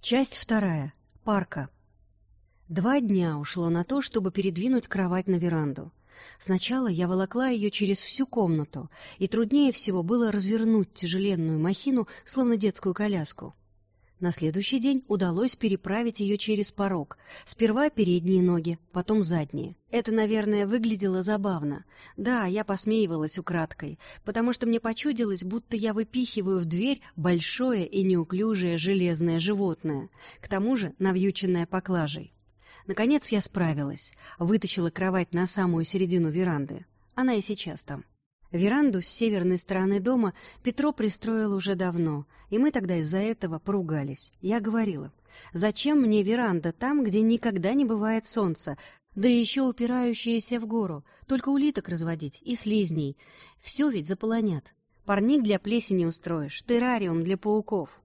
Часть вторая. Парка. Два дня ушло на то, чтобы передвинуть кровать на веранду. Сначала я волокла ее через всю комнату, и труднее всего было развернуть тяжеленную махину, словно детскую коляску. На следующий день удалось переправить ее через порог. Сперва передние ноги, потом задние. Это, наверное, выглядело забавно. Да, я посмеивалась украдкой, потому что мне почудилось, будто я выпихиваю в дверь большое и неуклюжее железное животное, к тому же навьюченное поклажей. Наконец я справилась, вытащила кровать на самую середину веранды. Она и сейчас там. Веранду с северной стороны дома Петро пристроил уже давно, и мы тогда из-за этого поругались. Я говорила, зачем мне веранда там, где никогда не бывает солнца, да еще упирающаяся в гору, только улиток разводить и слизней. Все ведь заполонят. Парник для плесени устроишь, террариум для пауков.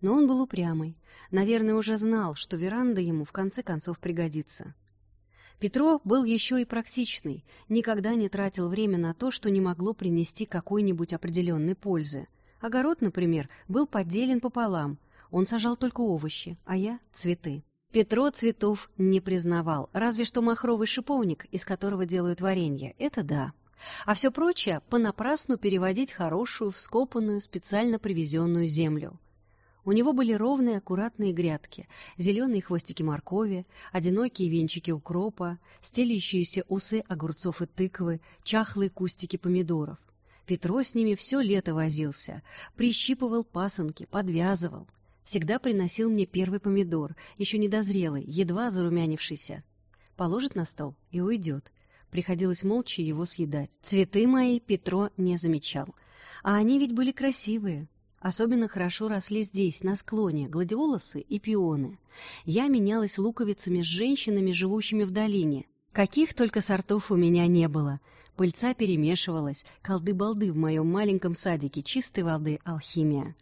Но он был упрямый. Наверное, уже знал, что веранда ему в конце концов пригодится. Петро был еще и практичный, никогда не тратил время на то, что не могло принести какой-нибудь определенной пользы. Огород, например, был поделен пополам. Он сажал только овощи, а я — цветы. Петро цветов не признавал, разве что махровый шиповник, из которого делают варенье. Это да. А все прочее — понапрасну переводить хорошую, вскопанную, специально привезенную землю. У него были ровные аккуратные грядки, зеленые хвостики моркови, одинокие венчики укропа, стелящиеся усы огурцов и тыквы, чахлые кустики помидоров. Петро с ними все лето возился, прищипывал пасынки, подвязывал. Всегда приносил мне первый помидор, еще недозрелый, едва зарумянившийся. Положит на стол и уйдет. Приходилось молча его съедать. Цветы мои Петро не замечал. А они ведь были красивые. Особенно хорошо росли здесь, на склоне, гладиолусы и пионы. Я менялась луковицами с женщинами, живущими в долине. Каких только сортов у меня не было. Пыльца перемешивалась, колды-балды в моем маленьком садике, чистой воды алхимия.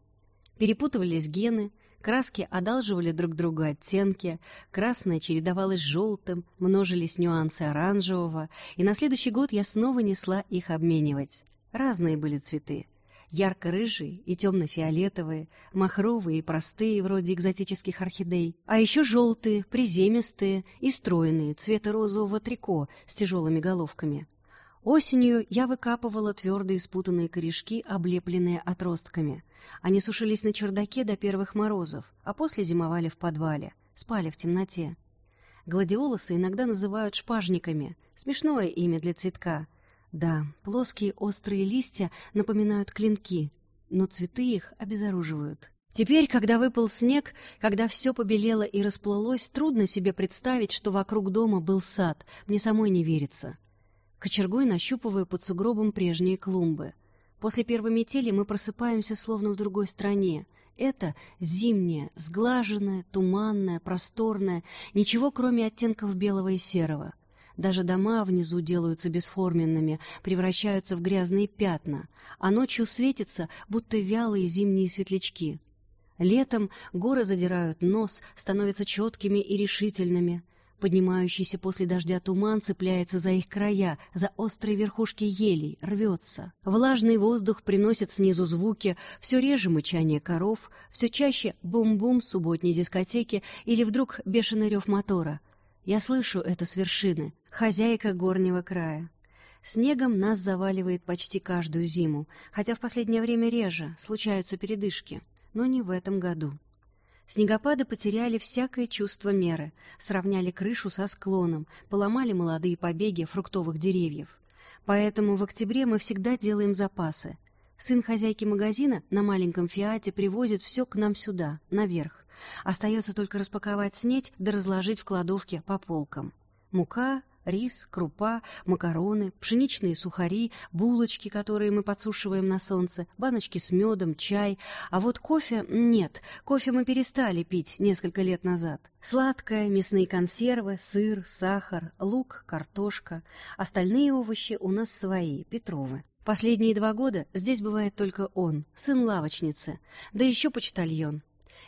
Перепутывались гены, краски одалживали друг другу оттенки, красное чередовалось с желтым, множились нюансы оранжевого, и на следующий год я снова несла их обменивать. Разные были цветы ярко-рыжие и темно-фиолетовые, махровые и простые, вроде экзотических орхидей, а еще желтые, приземистые и стройные, цвета розового трико с тяжелыми головками. Осенью я выкапывала твердые спутанные корешки, облепленные отростками. Они сушились на чердаке до первых морозов, а после зимовали в подвале, спали в темноте. Гладиолусы иногда называют шпажниками, смешное имя для цветка — да, плоские острые листья напоминают клинки, но цветы их обезоруживают. Теперь, когда выпал снег, когда все побелело и расплылось, трудно себе представить, что вокруг дома был сад, мне самой не верится. Кочергой нащупываю под сугробом прежние клумбы. После первой метели мы просыпаемся словно в другой стране. Это зимнее, сглаженное, туманное, просторное, ничего кроме оттенков белого и серого — даже дома внизу делаются бесформенными, превращаются в грязные пятна, а ночью светятся, будто вялые зимние светлячки. Летом горы задирают нос, становятся четкими и решительными. Поднимающийся после дождя туман цепляется за их края, за острые верхушки елей, рвется. Влажный воздух приносит снизу звуки, все реже мычание коров, все чаще бум-бум субботней дискотеки или вдруг бешеный рев мотора — я слышу это с вершины, хозяйка горнего края. Снегом нас заваливает почти каждую зиму, хотя в последнее время реже, случаются передышки, но не в этом году. Снегопады потеряли всякое чувство меры, сравняли крышу со склоном, поломали молодые побеги фруктовых деревьев. Поэтому в октябре мы всегда делаем запасы. Сын хозяйки магазина на маленьком «Фиате» привозит все к нам сюда, наверх. Остается только распаковать снеть да разложить в кладовке по полкам. Мука, рис, крупа, макароны, пшеничные сухари, булочки, которые мы подсушиваем на солнце, баночки с медом, чай. А вот кофе нет, кофе мы перестали пить несколько лет назад. Сладкое, мясные консервы, сыр, сахар, лук, картошка. Остальные овощи у нас свои, Петровы. Последние два года здесь бывает только он, сын лавочницы, да еще почтальон.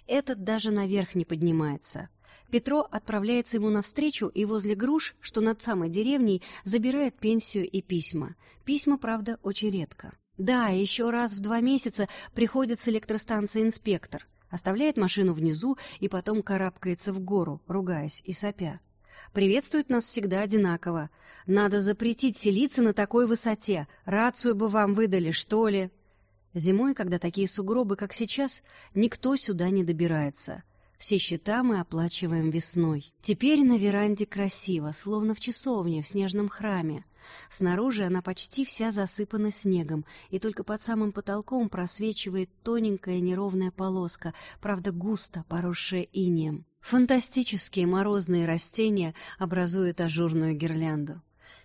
Этот даже наверх не поднимается. Петро отправляется ему навстречу и возле груш, что над самой деревней, забирает пенсию и письма. Письма, правда, очень редко. Да, еще раз в два месяца приходит с электростанции инспектор. Оставляет машину внизу и потом карабкается в гору, ругаясь и сопя. Приветствует нас всегда одинаково. Надо запретить селиться на такой высоте. Рацию бы вам выдали, что ли? Зимой, когда такие сугробы, как сейчас, никто сюда не добирается. Все счета мы оплачиваем весной. Теперь на веранде красиво, словно в часовне, в снежном храме. Снаружи она почти вся засыпана снегом, и только под самым потолком просвечивает тоненькая неровная полоска, правда густо поросшая инеем. Фантастические морозные растения образуют ажурную гирлянду.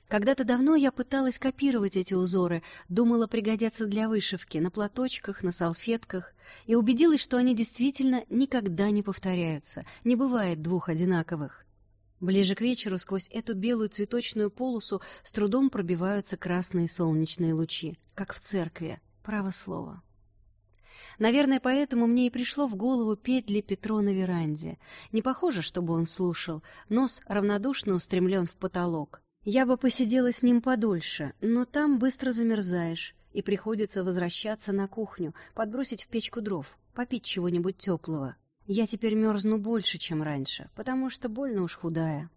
Когда-то давно я пыталась копировать эти узоры, думала пригодятся для вышивки на платочках, на салфетках, и убедилась, что они действительно никогда не повторяются, не бывает двух одинаковых. Ближе к вечеру сквозь эту белую цветочную полосу с трудом пробиваются красные солнечные лучи, как в церкви, право слово. Наверное, поэтому мне и пришло в голову петь для Петро на веранде. Не похоже, чтобы он слушал, нос равнодушно устремлен в потолок. Я бы посидела с ним подольше, но там быстро замерзаешь, и приходится возвращаться на кухню, подбросить в печку дров, попить чего-нибудь теплого. Я теперь мерзну больше, чем раньше, потому что больно уж худая.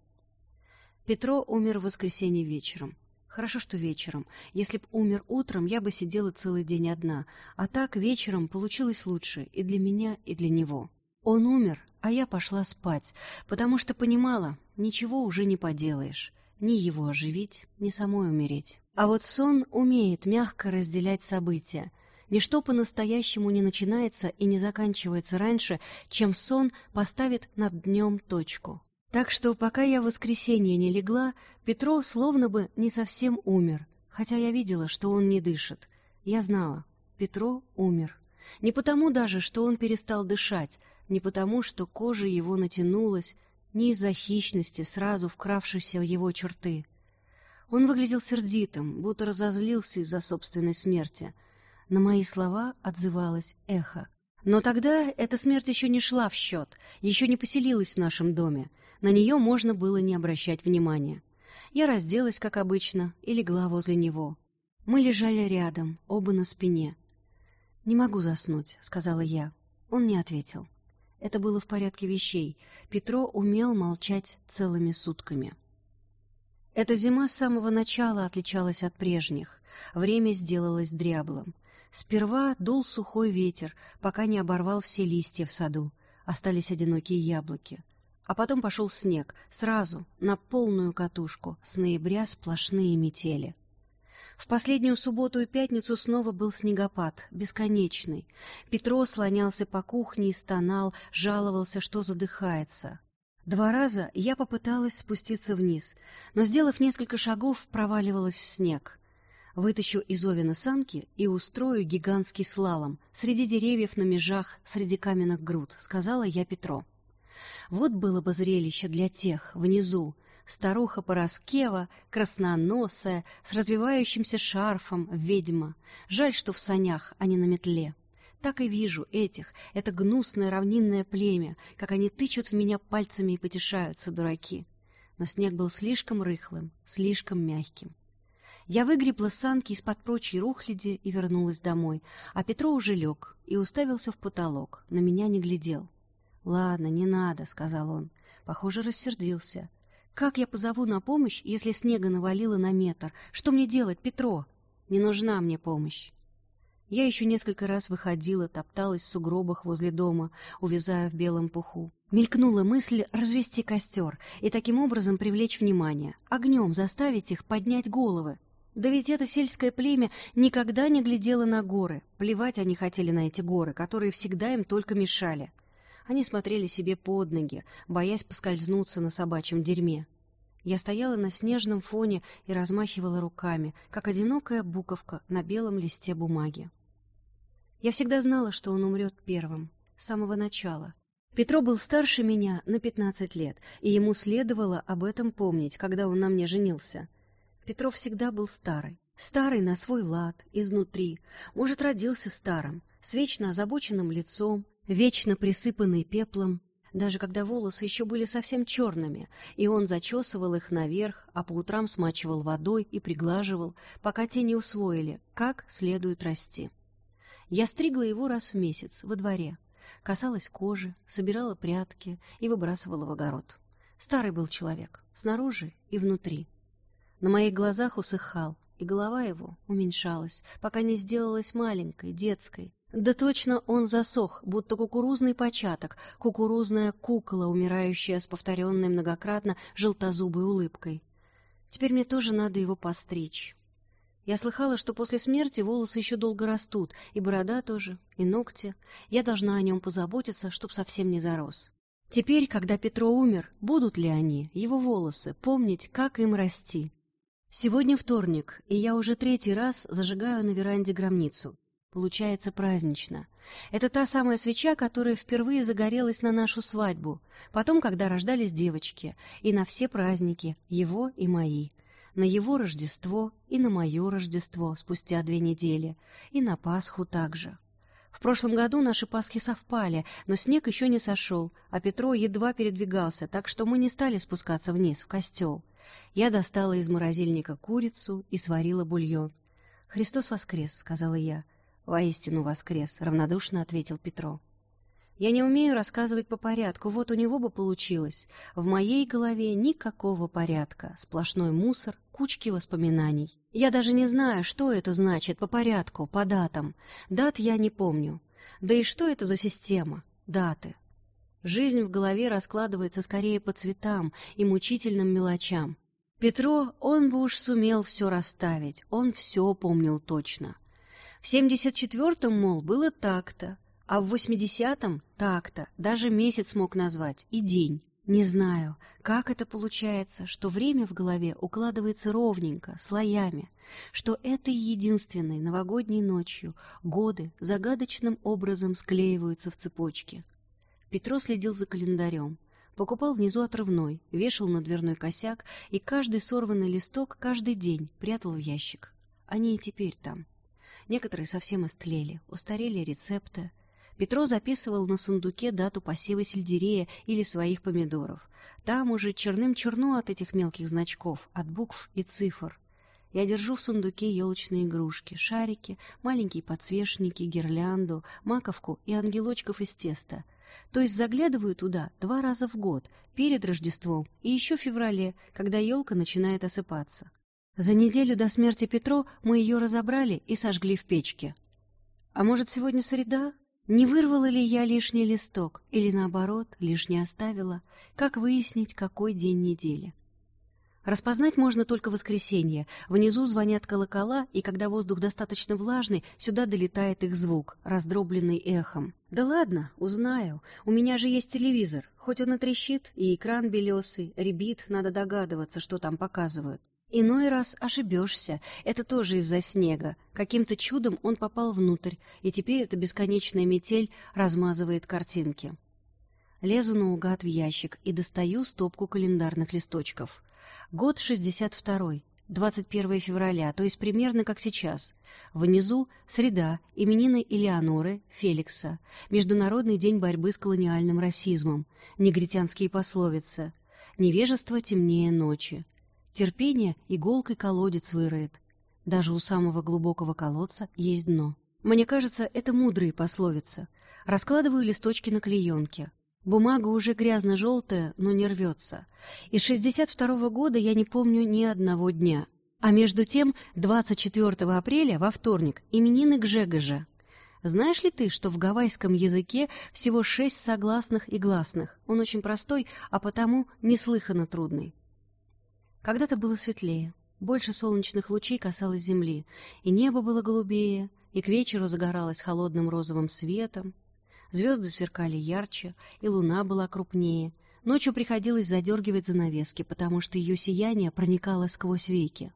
Петро умер в воскресенье вечером. Хорошо, что вечером. Если б умер утром, я бы сидела целый день одна, а так вечером получилось лучше и для меня, и для него. Он умер, а я пошла спать, потому что понимала, ничего уже не поделаешь ни его оживить, ни самой умереть. А вот сон умеет мягко разделять события. Ничто по-настоящему не начинается и не заканчивается раньше, чем сон поставит над днем точку. Так что, пока я в воскресенье не легла, Петро словно бы не совсем умер, хотя я видела, что он не дышит. Я знала, Петро умер. Не потому даже, что он перестал дышать, не потому, что кожа его натянулась, ни из-за хищности, сразу вкравшейся в его черты. Он выглядел сердитым, будто разозлился из-за собственной смерти. На мои слова отзывалось эхо. Но тогда эта смерть еще не шла в счет, еще не поселилась в нашем доме. На нее можно было не обращать внимания. Я разделась, как обычно, и легла возле него. Мы лежали рядом, оба на спине. «Не могу заснуть», — сказала я. Он не ответил. Это было в порядке вещей. Петро умел молчать целыми сутками. Эта зима с самого начала отличалась от прежних. Время сделалось дряблым. Сперва дул сухой ветер, пока не оборвал все листья в саду. Остались одинокие яблоки. А потом пошел снег, сразу, на полную катушку, с ноября сплошные метели. В последнюю субботу и пятницу снова был снегопад, бесконечный. Петро слонялся по кухне и стонал, жаловался, что задыхается. Два раза я попыталась спуститься вниз, но, сделав несколько шагов, проваливалась в снег. Вытащу из Овена санки и устрою гигантский слалом среди деревьев на межах, среди каменных груд, — сказала я Петро. Вот было бы зрелище для тех, внизу, старуха Пороскева, красноносая, с развивающимся шарфом, ведьма. Жаль, что в санях, а не на метле. Так и вижу этих, это гнусное равнинное племя, как они тычут в меня пальцами и потешаются, дураки. Но снег был слишком рыхлым, слишком мягким. Я выгребла санки из-под прочей рухляди и вернулась домой, а Петро уже лег и уставился в потолок, на меня не глядел. «Ладно, не надо», — сказал он. Похоже, рассердился. Как я позову на помощь, если снега навалило на метр? Что мне делать, Петро? Не нужна мне помощь. Я еще несколько раз выходила, топталась в сугробах возле дома, увязая в белом пуху. Мелькнула мысль развести костер и таким образом привлечь внимание, огнем заставить их поднять головы. Да ведь это сельское племя никогда не глядело на горы. Плевать они хотели на эти горы, которые всегда им только мешали. Они смотрели себе под ноги, боясь поскользнуться на собачьем дерьме. Я стояла на снежном фоне и размахивала руками, как одинокая буковка на белом листе бумаги. Я всегда знала, что он умрет первым, с самого начала. Петро был старше меня на пятнадцать лет, и ему следовало об этом помнить, когда он на мне женился. Петров всегда был старый. Старый на свой лад, изнутри. Может, родился старым, с вечно озабоченным лицом, вечно присыпанный пеплом, даже когда волосы еще были совсем черными, и он зачесывал их наверх, а по утрам смачивал водой и приглаживал, пока те не усвоили, как следует расти. Я стригла его раз в месяц, во дворе. касалась кожи, собирала прятки и выбрасывала в огород. Старый был человек, снаружи и внутри. На моих глазах усыхал, и голова его уменьшалась, пока не сделалась маленькой, детской. Да точно он засох, будто кукурузный початок, кукурузная кукола, умирающая с повторенной многократно желтозубой улыбкой. Теперь мне тоже надо его постричь. Я слыхала, что после смерти волосы еще долго растут, и борода тоже, и ногти. Я должна о нем позаботиться, чтоб совсем не зарос. Теперь, когда Петро умер, будут ли они, его волосы, помнить, как им расти? Сегодня вторник, и я уже третий раз зажигаю на веранде гробницу. Получается празднично. Это та самая свеча, которая впервые загорелась на нашу свадьбу, потом, когда рождались девочки, и на все праздники, его и мои. На его Рождество и на мое Рождество спустя две недели, и на Пасху также. В прошлом году наши Пасхи совпали, но снег еще не сошел, а Петро едва передвигался, так что мы не стали спускаться вниз, в костел. Я достала из морозильника курицу и сварила бульон. «Христос воскрес», — сказала я. «Воистину воскрес», — равнодушно ответил Петро. «Я не умею рассказывать по порядку, вот у него бы получилось. В моей голове никакого порядка, сплошной мусор, кучки воспоминаний. Я даже не знаю, что это значит по порядку, по датам. Дат я не помню. Да и что это за система? Даты. Жизнь в голове раскладывается скорее по цветам и мучительным мелочам. Петро, он бы уж сумел все расставить, он все помнил точно. В 74-м, мол, было так-то, а в 80-м — так-то, даже месяц мог назвать, и день. Не знаю, как это получается, что время в голове укладывается ровненько, слоями, что этой единственной новогодней ночью годы загадочным образом склеиваются в цепочки. Петро следил за календарем. Покупал внизу отрывной, вешал на дверной косяк, и каждый сорванный листок каждый день прятал в ящик. Они и теперь там. Некоторые совсем истлели, устарели рецепты. Петро записывал на сундуке дату посева сельдерея или своих помидоров. Там уже черным-черно от этих мелких значков, от букв и цифр. Я держу в сундуке елочные игрушки, шарики, маленькие подсвечники, гирлянду, маковку и ангелочков из теста. То есть заглядываю туда два раза в год, перед Рождеством и еще в феврале, когда елка начинает осыпаться. За неделю до смерти Петро мы ее разобрали и сожгли в печке. А может, сегодня среда? Не вырвала ли я лишний листок или, наоборот, лишний оставила? Как выяснить, какой день недели? Распознать можно только воскресенье. Внизу звонят колокола, и когда воздух достаточно влажный, сюда долетает их звук, раздробленный эхом. Да ладно, узнаю. У меня же есть телевизор. Хоть он и трещит, и экран белесый, ребит, надо догадываться, что там показывают. Иной раз ошибешься, это тоже из-за снега. Каким-то чудом он попал внутрь, и теперь эта бесконечная метель размазывает картинки. Лезу наугад в ящик и достаю стопку календарных листочков. Год 62-й, 21 февраля, то есть примерно как сейчас. Внизу — среда, именины Элеоноры, Феликса, Международный день борьбы с колониальным расизмом, негритянские пословицы, невежество темнее ночи, Терпение иголкой колодец выроет. Даже у самого глубокого колодца есть дно. Мне кажется, это мудрые пословицы. Раскладываю листочки на клеенке. Бумага уже грязно-желтая, но не рвется. Из 62-го года я не помню ни одного дня. А между тем, 24 апреля, во вторник, именины Гжегожа. Знаешь ли ты, что в гавайском языке всего шесть согласных и гласных? Он очень простой, а потому неслыханно трудный. Когда-то было светлее, больше солнечных лучей касалось земли, и небо было голубее, и к вечеру загоралось холодным розовым светом. Звезды сверкали ярче, и луна была крупнее. Ночью приходилось задергивать занавески, потому что ее сияние проникало сквозь веки.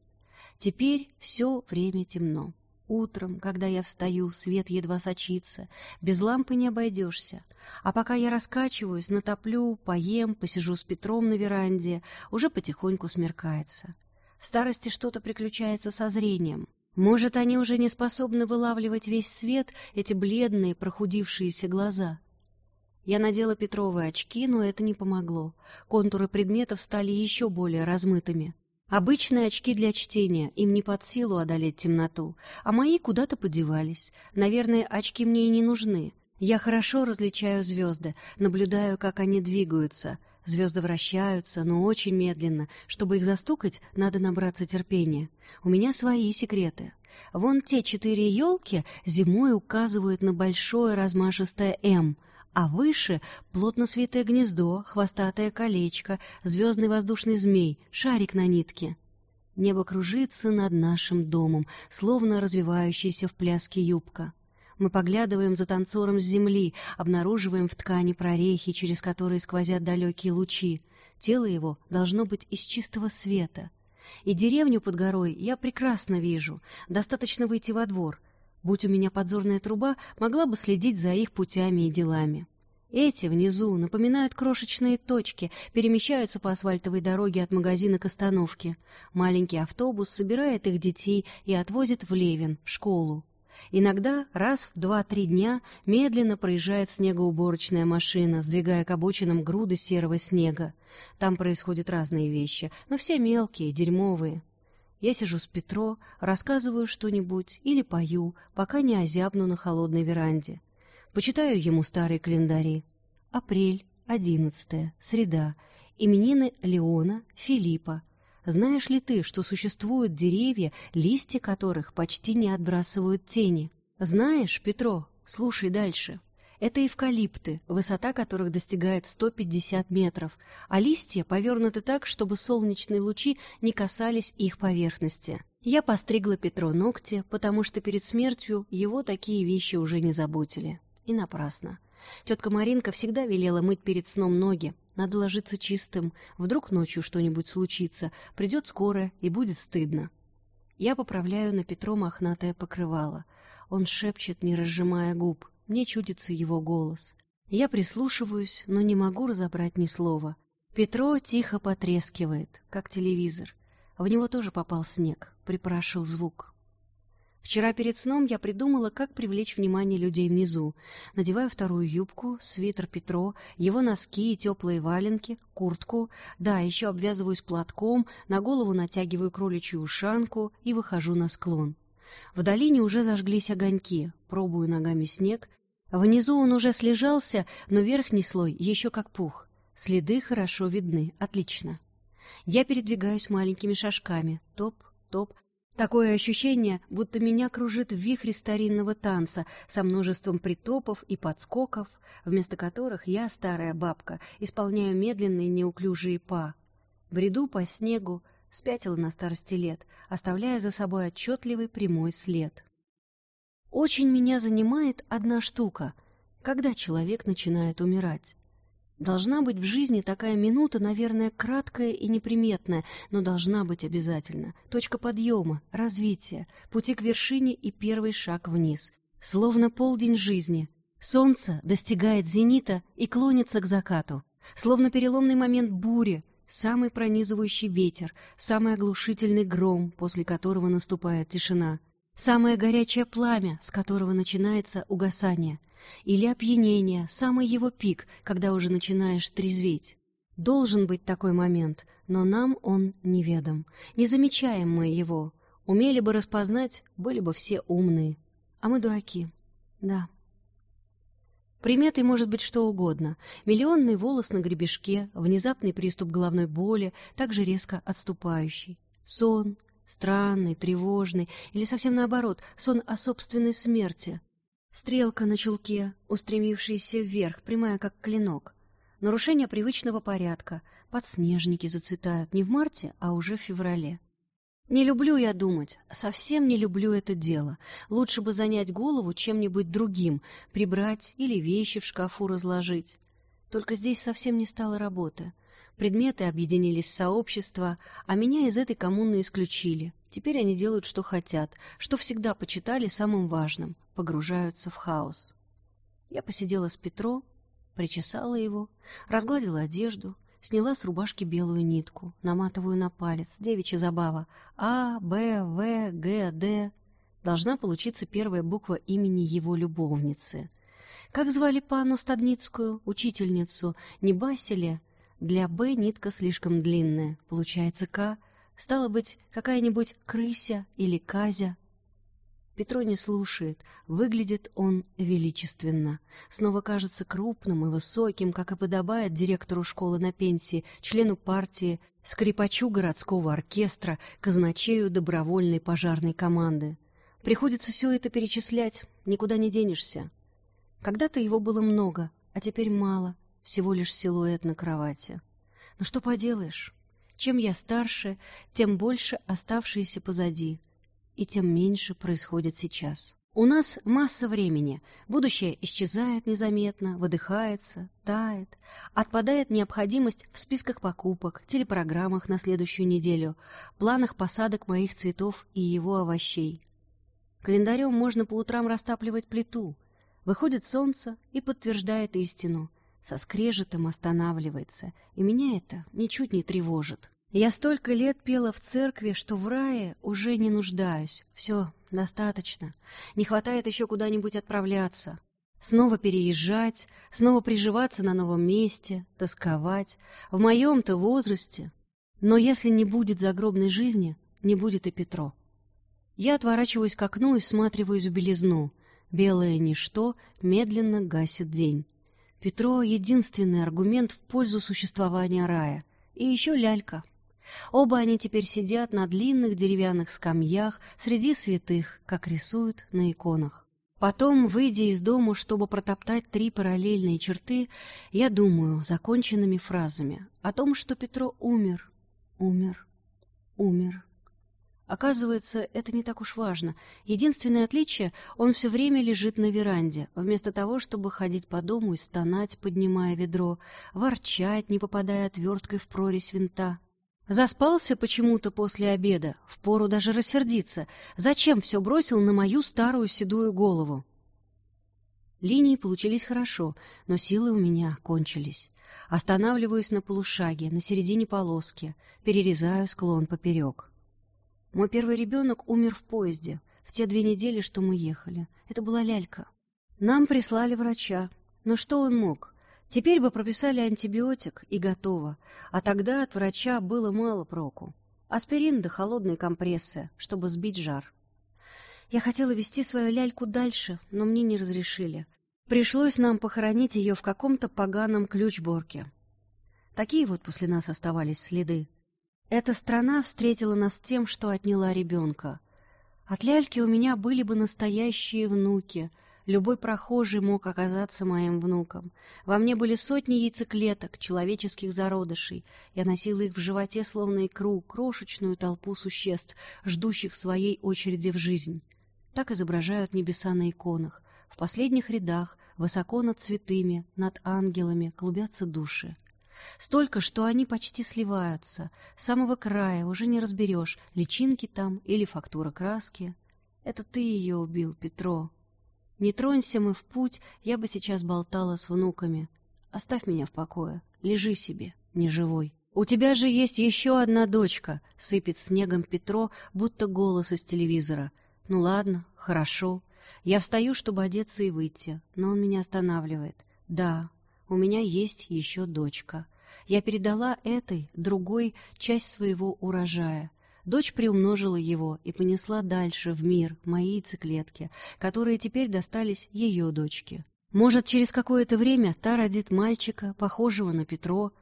Теперь все время темно. Утром, когда я встаю, свет едва сочится, без лампы не обойдешься. А пока я раскачиваюсь, натоплю, поем, посижу с Петром на веранде, уже потихоньку смеркается. В старости что-то приключается со зрением. Может, они уже не способны вылавливать весь свет, эти бледные, прохудившиеся глаза. Я надела Петровые очки, но это не помогло. Контуры предметов стали еще более размытыми. Обычные очки для чтения, им не под силу одолеть темноту, а мои куда-то подевались. Наверное, очки мне и не нужны. Я хорошо различаю звезды, наблюдаю, как они двигаются. Звезды вращаются, но очень медленно. Чтобы их застукать, надо набраться терпения. У меня свои секреты. Вон те четыре елки зимой указывают на большое размашистое «М», а выше — плотно свитое гнездо, хвостатое колечко, звездный воздушный змей, шарик на нитке. Небо кружится над нашим домом, словно развивающаяся в пляске юбка. Мы поглядываем за танцором с земли, обнаруживаем в ткани прорехи, через которые сквозят далекие лучи. Тело его должно быть из чистого света. И деревню под горой я прекрасно вижу. Достаточно выйти во двор. Будь у меня подзорная труба, могла бы следить за их путями и делами. Эти внизу напоминают крошечные точки, перемещаются по асфальтовой дороге от магазина к остановке. Маленький автобус собирает их детей и отвозит в Левин, в школу. Иногда раз в два-три дня медленно проезжает снегоуборочная машина, сдвигая к обочинам груды серого снега. Там происходят разные вещи, но все мелкие, дерьмовые. Я сижу с Петро, рассказываю что-нибудь или пою, пока не озябну на холодной веранде. Почитаю ему старые календари. Апрель, одиннадцатое, среда. Именины Леона, Филиппа, знаешь ли ты, что существуют деревья, листья которых почти не отбрасывают тени? Знаешь, Петро, слушай дальше. Это эвкалипты, высота которых достигает 150 метров, а листья повернуты так, чтобы солнечные лучи не касались их поверхности. Я постригла Петро ногти, потому что перед смертью его такие вещи уже не заботили. И напрасно. Тетка Маринка всегда велела мыть перед сном ноги, надо ложиться чистым. Вдруг ночью что-нибудь случится, придет скоро и будет стыдно. Я поправляю на Петро мохнатое покрывало. Он шепчет, не разжимая губ. Мне чудится его голос. Я прислушиваюсь, но не могу разобрать ни слова. Петро тихо потрескивает, как телевизор. В него тоже попал снег, припрашил звук. Вчера перед сном я придумала, как привлечь внимание людей внизу. Надеваю вторую юбку, свитер Петро, его носки и теплые валенки, куртку. Да, еще обвязываюсь платком, на голову натягиваю кроличью ушанку и выхожу на склон. В долине уже зажглись огоньки, пробую ногами снег. Внизу он уже слежался, но верхний слой еще как пух. Следы хорошо видны, отлично. Я передвигаюсь маленькими шажками, топ, топ, Такое ощущение, будто меня кружит в вихре старинного танца со множеством притопов и подскоков, вместо которых я, старая бабка, исполняю медленные неуклюжие па. Бреду по снегу, спятила на старости лет, оставляя за собой отчетливый прямой след. Очень меня занимает одна штука — когда человек начинает умирать. Должна быть в жизни такая минута, наверное, краткая и неприметная, но должна быть обязательно. Точка подъема, развития, пути к вершине и первый шаг вниз. Словно полдень жизни. Солнце достигает зенита и клонится к закату. Словно переломный момент бури, самый пронизывающий ветер, самый оглушительный гром, после которого наступает тишина. Самое горячее пламя, с которого начинается угасание — или опьянение, самый его пик, когда уже начинаешь трезветь. Должен быть такой момент, но нам он неведом. Не замечаем мы его. Умели бы распознать, были бы все умные. А мы дураки. Да. Приметой может быть что угодно. Миллионный волос на гребешке, внезапный приступ головной боли, также резко отступающий. Сон, странный, тревожный, или совсем наоборот, сон о собственной смерти, Стрелка на чулке, устремившаяся вверх, прямая как клинок. Нарушение привычного порядка. Подснежники зацветают не в марте, а уже в феврале. Не люблю я думать, совсем не люблю это дело. Лучше бы занять голову чем-нибудь другим, прибрать или вещи в шкафу разложить. Только здесь совсем не стало работы. Предметы объединились в сообщество, а меня из этой коммуны исключили. Теперь они делают, что хотят, что всегда почитали самым важным погружаются в хаос. Я посидела с Петро, причесала его, разгладила одежду, сняла с рубашки белую нитку, наматываю на палец, девичья забава. А, Б, В, Г, Д. Должна получиться первая буква имени его любовницы. Как звали панну Стадницкую, учительницу? Не Басили? Для Б нитка слишком длинная, получается К. Стало быть, какая-нибудь крыся или казя. Петро не слушает. Выглядит он величественно. Снова кажется крупным и высоким, как и подобает директору школы на пенсии, члену партии, скрипачу городского оркестра, казначею добровольной пожарной команды. Приходится все это перечислять, никуда не денешься. Когда-то его было много, а теперь мало, всего лишь силуэт на кровати. Но что поделаешь? Чем я старше, тем больше оставшиеся позади, и тем меньше происходит сейчас. У нас масса времени. Будущее исчезает незаметно, выдыхается, тает. Отпадает необходимость в списках покупок, телепрограммах на следующую неделю, планах посадок моих цветов и его овощей. Календарем можно по утрам растапливать плиту. Выходит солнце и подтверждает истину. Со скрежетом останавливается, и меня это ничуть не тревожит. Я столько лет пела в церкви, что в рае уже не нуждаюсь. Все, достаточно. Не хватает еще куда-нибудь отправляться. Снова переезжать, снова приживаться на новом месте, тосковать. В моем-то возрасте. Но если не будет загробной жизни, не будет и Петро. Я отворачиваюсь к окну и всматриваюсь в белизну. Белое ничто медленно гасит день. Петро — единственный аргумент в пользу существования рая. И еще лялька — Оба они теперь сидят на длинных деревянных скамьях среди святых, как рисуют на иконах. Потом, выйдя из дома, чтобы протоптать три параллельные черты, я думаю законченными фразами о том, что Петро умер, умер, умер. Оказывается, это не так уж важно. Единственное отличие — он все время лежит на веранде, вместо того, чтобы ходить по дому и стонать, поднимая ведро, ворчать, не попадая отверткой в прорезь винта. Заспался почему-то после обеда, впору даже рассердиться. Зачем все бросил на мою старую седую голову? Линии получились хорошо, но силы у меня кончились. Останавливаюсь на полушаге, на середине полоски, перерезаю склон поперек. Мой первый ребенок умер в поезде, в те две недели, что мы ехали. Это была лялька. Нам прислали врача. Но что он мог? Теперь бы прописали антибиотик и готово, а тогда от врача было мало проку. Аспирин да холодные компрессы, чтобы сбить жар. Я хотела вести свою ляльку дальше, но мне не разрешили. Пришлось нам похоронить ее в каком-то поганом ключборке. Такие вот после нас оставались следы. Эта страна встретила нас тем, что отняла ребенка. От ляльки у меня были бы настоящие внуки — Любой прохожий мог оказаться моим внуком. Во мне были сотни яйцеклеток, человеческих зародышей. Я носила их в животе, словно икру, крошечную толпу существ, ждущих своей очереди в жизнь. Так изображают небеса на иконах. В последних рядах, высоко над цветами, над ангелами, клубятся души. Столько, что они почти сливаются. С самого края уже не разберешь, личинки там или фактура краски. Это ты ее убил, Петро. Не тронься мы в путь, я бы сейчас болтала с внуками. Оставь меня в покое, лежи себе, не живой. У тебя же есть еще одна дочка, сыпет снегом Петро, будто голос из телевизора. Ну ладно, хорошо. Я встаю, чтобы одеться и выйти, но он меня останавливает. Да, у меня есть еще дочка. Я передала этой, другой, часть своего урожая. Дочь приумножила его и понесла дальше, в мир, мои яйцеклетки, которые теперь достались ее дочке. Может, через какое-то время та родит мальчика, похожего на Петро,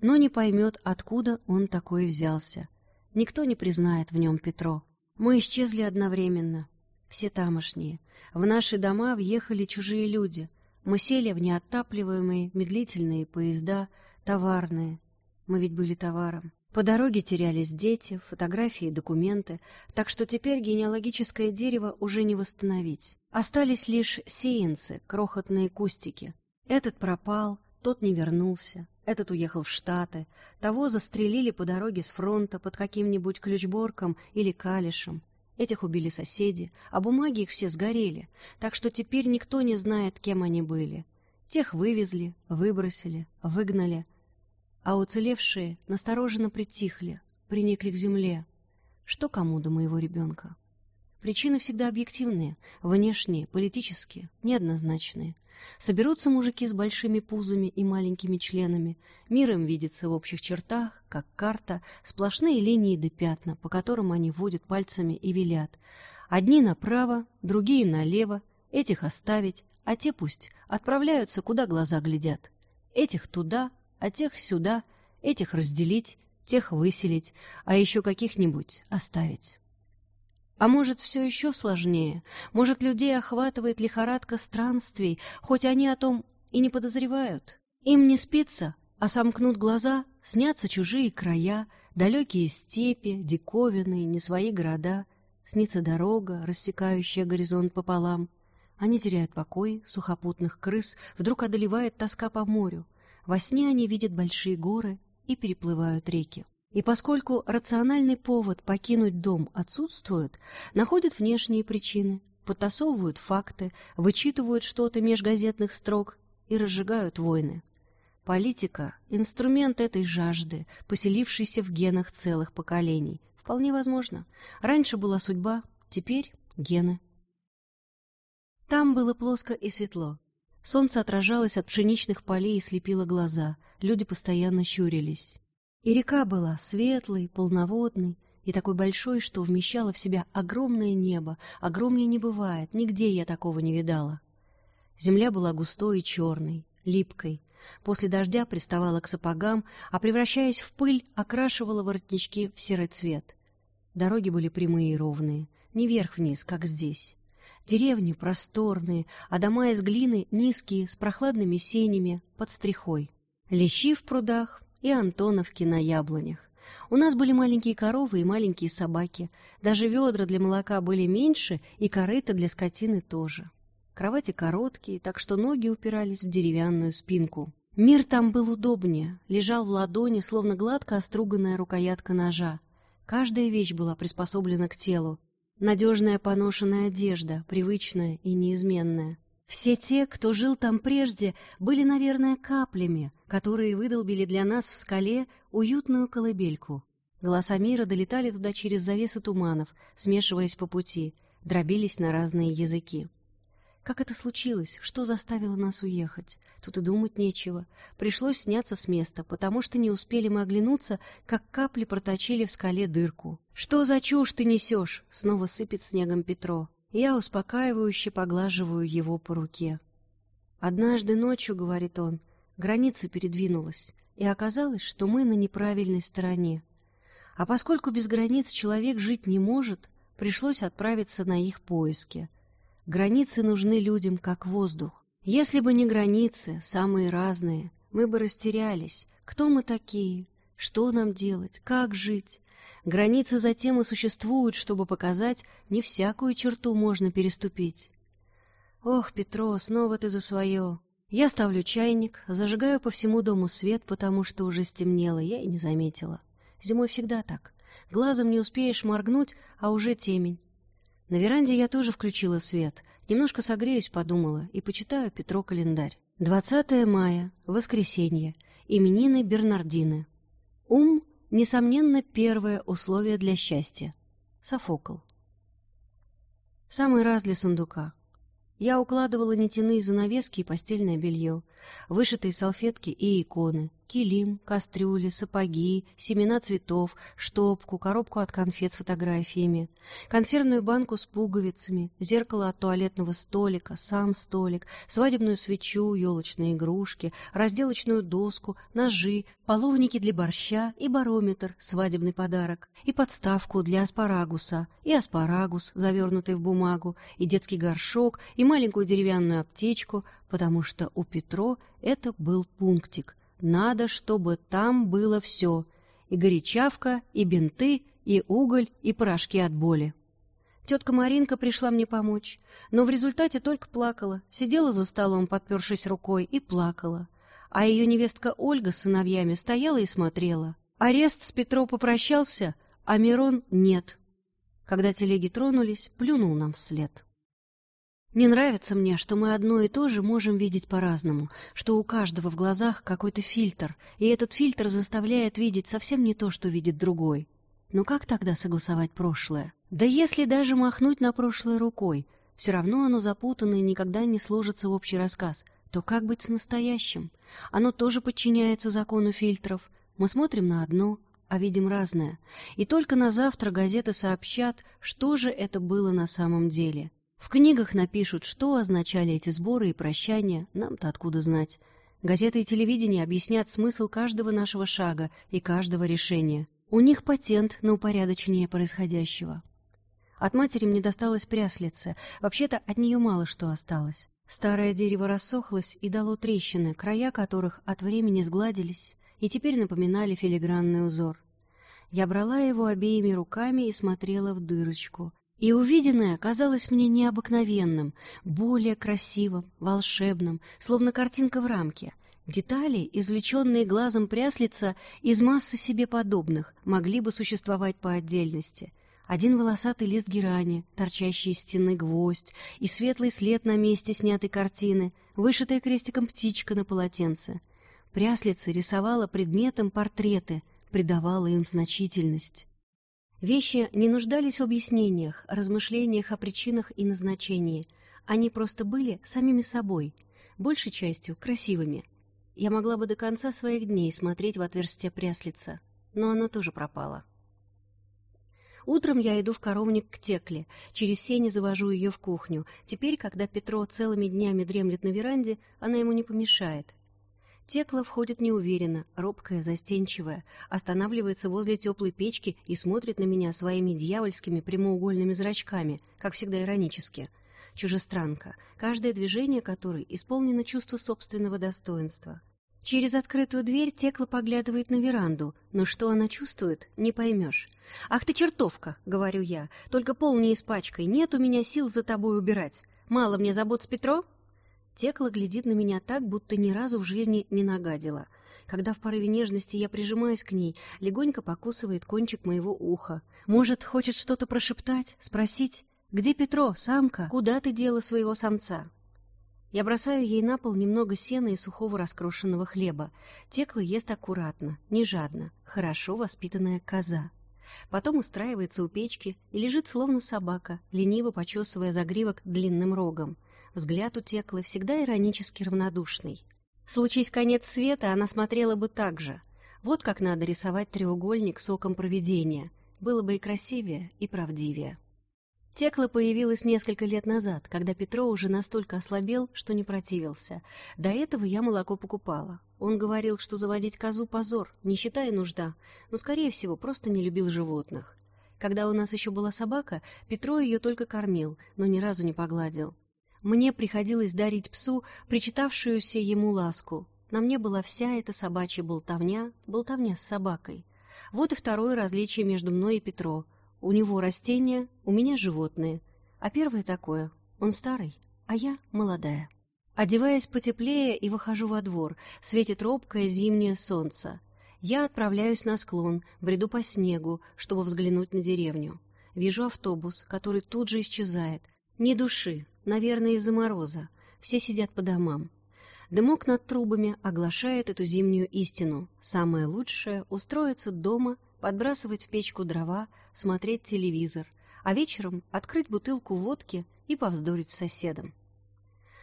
но не поймет, откуда он такой взялся. Никто не признает в нем Петро. Мы исчезли одновременно, все тамошние. В наши дома въехали чужие люди. Мы сели в неотапливаемые медлительные поезда, товарные. Мы ведь были товаром. По дороге терялись дети, фотографии документы, так что теперь генеалогическое дерево уже не восстановить. Остались лишь сеянцы, крохотные кустики. Этот пропал, тот не вернулся, этот уехал в Штаты, того застрелили по дороге с фронта под каким-нибудь ключборком или калишем. Этих убили соседи, а бумаги их все сгорели, так что теперь никто не знает, кем они были. Тех вывезли, выбросили, выгнали, а уцелевшие настороженно притихли, приникли к земле. Что кому до моего ребенка? Причины всегда объективные, внешние, политические, неоднозначные. Соберутся мужики с большими пузами и маленькими членами, мир им видится в общих чертах, как карта, сплошные линии да пятна, по которым они водят пальцами и велят. Одни направо, другие налево, этих оставить, а те пусть отправляются, куда глаза глядят. Этих туда, а тех сюда, этих разделить, тех выселить, а еще каких-нибудь оставить. А может, все еще сложнее? Может, людей охватывает лихорадка странствий, хоть они о том и не подозревают? Им не спится, а сомкнут глаза, снятся чужие края, далекие степи, диковины, не свои города, снится дорога, рассекающая горизонт пополам. Они теряют покой, сухопутных крыс вдруг одолевает тоска по морю. Во сне они видят большие горы и переплывают реки. И поскольку рациональный повод покинуть дом отсутствует, находят внешние причины, подтасовывают факты, вычитывают что-то меж газетных строк и разжигают войны. Политика — инструмент этой жажды, поселившейся в генах целых поколений. Вполне возможно. Раньше была судьба, теперь — гены. Там было плоско и светло. Солнце отражалось от пшеничных полей и слепило глаза. Люди постоянно щурились. И река была светлой, полноводной и такой большой, что вмещала в себя огромное небо. Огромнее не бывает, нигде я такого не видала. Земля была густой и черной, липкой. После дождя приставала к сапогам, а, превращаясь в пыль, окрашивала воротнички в серый цвет. Дороги были прямые и ровные, не вверх-вниз, как здесь. Деревни просторные, а дома из глины низкие, с прохладными сенями, под стрихой. Лещи в прудах, и Антоновки на яблонях. У нас были маленькие коровы и маленькие собаки. Даже ведра для молока были меньше, и корыто для скотины тоже. Кровати короткие, так что ноги упирались в деревянную спинку. Мир там был удобнее, лежал в ладони, словно гладко оструганная рукоятка ножа. Каждая вещь была приспособлена к телу. Надежная поношенная одежда, привычная и неизменная. Все те, кто жил там прежде, были, наверное, каплями, которые выдолбили для нас в скале уютную колыбельку. Голоса мира долетали туда через завесы туманов, смешиваясь по пути, дробились на разные языки. Как это случилось? Что заставило нас уехать? Тут и думать нечего. Пришлось сняться с места, потому что не успели мы оглянуться, как капли проточили в скале дырку. «Что за чушь ты несешь?» — снова сыпет снегом Петро. Я успокаивающе поглаживаю его по руке. «Однажды ночью, — говорит он, — граница передвинулась, и оказалось, что мы на неправильной стороне. А поскольку без границ человек жить не может, пришлось отправиться на их поиски. Границы нужны людям, как воздух. Если бы не границы, самые разные, мы бы растерялись. Кто мы такие? Что нам делать? Как жить? Границы затем и существуют, чтобы показать, не всякую черту можно переступить. Ох, Петро, снова ты за свое. Я ставлю чайник, зажигаю по всему дому свет, потому что уже стемнело, я и не заметила. Зимой всегда так. Глазом не успеешь моргнуть, а уже темень. На веранде я тоже включила свет. Немножко согреюсь, подумала, и почитаю Петро календарь. 20 мая, воскресенье, именины Бернардины. Ум Несомненно, первое условие для счастья. Софокл. В самый раз для сундука. Я укладывала нитяные занавески и постельное белье, вышитые салфетки и иконы, килим, кастрюли, сапоги, семена цветов, штопку, коробку от конфет с фотографиями, консервную банку с пуговицами, зеркало от туалетного столика, сам столик, свадебную свечу, елочные игрушки, разделочную доску, ножи, половники для борща и барометр, свадебный подарок, и подставку для аспарагуса, и аспарагус, завернутый в бумагу, и детский горшок, и маленькую деревянную аптечку, потому что у Петро это был пунктик — надо, чтобы там было все. И горячавка, и бинты, и уголь, и порошки от боли. Тетка Маринка пришла мне помочь, но в результате только плакала, сидела за столом, подпершись рукой, и плакала. А ее невестка Ольга с сыновьями стояла и смотрела. Арест с Петро попрощался, а Мирон нет. Когда телеги тронулись, плюнул нам вслед. Не нравится мне, что мы одно и то же можем видеть по-разному, что у каждого в глазах какой-то фильтр, и этот фильтр заставляет видеть совсем не то, что видит другой. Но как тогда согласовать прошлое? Да если даже махнуть на прошлое рукой, все равно оно запутано и никогда не сложится в общий рассказ. То как быть с настоящим? Оно тоже подчиняется закону фильтров. Мы смотрим на одно, а видим разное. И только на завтра газеты сообщат, что же это было на самом деле. В книгах напишут, что означали эти сборы и прощания, нам-то откуда знать. Газеты и телевидение объяснят смысл каждого нашего шага и каждого решения. У них патент на упорядочение происходящего. От матери мне досталась пряслица, вообще-то от нее мало что осталось. Старое дерево рассохлось и дало трещины, края которых от времени сгладились и теперь напоминали филигранный узор. Я брала его обеими руками и смотрела в дырочку. И увиденное казалось мне необыкновенным, более красивым, волшебным, словно картинка в рамке. Детали, извлеченные глазом пряслица из массы себе подобных, могли бы существовать по отдельности — один волосатый лист герани, торчащий из стены гвоздь, и светлый след на месте снятой картины, вышитая крестиком птичка на полотенце. Пряслица рисовала предметом портреты, придавала им значительность. Вещи не нуждались в объяснениях, размышлениях о причинах и назначении. Они просто были самими собой, большей частью красивыми. Я могла бы до конца своих дней смотреть в отверстие пряслица, но оно тоже пропало. Утром я иду в коровник к Текле, через сени завожу ее в кухню. Теперь, когда Петро целыми днями дремлет на веранде, она ему не помешает. Текла входит неуверенно, робкая, застенчивая, останавливается возле теплой печки и смотрит на меня своими дьявольскими прямоугольными зрачками, как всегда иронически. Чужестранка, каждое движение которой исполнено чувство собственного достоинства. Через открытую дверь Текла поглядывает на веранду, но что она чувствует, не поймешь. «Ах ты чертовка!» — говорю я. «Только пол не испачкай, нет у меня сил за тобой убирать. Мало мне забот с Петро?» Текла глядит на меня так, будто ни разу в жизни не нагадила. Когда в порыве нежности я прижимаюсь к ней, легонько покусывает кончик моего уха. Может, хочет что-то прошептать, спросить? «Где Петро, самка? Куда ты дела своего самца?» Я бросаю ей на пол немного сена и сухого раскрошенного хлеба. Текла ест аккуратно, не жадно, хорошо воспитанная коза. Потом устраивается у печки и лежит словно собака, лениво почесывая загривок длинным рогом. Взгляд у Теклы всегда иронически равнодушный. Случись конец света, она смотрела бы так же. Вот как надо рисовать треугольник соком проведения. Было бы и красивее, и правдивее. Текла появилась несколько лет назад, когда Петро уже настолько ослабел, что не противился. До этого я молоко покупала. Он говорил, что заводить козу — позор, не считая нужда, но, скорее всего, просто не любил животных. Когда у нас еще была собака, Петро ее только кормил, но ни разу не погладил. Мне приходилось дарить псу причитавшуюся ему ласку. На мне была вся эта собачья болтовня, болтовня с собакой. Вот и второе различие между мной и Петро — у него растения, у меня животные. А первое такое. Он старый, а я молодая. Одеваясь потеплее и выхожу во двор, светит робкое зимнее солнце. Я отправляюсь на склон, бреду по снегу, чтобы взглянуть на деревню. Вижу автобус, который тут же исчезает. Ни души, наверное, из-за мороза. Все сидят по домам. Дымок над трубами оглашает эту зимнюю истину. Самое лучшее — устроиться дома подбрасывать в печку дрова, смотреть телевизор, а вечером открыть бутылку водки и повздорить с соседом.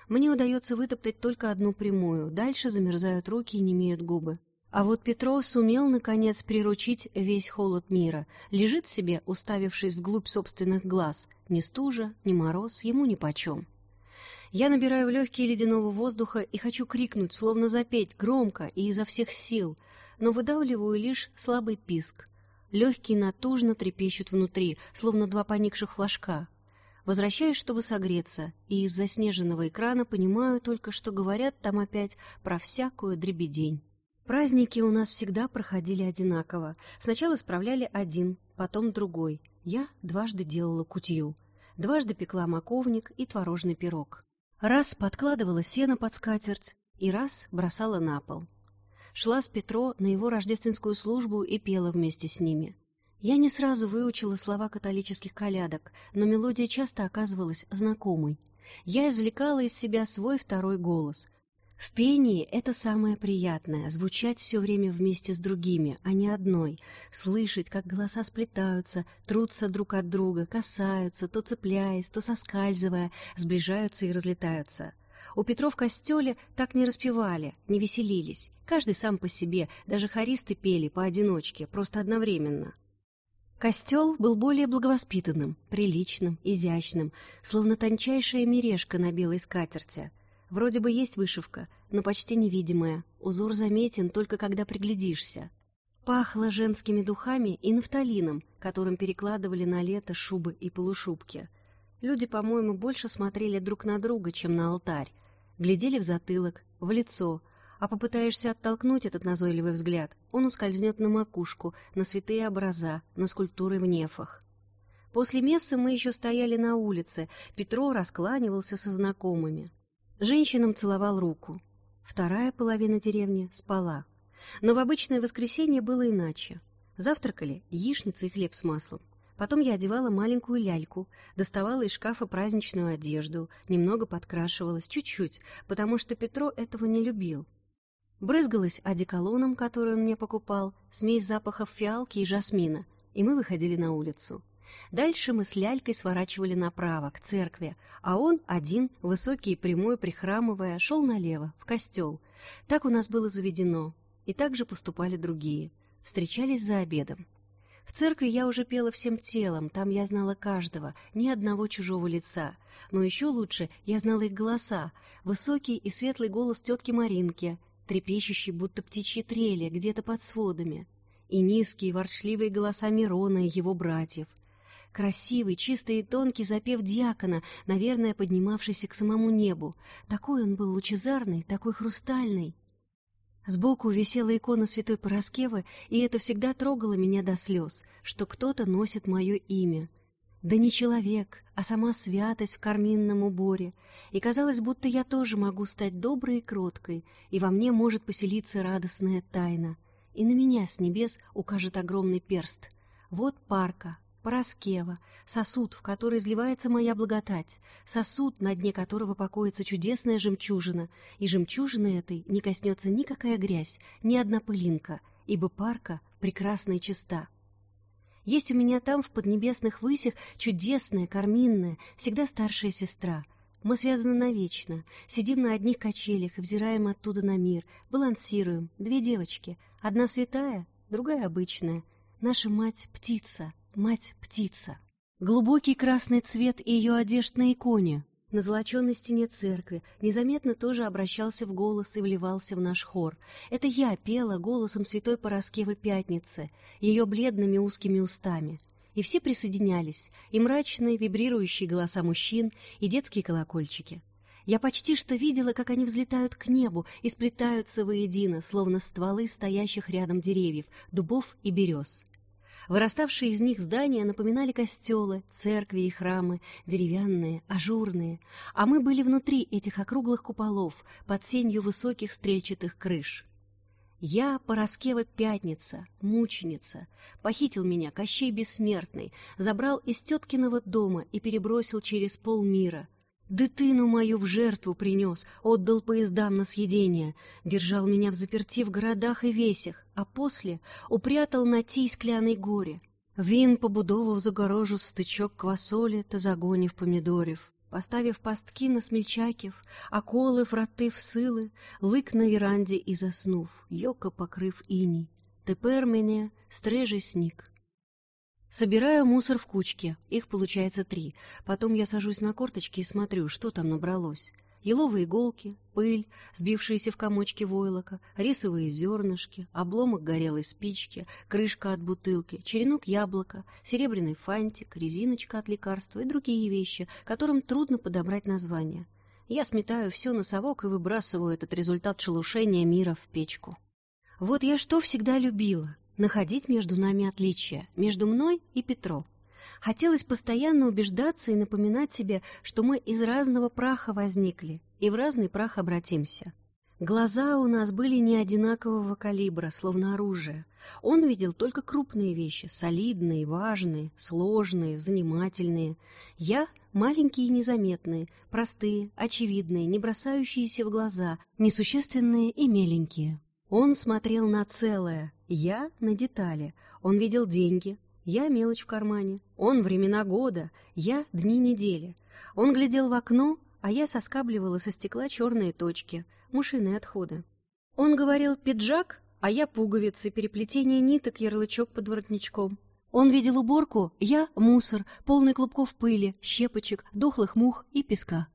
Мне удается вытоптать только одну прямую, дальше замерзают руки и немеют губы. А вот Петро сумел, наконец, приручить весь холод мира. Лежит себе, уставившись вглубь собственных глаз. Ни стужа, ни мороз, ему нипочем. Я набираю в легкие ледяного воздуха и хочу крикнуть, словно запеть, громко и изо всех сил, но выдавливаю лишь слабый писк. Легкие натужно трепещут внутри, словно два поникших флажка. Возвращаюсь, чтобы согреться, и из заснеженного экрана понимаю только, что говорят там опять про всякую дребедень. Праздники у нас всегда проходили одинаково. Сначала справляли один, потом другой. Я дважды делала кутью. Дважды пекла маковник и творожный пирог. Раз подкладывала сено под скатерть, и раз бросала на пол шла с Петро на его рождественскую службу и пела вместе с ними. Я не сразу выучила слова католических колядок, но мелодия часто оказывалась знакомой. Я извлекала из себя свой второй голос. В пении это самое приятное — звучать все время вместе с другими, а не одной, слышать, как голоса сплетаются, трутся друг от друга, касаются, то цепляясь, то соскальзывая, сближаются и разлетаются — У Петров костеле так не распевали, не веселились. Каждый сам по себе, даже хористы пели поодиночке, просто одновременно. Костел был более благовоспитанным, приличным, изящным, словно тончайшая мережка на белой скатерти. Вроде бы есть вышивка, но почти невидимая. Узор заметен только когда приглядишься. Пахло женскими духами и нафталином, которым перекладывали на лето шубы и полушубки. Люди, по-моему, больше смотрели друг на друга, чем на алтарь. Глядели в затылок, в лицо, а попытаешься оттолкнуть этот назойливый взгляд, он ускользнет на макушку, на святые образа, на скульптуры в нефах. После мессы мы еще стояли на улице, Петро раскланивался со знакомыми. Женщинам целовал руку. Вторая половина деревни спала. Но в обычное воскресенье было иначе. Завтракали яичница и хлеб с маслом. Потом я одевала маленькую ляльку, доставала из шкафа праздничную одежду, немного подкрашивалась, чуть-чуть, потому что Петро этого не любил. Брызгалась одеколоном, который он мне покупал, смесь запахов фиалки и жасмина, и мы выходили на улицу. Дальше мы с лялькой сворачивали направо, к церкви, а он, один, высокий и прямой, прихрамывая, шел налево, в костел. Так у нас было заведено, и так же поступали другие. Встречались за обедом. В церкви я уже пела всем телом, там я знала каждого, ни одного чужого лица. Но еще лучше я знала их голоса, высокий и светлый голос тетки Маринки, трепещущий, будто птичьи трели, где-то под сводами, и низкие, ворчливые голоса Мирона и его братьев. Красивый, чистый и тонкий запев дьякона, наверное, поднимавшийся к самому небу. Такой он был лучезарный, такой хрустальный. Сбоку висела икона святой Пороскевы, и это всегда трогало меня до слез, что кто-то носит мое имя. Да не человек, а сама святость в карминном уборе. И казалось, будто я тоже могу стать доброй и кроткой, и во мне может поселиться радостная тайна. И на меня с небес укажет огромный перст. Вот парка, Пороскева, сосуд, в который изливается моя благодать, сосуд, на дне которого покоится чудесная жемчужина, и жемчужины этой не коснется никакая грязь, ни одна пылинка, ибо парка прекрасна и чиста. Есть у меня там, в поднебесных высях, чудесная, карминная, всегда старшая сестра. Мы связаны навечно, сидим на одних качелях и взираем оттуда на мир, балансируем, две девочки, одна святая, другая обычная. Наша мать — птица, мать-птица. Глубокий красный цвет ее одежд на иконе, на золоченной стене церкви, незаметно тоже обращался в голос и вливался в наш хор. Это я пела голосом святой Пороскевы Пятницы, ее бледными узкими устами. И все присоединялись, и мрачные вибрирующие голоса мужчин, и детские колокольчики. Я почти что видела, как они взлетают к небу и сплетаются воедино, словно стволы стоящих рядом деревьев, дубов и берез. Выраставшие из них здания напоминали костелы, церкви и храмы, деревянные, ажурные, а мы были внутри этих округлых куполов, под сенью высоких стрельчатых крыш. Я, Пороскева Пятница, мученица, похитил меня Кощей Бессмертный, забрал из теткиного дома и перебросил через полмира — Дытыну мою в жертву принес, отдал поездам на съедение, держал меня в заперти в городах и весях, а после упрятал на тій скляной горе. Він побудовав загорожу стичок квасолі та загонів помідорів, поставив пастки на смільчаків, а коли вратив сили, лик на віранді і заснув, йока покрив іній. Тепер мене стреже сніг. Собираю мусор в кучке, их получается три. Потом я сажусь на корточки и смотрю, что там набралось. Еловые иголки, пыль, сбившиеся в комочки войлока, рисовые зернышки, обломок горелой спички, крышка от бутылки, черенок яблока, серебряный фантик, резиночка от лекарства и другие вещи, которым трудно подобрать название. Я сметаю все на совок и выбрасываю этот результат шелушения мира в печку. Вот я что всегда любила находить между нами отличия, между мной и Петро. Хотелось постоянно убеждаться и напоминать себе, что мы из разного праха возникли и в разный прах обратимся. Глаза у нас были не одинакового калибра, словно оружие. Он видел только крупные вещи, солидные, важные, сложные, занимательные. Я — маленькие и незаметные, простые, очевидные, не бросающиеся в глаза, несущественные и меленькие. Он смотрел на целое, я — на детали. Он видел деньги, я — мелочь в кармане. Он — времена года, я — дни недели. Он глядел в окно, а я соскабливала со стекла черные точки, мушиные отходы. Он говорил «пиджак», а я пуговицы, переплетение ниток, ярлычок под воротничком. Он видел уборку, я — мусор, полный клубков пыли, щепочек, дохлых мух и песка.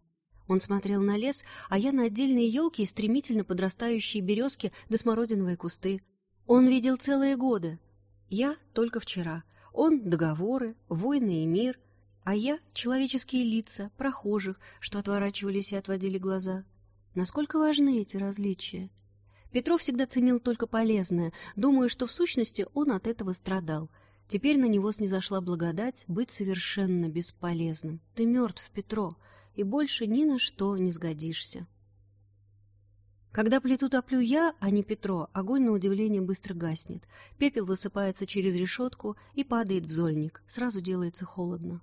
Он смотрел на лес, а я на отдельные елки и стремительно подрастающие березки да смородиновые кусты. Он видел целые годы. Я только вчера. Он — договоры, войны и мир, а я — человеческие лица, прохожих, что отворачивались и отводили глаза. Насколько важны эти различия? Петров всегда ценил только полезное, думая, что в сущности он от этого страдал. Теперь на него снизошла благодать быть совершенно бесполезным. Ты мертв, Петро, и больше ни на что не сгодишься. Когда плиту топлю я, а не Петро, огонь на удивление быстро гаснет. Пепел высыпается через решетку и падает в зольник. Сразу делается холодно.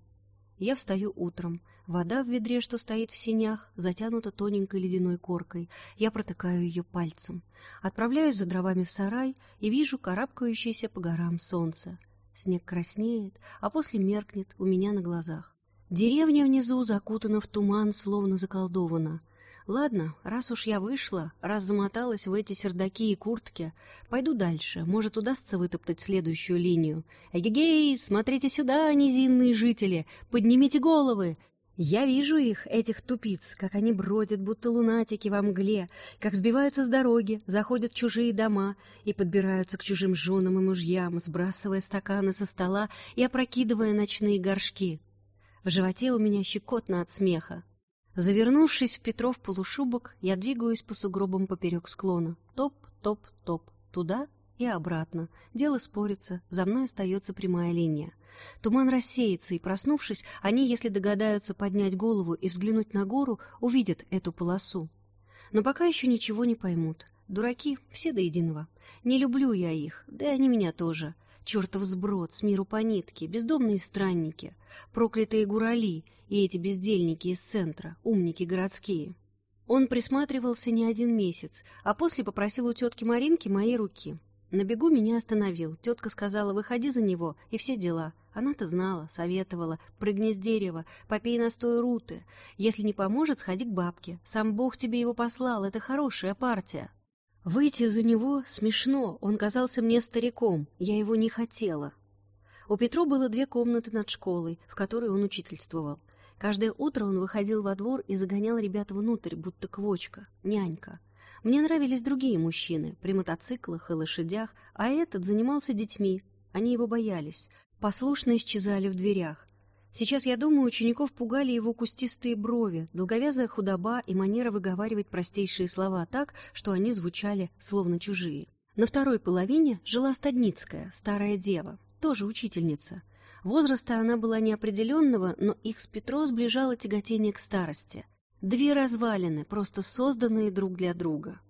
Я встаю утром. Вода в ведре, что стоит в синях, затянута тоненькой ледяной коркой. Я протыкаю ее пальцем. Отправляюсь за дровами в сарай и вижу карабкающееся по горам солнце. Снег краснеет, а после меркнет у меня на глазах. Деревня внизу закутана в туман, словно заколдована. Ладно, раз уж я вышла, раз замоталась в эти сердаки и куртки, пойду дальше, может, удастся вытоптать следующую линию. Эгегей, смотрите сюда, низинные жители, поднимите головы! Я вижу их, этих тупиц, как они бродят, будто лунатики во мгле, как сбиваются с дороги, заходят в чужие дома и подбираются к чужим женам и мужьям, сбрасывая стаканы со стола и опрокидывая ночные горшки. В животе у меня щекотно от смеха. Завернувшись в Петров полушубок, я двигаюсь по сугробам поперек склона. Топ, топ, топ. Туда и обратно. Дело спорится, за мной остается прямая линия. Туман рассеется, и, проснувшись, они, если догадаются поднять голову и взглянуть на гору, увидят эту полосу. Но пока еще ничего не поймут. Дураки все до единого. Не люблю я их, да и они меня тоже. Чертов сброд, с миру по нитке, бездомные странники, проклятые гурали и эти бездельники из центра, умники городские. Он присматривался не один месяц, а после попросил у тетки Маринки моей руки. На бегу меня остановил. Тетка сказала, выходи за него, и все дела. Она-то знала, советовала, прыгни с дерева, попей настой руты. Если не поможет, сходи к бабке. Сам Бог тебе его послал, это хорошая партия. Выйти за него смешно, он казался мне стариком, я его не хотела. У Петро было две комнаты над школой, в которой он учительствовал. Каждое утро он выходил во двор и загонял ребят внутрь, будто квочка, нянька. Мне нравились другие мужчины, при мотоциклах и лошадях, а этот занимался детьми. Они его боялись, послушно исчезали в дверях. Сейчас, я думаю, учеников пугали его кустистые брови, долговязая худоба и манера выговаривать простейшие слова так, что они звучали словно чужие. На второй половине жила Стадницкая, старая дева, тоже учительница. Возраста она была неопределенного, но их с Петро сближало тяготение к старости. Две развалины, просто созданные друг для друга.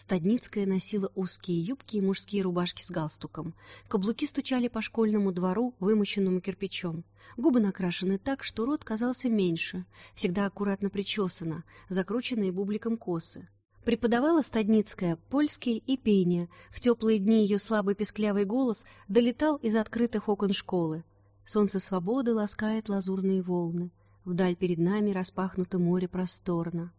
Стадницкая носила узкие юбки и мужские рубашки с галстуком. Каблуки стучали по школьному двору, вымощенному кирпичом. Губы накрашены так, что рот казался меньше, всегда аккуратно причесана, закрученные бубликом косы. Преподавала Стадницкая польский и пение. В теплые дни ее слабый песклявый голос долетал из открытых окон школы. Солнце свободы ласкает лазурные волны. Вдаль перед нами распахнуто море просторно.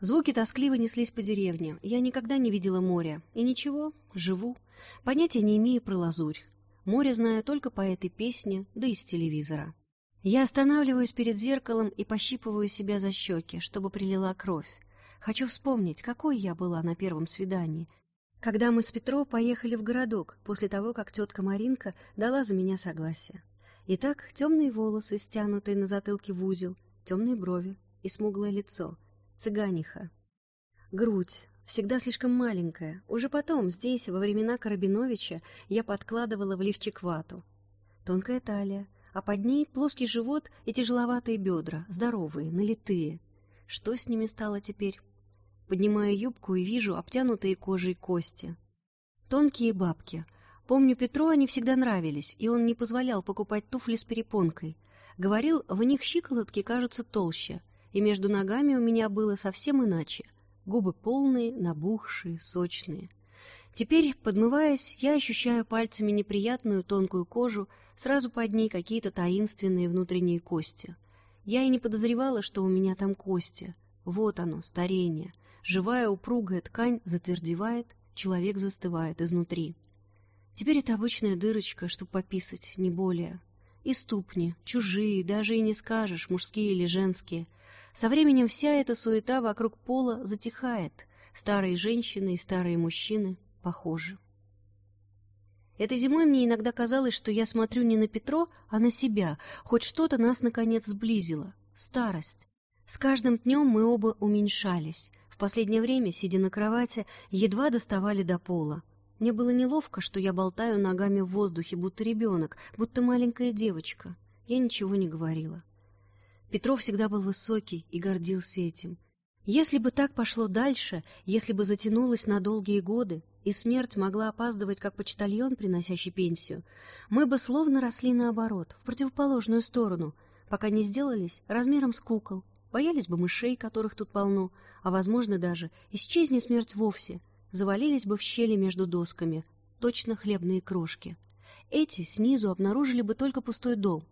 Звуки тоскливо неслись по деревне. Я никогда не видела моря. И ничего, живу. Понятия не имею про лазурь. Море знаю только по этой песне, да из телевизора. Я останавливаюсь перед зеркалом и пощипываю себя за щеки, чтобы прилила кровь. Хочу вспомнить, какой я была на первом свидании, когда мы с Петро поехали в городок после того, как тетка Маринка дала за меня согласие. Итак, темные волосы, стянутые на затылке в узел, темные брови и смуглое лицо — цыганиха. Грудь, всегда слишком маленькая. Уже потом, здесь, во времена Карабиновича, я подкладывала в лифчик вату. Тонкая талия, а под ней плоский живот и тяжеловатые бедра, здоровые, налитые. Что с ними стало теперь? Поднимаю юбку и вижу обтянутые кожей кости. Тонкие бабки. Помню, Петру они всегда нравились, и он не позволял покупать туфли с перепонкой. Говорил, в них щиколотки кажутся толще и между ногами у меня было совсем иначе. Губы полные, набухшие, сочные. Теперь, подмываясь, я ощущаю пальцами неприятную тонкую кожу, сразу под ней какие-то таинственные внутренние кости. Я и не подозревала, что у меня там кости. Вот оно, старение. Живая упругая ткань затвердевает, человек застывает изнутри. Теперь это обычная дырочка, чтобы пописать, не более. И ступни, чужие, даже и не скажешь, мужские или женские. Со временем вся эта суета вокруг пола затихает. Старые женщины и старые мужчины похожи. Этой зимой мне иногда казалось, что я смотрю не на Петро, а на себя. Хоть что-то нас, наконец, сблизило. Старость. С каждым днем мы оба уменьшались. В последнее время, сидя на кровати, едва доставали до пола. Мне было неловко, что я болтаю ногами в воздухе, будто ребенок, будто маленькая девочка. Я ничего не говорила. Петров всегда был высокий и гордился этим. Если бы так пошло дальше, если бы затянулось на долгие годы, и смерть могла опаздывать как почтальон, приносящий пенсию, мы бы словно росли наоборот, в противоположную сторону, пока не сделались размером с кукол, боялись бы мышей, которых тут полно, а, возможно, даже исчезни смерть вовсе, завалились бы в щели между досками, точно хлебные крошки. Эти снизу обнаружили бы только пустой дом.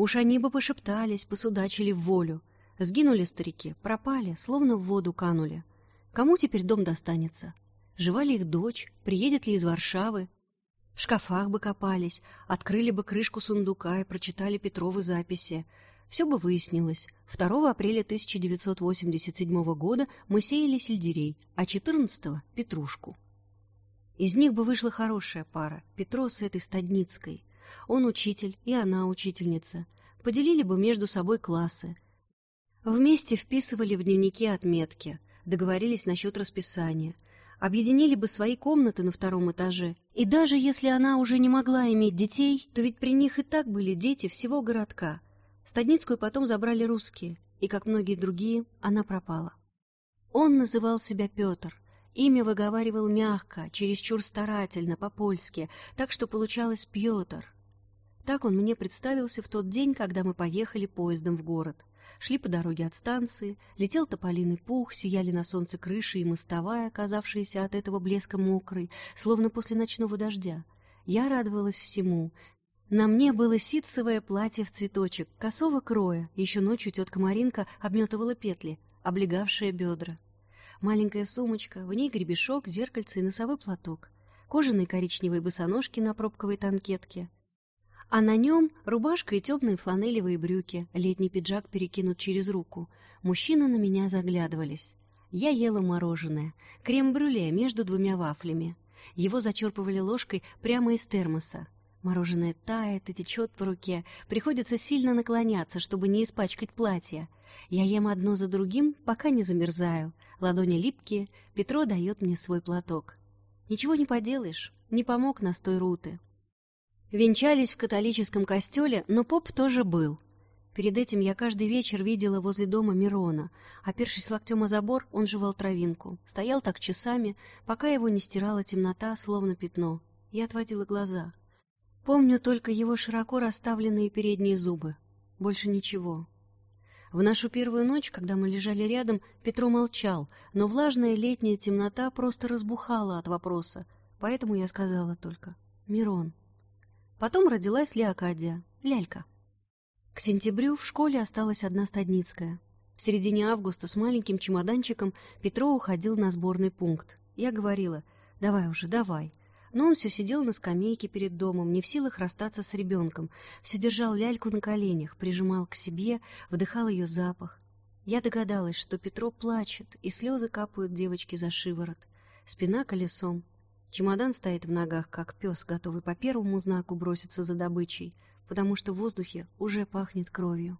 Уж они бы пошептались, посудачили в волю. Сгинули старики, пропали, словно в воду канули. Кому теперь дом достанется? Жива ли их дочь? Приедет ли из Варшавы? В шкафах бы копались, открыли бы крышку сундука и прочитали Петровы записи. Все бы выяснилось. 2 апреля 1987 года мы сеяли сельдерей, а 14 — петрушку. Из них бы вышла хорошая пара, Петро с этой Стадницкой. Он учитель, и она учительница. Поделили бы между собой классы. Вместе вписывали в дневники отметки, договорились насчет расписания, объединили бы свои комнаты на втором этаже. И даже если она уже не могла иметь детей, то ведь при них и так были дети всего городка — Стадницкую потом забрали русские, и, как многие другие, она пропала. Он называл себя Петр, имя выговаривал мягко, чересчур старательно, по-польски, так что получалось Пьотр. Так он мне представился в тот день, когда мы поехали поездом в город. Шли по дороге от станции, летел тополиный пух, сияли на солнце крыши и мостовая, оказавшаяся от этого блеска мокрой, словно после ночного дождя. Я радовалась всему, на мне было ситцевое платье в цветочек, косого кроя, еще ночью тетка Маринка обметывала петли, облегавшие бедра. Маленькая сумочка, в ней гребешок, зеркальце и носовой платок, кожаные коричневые босоножки на пробковой танкетке. А на нем рубашка и темные фланелевые брюки, летний пиджак перекинут через руку. Мужчины на меня заглядывались. Я ела мороженое, крем-брюле между двумя вафлями. Его зачерпывали ложкой прямо из термоса. Мороженое тает и течет по руке. Приходится сильно наклоняться, чтобы не испачкать платье. Я ем одно за другим, пока не замерзаю. Ладони липкие, Петро дает мне свой платок. Ничего не поделаешь, не помог настой руты. Венчались в католическом костеле, но поп тоже был. Перед этим я каждый вечер видела возле дома Мирона. Опершись локтем о забор, он жевал травинку. Стоял так часами, пока его не стирала темнота, словно пятно. Я отводила глаза — Помню только его широко расставленные передние зубы. Больше ничего. В нашу первую ночь, когда мы лежали рядом, Петро молчал, но влажная летняя темнота просто разбухала от вопроса, поэтому я сказала только «Мирон». Потом родилась Леокадия, лялька. К сентябрю в школе осталась одна Стадницкая. В середине августа с маленьким чемоданчиком Петро уходил на сборный пункт. Я говорила «Давай уже, давай». Но он все сидел на скамейке перед домом, не в силах расстаться с ребенком, все держал ляльку на коленях, прижимал к себе, вдыхал ее запах. Я догадалась, что Петро плачет, и слезы капают девочке за шиворот. Спина колесом. Чемодан стоит в ногах, как пес, готовый по первому знаку броситься за добычей, потому что в воздухе уже пахнет кровью.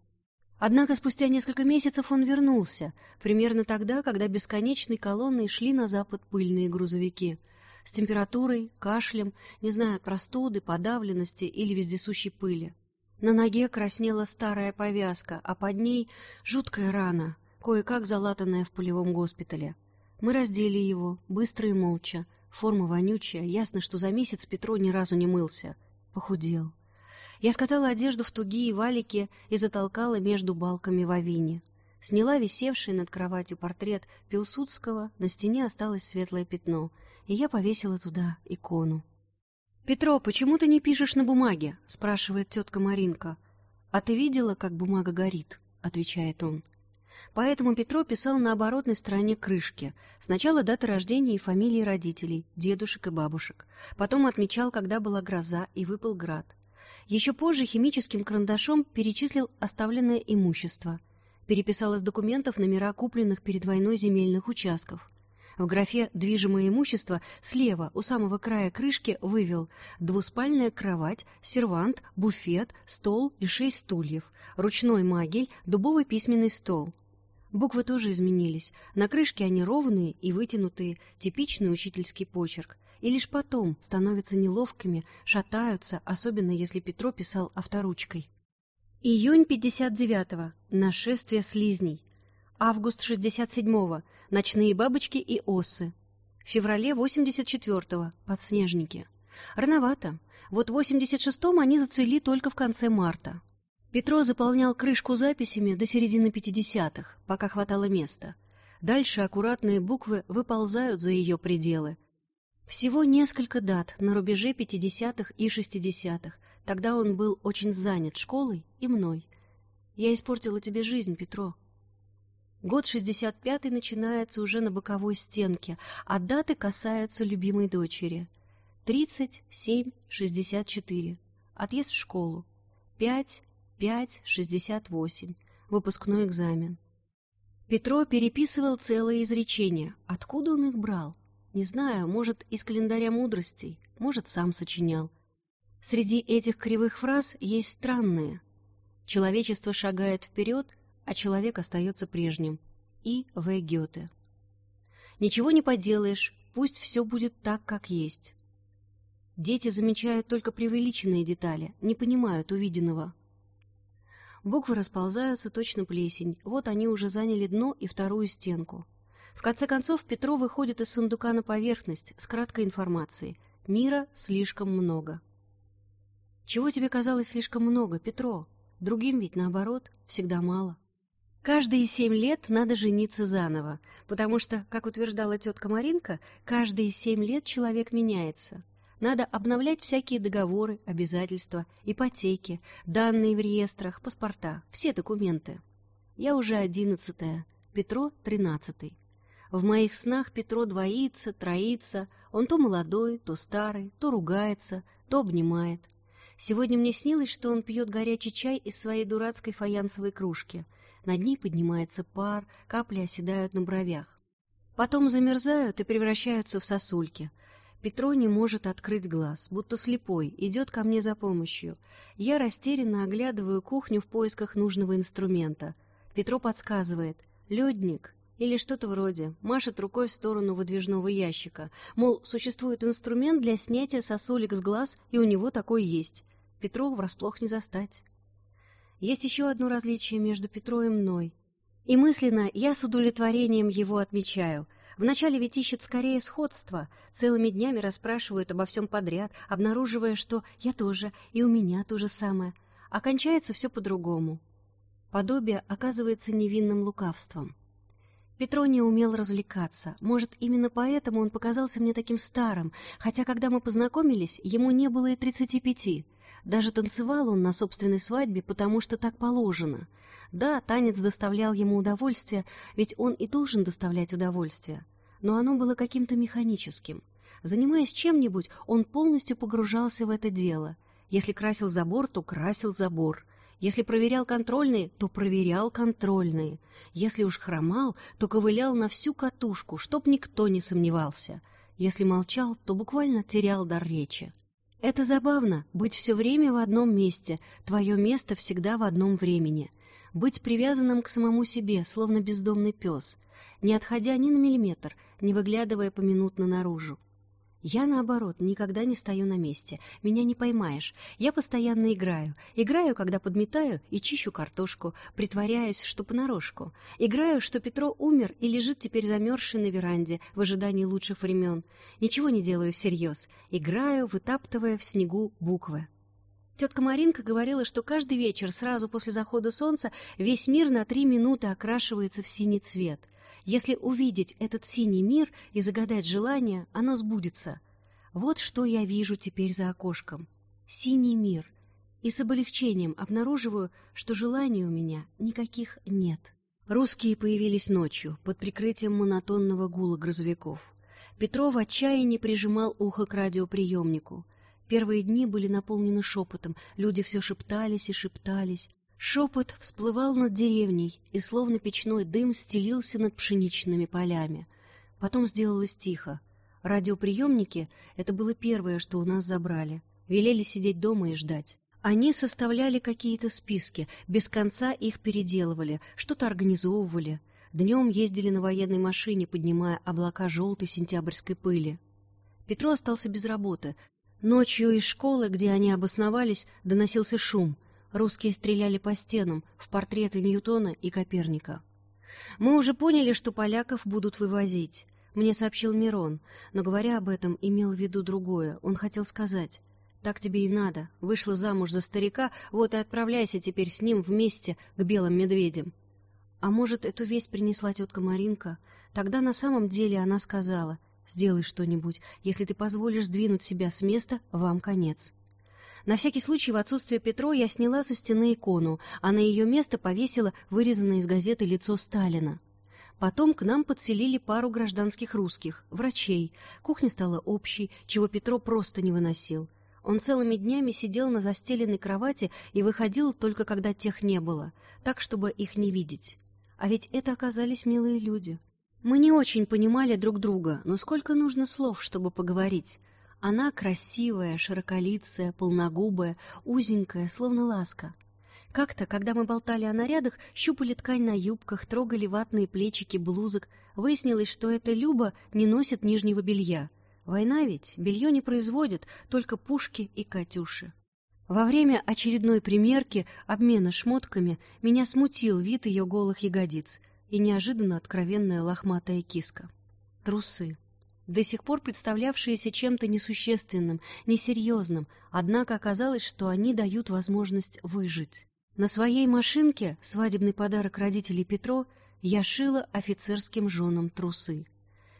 Однако спустя несколько месяцев он вернулся, примерно тогда, когда бесконечной колонной шли на запад пыльные грузовики — с температурой, кашлем, не знаю, от простуды, подавленности или вездесущей пыли. На ноге краснела старая повязка, а под ней жуткая рана, кое-как залатанная в полевом госпитале. Мы раздели его, быстро и молча. Форма вонючая, ясно, что за месяц Петро ни разу не мылся. Похудел. Я скатала одежду в тугие валики и затолкала между балками в авине. Сняла висевший над кроватью портрет Пилсудского, на стене осталось светлое пятно — и я повесила туда икону. «Петро, почему ты не пишешь на бумаге?» — спрашивает тетка Маринка. «А ты видела, как бумага горит?» — отвечает он. Поэтому Петро писал на оборотной стороне крышки. Сначала даты рождения и фамилии родителей, дедушек и бабушек. Потом отмечал, когда была гроза и выпал град. Еще позже химическим карандашом перечислил оставленное имущество. Переписал из документов номера купленных перед войной земельных участков. В графе «Движимое имущество» слева у самого края крышки вывел двуспальная кровать, сервант, буфет, стол и шесть стульев, ручной магель, дубовый письменный стол. Буквы тоже изменились. На крышке они ровные и вытянутые, типичный учительский почерк. И лишь потом становятся неловкими, шатаются, особенно если Петро писал авторучкой. Июнь 59-го. Нашествие слизней. Август 67-го. Ночные бабочки и осы. В феврале 84-го. Подснежники. Рановато. Вот в 86-м они зацвели только в конце марта. Петро заполнял крышку записями до середины 50-х, пока хватало места. Дальше аккуратные буквы выползают за ее пределы. Всего несколько дат на рубеже 50-х и 60-х. Тогда он был очень занят школой и мной. Я испортила тебе жизнь, Петро. Год 65-й начинается уже на боковой стенке, а даты касаются любимой дочери. 37-64. Отъезд в школу. 5 5,68. Выпускной экзамен. Петро переписывал целые изречения. Откуда он их брал? Не знаю, может, из календаря мудростей, может, сам сочинял. Среди этих кривых фраз есть странные. Человечество шагает вперед, а человек остается прежним. И В. Гёте. Ничего не поделаешь, пусть все будет так, как есть. Дети замечают только преувеличенные детали, не понимают увиденного. Буквы расползаются, точно плесень. Вот они уже заняли дно и вторую стенку. В конце концов, Петро выходит из сундука на поверхность с краткой информацией. Мира слишком много. Чего тебе казалось слишком много, Петро? Другим ведь, наоборот, всегда мало. Каждые семь лет надо жениться заново, потому что, как утверждала тетка Маринка, каждые семь лет человек меняется. Надо обновлять всякие договоры, обязательства, ипотеки, данные в реестрах, паспорта, все документы. Я уже одиннадцатая, Петро тринадцатый. В моих снах Петро двоится, троится, он то молодой, то старый, то ругается, то обнимает. Сегодня мне снилось, что он пьет горячий чай из своей дурацкой фаянсовой кружки. Над ней поднимается пар, капли оседают на бровях. Потом замерзают и превращаются в сосульки — Петро не может открыть глаз, будто слепой, идет ко мне за помощью. Я растерянно оглядываю кухню в поисках нужного инструмента. Петро подсказывает «Ледник» или что-то вроде, машет рукой в сторону выдвижного ящика. Мол, существует инструмент для снятия сосулек с глаз, и у него такой есть. Петро врасплох не застать. Есть еще одно различие между Петро и мной. И мысленно я с удовлетворением его отмечаю — Вначале ведь ищет скорее сходство, целыми днями расспрашивают обо всем подряд, обнаруживая, что я тоже, и у меня то же самое. А кончается все по-другому. Подобие оказывается невинным лукавством. Петро не умел развлекаться. Может, именно поэтому он показался мне таким старым, хотя, когда мы познакомились, ему не было и тридцати пяти. Даже танцевал он на собственной свадьбе, потому что так положено. Да, танец доставлял ему удовольствие, ведь он и должен доставлять удовольствие но оно было каким-то механическим. Занимаясь чем-нибудь, он полностью погружался в это дело. Если красил забор, то красил забор. Если проверял контрольные, то проверял контрольные. Если уж хромал, то ковылял на всю катушку, чтоб никто не сомневался. Если молчал, то буквально терял дар речи. Это забавно — быть все время в одном месте, твое место всегда в одном времени. Быть привязанным к самому себе, словно бездомный пес, не отходя ни на миллиметр — не выглядывая поминутно наружу. Я, наоборот, никогда не стою на месте. Меня не поймаешь. Я постоянно играю. Играю, когда подметаю и чищу картошку, притворяюсь, что понарошку. Играю, что Петро умер и лежит теперь замерзший на веранде в ожидании лучших времен. Ничего не делаю всерьез. Играю, вытаптывая в снегу буквы. Тетка Маринка говорила, что каждый вечер сразу после захода солнца весь мир на три минуты окрашивается в синий цвет — если увидеть этот синий мир и загадать желание, оно сбудется. Вот что я вижу теперь за окошком. Синий мир. и с облегчением обнаруживаю, что желаний у меня никаких нет. Русские появились ночью, под прикрытием монотонного гула грузовиков. Петров в прижимал ухо к радиоприемнику. Первые дни были наполнены шепотом, люди все шептались и шептались. Шепот всплывал над деревней, и словно печной дым стелился над пшеничными полями. Потом сделалось тихо. Радиоприемники — это было первое, что у нас забрали. Велели сидеть дома и ждать. Они составляли какие-то списки, без конца их переделывали, что-то организовывали. Днем ездили на военной машине, поднимая облака желтой сентябрьской пыли. Петро остался без работы. Ночью из школы, где они обосновались, доносился шум. Русские стреляли по стенам, в портреты Ньютона и Коперника. Мы уже поняли, что поляков будут вывозить. Мне сообщил Мирон, но, говоря об этом, имел в виду другое. Он хотел сказать, «Так тебе и надо. Вышла замуж за старика, вот и отправляйся теперь с ним вместе к белым медведям». А может, эту весть принесла тетка Маринка? Тогда на самом деле она сказала, «Сделай что-нибудь. Если ты позволишь сдвинуть себя с места, вам конец». На всякий случай в отсутствие Петро я сняла со стены икону, а на ее место повесила вырезанное из газеты лицо Сталина. Потом к нам подселили пару гражданских русских, врачей. Кухня стала общей, чего Петро просто не выносил. Он целыми днями сидел на застеленной кровати и выходил только когда тех не было, так, чтобы их не видеть. А ведь это оказались милые люди. Мы не очень понимали друг друга, но сколько нужно слов, чтобы поговорить. Она красивая, широколицая, полногубая, узенькая, словно ласка. Как-то, когда мы болтали о нарядах, щупали ткань на юбках, трогали ватные плечики блузок, выяснилось, что эта Люба не носит нижнего белья. Война ведь, белье не производит, только пушки и катюши. Во время очередной примерки, обмена шмотками, меня смутил вид ее голых ягодиц и неожиданно откровенная лохматая киска. Трусы. До сих пор представлявшиеся чем-то несущественным, несерьезным, однако оказалось, что они дают возможность выжить. На своей машинке, свадебный подарок родителей Петро, я шила офицерским женам трусы.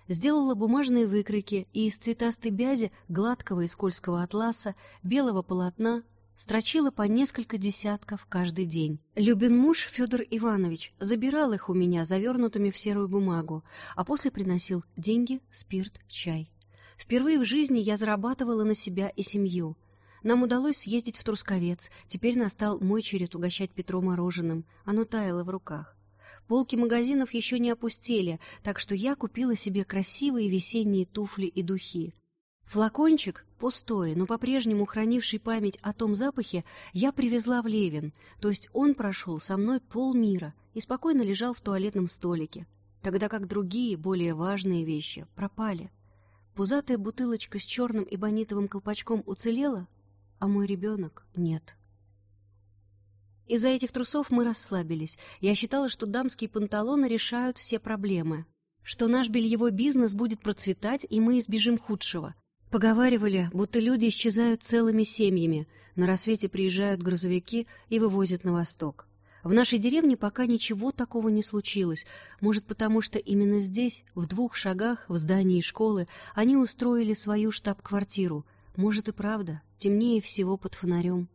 Сделала бумажные выкройки и из цветастой бязи, гладкого и скользкого атласа, белого полотна, строчила по несколько десятков каждый день. Любин муж Федор Иванович забирал их у меня завернутыми в серую бумагу, а после приносил деньги, спирт, чай. Впервые в жизни я зарабатывала на себя и семью — нам удалось съездить в Трусковец. Теперь настал мой черед угощать Петро мороженым. Оно таяло в руках. Полки магазинов еще не опустели, так что я купила себе красивые весенние туфли и духи. Флакончик, пустой, но по-прежнему хранивший память о том запахе, я привезла в Левин, то есть он прошел со мной полмира и спокойно лежал в туалетном столике, тогда как другие, более важные вещи пропали. Пузатая бутылочка с черным эбонитовым колпачком уцелела, а мой ребенок нет. Из-за этих трусов мы расслабились. Я считала, что дамские панталоны решают все проблемы, что наш бельевой бизнес будет процветать, и мы избежим худшего. Поговаривали, будто люди исчезают целыми семьями, на рассвете приезжают грузовики и вывозят на восток. В нашей деревне пока ничего такого не случилось, может, потому что именно здесь, в двух шагах, в здании школы, они устроили свою штаб-квартиру — может и правда, темнее всего под фонарем.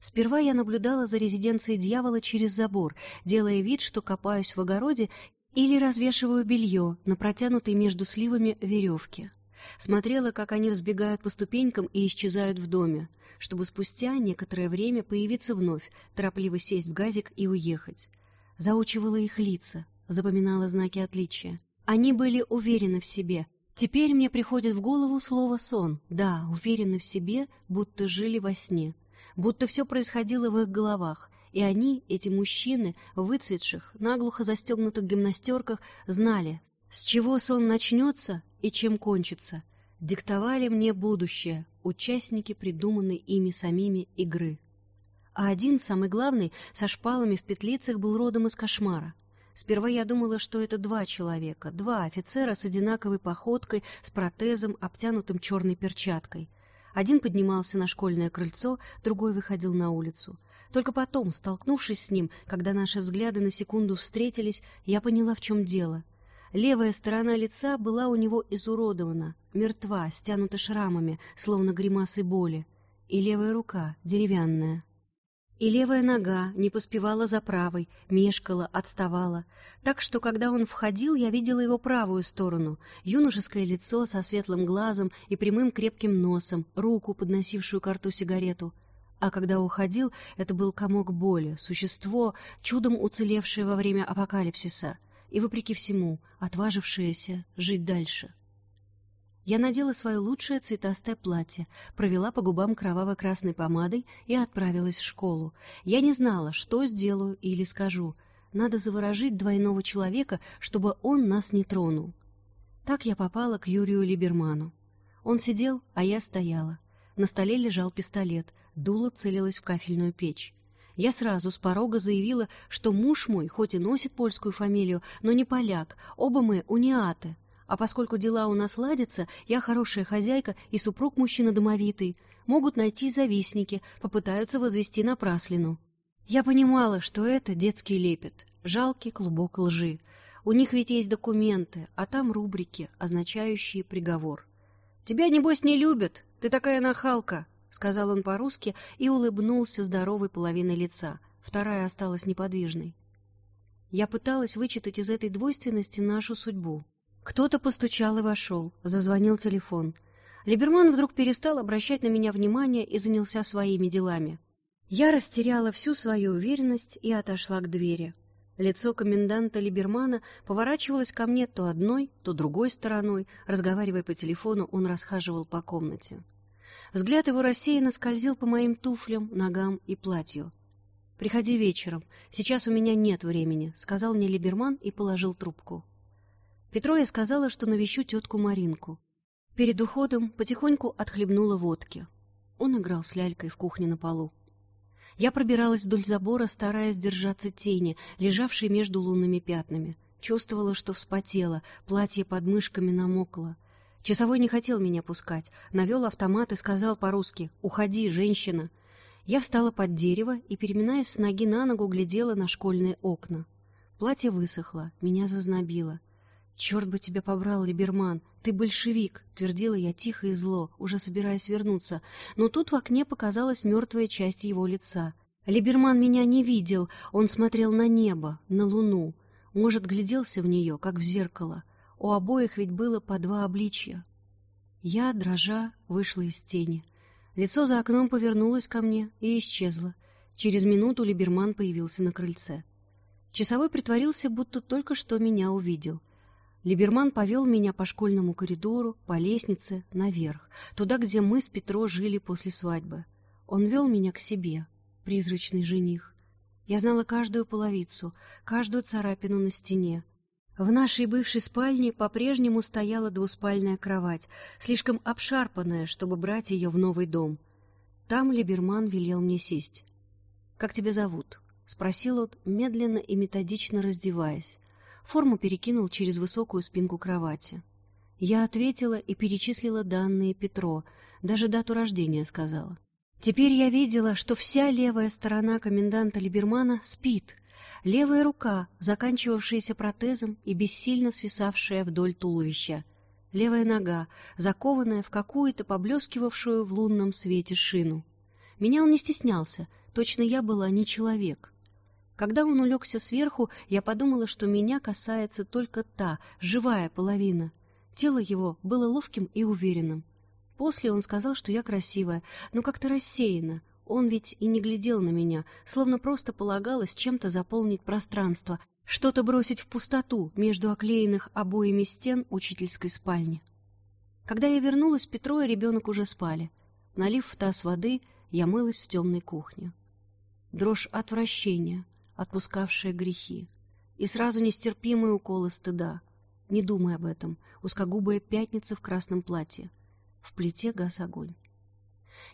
Сперва я наблюдала за резиденцией дьявола через забор, делая вид, что копаюсь в огороде или развешиваю белье на протянутой между сливами веревке. Смотрела, как они взбегают по ступенькам и исчезают в доме, чтобы спустя некоторое время появиться вновь, торопливо сесть в газик и уехать. Заучивала их лица, запоминала знаки отличия. Они были уверены в себе, Теперь мне приходит в голову слово «сон». Да, уверены в себе, будто жили во сне. Будто все происходило в их головах. И они, эти мужчины, в выцветших, наглухо застегнутых гимнастерках, знали, с чего сон начнется и чем кончится. Диктовали мне будущее, участники придуманной ими самими игры. А один, самый главный, со шпалами в петлицах, был родом из кошмара — Сперва я думала, что это два человека, два офицера с одинаковой походкой, с протезом, обтянутым черной перчаткой. Один поднимался на школьное крыльцо, другой выходил на улицу. Только потом, столкнувшись с ним, когда наши взгляды на секунду встретились, я поняла, в чем дело. Левая сторона лица была у него изуродована, мертва, стянута шрамами, словно гримасы боли. и левая рука деревянная. И левая нога не поспевала за правой, мешкала, отставала. Так что, когда он входил, я видела его правую сторону, юношеское лицо со светлым глазом и прямым крепким носом, руку, подносившую к рту сигарету. А когда уходил, это был комок боли, существо, чудом уцелевшее во время апокалипсиса, и, вопреки всему, отважившееся жить дальше. Я надела свое лучшее цветастое платье, провела по губам кроваво-красной помадой и отправилась в школу. Я не знала, что сделаю или скажу. Надо заворожить двойного человека, чтобы он нас не тронул. Так я попала к Юрию Либерману. Он сидел, а я стояла. На столе лежал пистолет, дуло целилось в кафельную печь. Я сразу с порога заявила, что муж мой, хоть и носит польскую фамилию, но не поляк, оба мы униаты, а поскольку дела у нас ладятся, я хорошая хозяйка и супруг мужчина домовитый. Могут найти завистники, попытаются возвести напраслину. Я понимала, что это детский лепет, жалкий клубок лжи. У них ведь есть документы, а там рубрики, означающие приговор. «Тебя, небось, не любят, ты такая нахалка», — сказал он по-русски и улыбнулся здоровой половиной лица. Вторая осталась неподвижной. Я пыталась вычитать из этой двойственности нашу судьбу. Кто-то постучал и вошел. Зазвонил телефон. Либерман вдруг перестал обращать на меня внимание и занялся своими делами. Я растеряла всю свою уверенность и отошла к двери. Лицо коменданта Либермана поворачивалось ко мне то одной, то другой стороной. Разговаривая по телефону, он расхаживал по комнате. Взгляд его рассеянно скользил по моим туфлям, ногам и платью. «Приходи вечером. Сейчас у меня нет времени», — сказал мне Либерман и положил трубку. Петро сказала, что навещу тетку Маринку. Перед уходом потихоньку отхлебнула водки. Он играл с лялькой в кухне на полу. Я пробиралась вдоль забора, стараясь держаться тени, лежавшей между лунными пятнами. Чувствовала, что вспотела, платье под мышками намокло. Часовой не хотел меня пускать, навел автомат и сказал по-русски «Уходи, женщина!». Я встала под дерево и, переминаясь с ноги на ногу, глядела на школьные окна. Платье высохло, меня зазнобило. «Черт бы тебя побрал, Либерман! Ты большевик!» — твердила я тихо и зло, уже собираясь вернуться. Но тут в окне показалась мертвая часть его лица. Либерман меня не видел, он смотрел на небо, на луну. Может, гляделся в нее, как в зеркало. У обоих ведь было по два обличья. Я, дрожа, вышла из тени. Лицо за окном повернулось ко мне и исчезло. Через минуту Либерман появился на крыльце. Часовой притворился, будто только что меня увидел — Либерман повел меня по школьному коридору, по лестнице, наверх, туда, где мы с Петро жили после свадьбы. Он вел меня к себе, призрачный жених. Я знала каждую половицу, каждую царапину на стене. В нашей бывшей спальне по-прежнему стояла двуспальная кровать, слишком обшарпанная, чтобы брать ее в новый дом. Там Либерман велел мне сесть. «Как тебя зовут?» — спросил он, медленно и методично раздеваясь. Форму перекинул через высокую спинку кровати. Я ответила и перечислила данные Петро, даже дату рождения сказала. Теперь я видела, что вся левая сторона коменданта Либермана спит. Левая рука, заканчивавшаяся протезом и бессильно свисавшая вдоль туловища. Левая нога, закованная в какую-то поблескивавшую в лунном свете шину. Меня он не стеснялся, точно я была не человек. Когда он улегся сверху, я подумала, что меня касается только та, живая половина. Тело его было ловким и уверенным. После он сказал, что я красивая, но как-то рассеяна. Он ведь и не глядел на меня, словно просто полагалось чем-то заполнить пространство, что-то бросить в пустоту между оклеенных обоями стен учительской спальни. Когда я вернулась, Петро и ребенок уже спали. Налив в таз воды, я мылась в темной кухне. Дрожь отвращения, отпускавшая грехи, и сразу нестерпимые уколы стыда. Не думай об этом, узкогубая пятница в красном платье. В плите гас огонь.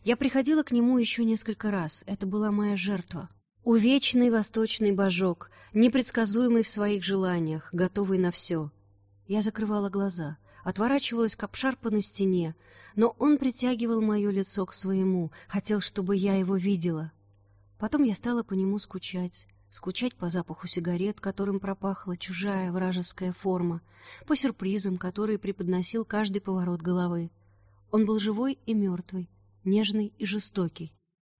Я приходила к нему еще несколько раз, это была моя жертва. Увечный восточный божок, непредсказуемый в своих желаниях, готовый на все. Я закрывала глаза, отворачивалась к обшарпанной стене, но он притягивал мое лицо к своему, хотел, чтобы я его видела. Потом я стала по нему скучать, скучать по запаху сигарет, которым пропахла чужая вражеская форма, по сюрпризам, которые преподносил каждый поворот головы. Он был живой и мертвый, нежный и жестокий.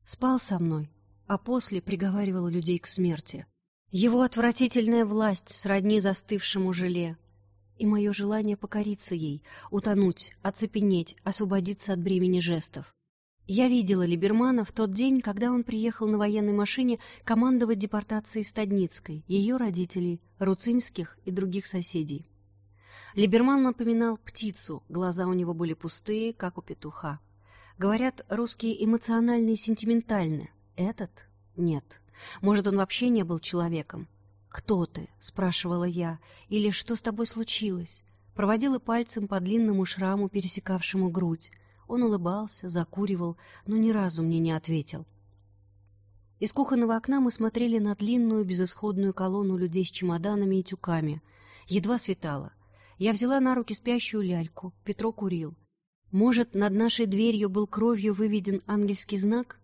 Спал со мной, а после приговаривал людей к смерти. Его отвратительная власть сродни застывшему желе, и мое желание покориться ей, утонуть, оцепенеть, освободиться от бремени жестов. Я видела Либермана в тот день, когда он приехал на военной машине командовать депортацией Стадницкой, ее родителей, Руцинских и других соседей. Либерман напоминал птицу, глаза у него были пустые, как у петуха. Говорят, русские эмоциональные и сентиментальны. Этот — нет. Может, он вообще не был человеком? «Кто ты?» — спрашивала я. «Или что с тобой случилось?» Проводила пальцем по длинному шраму, пересекавшему грудь. Он улыбался, закуривал, но ни разу мне не ответил. Из кухонного окна мы смотрели на длинную безысходную колонну людей с чемоданами и тюками. Едва светало. Я взяла на руки спящую ляльку. Петро курил. Может, над нашей дверью был кровью выведен ангельский знак?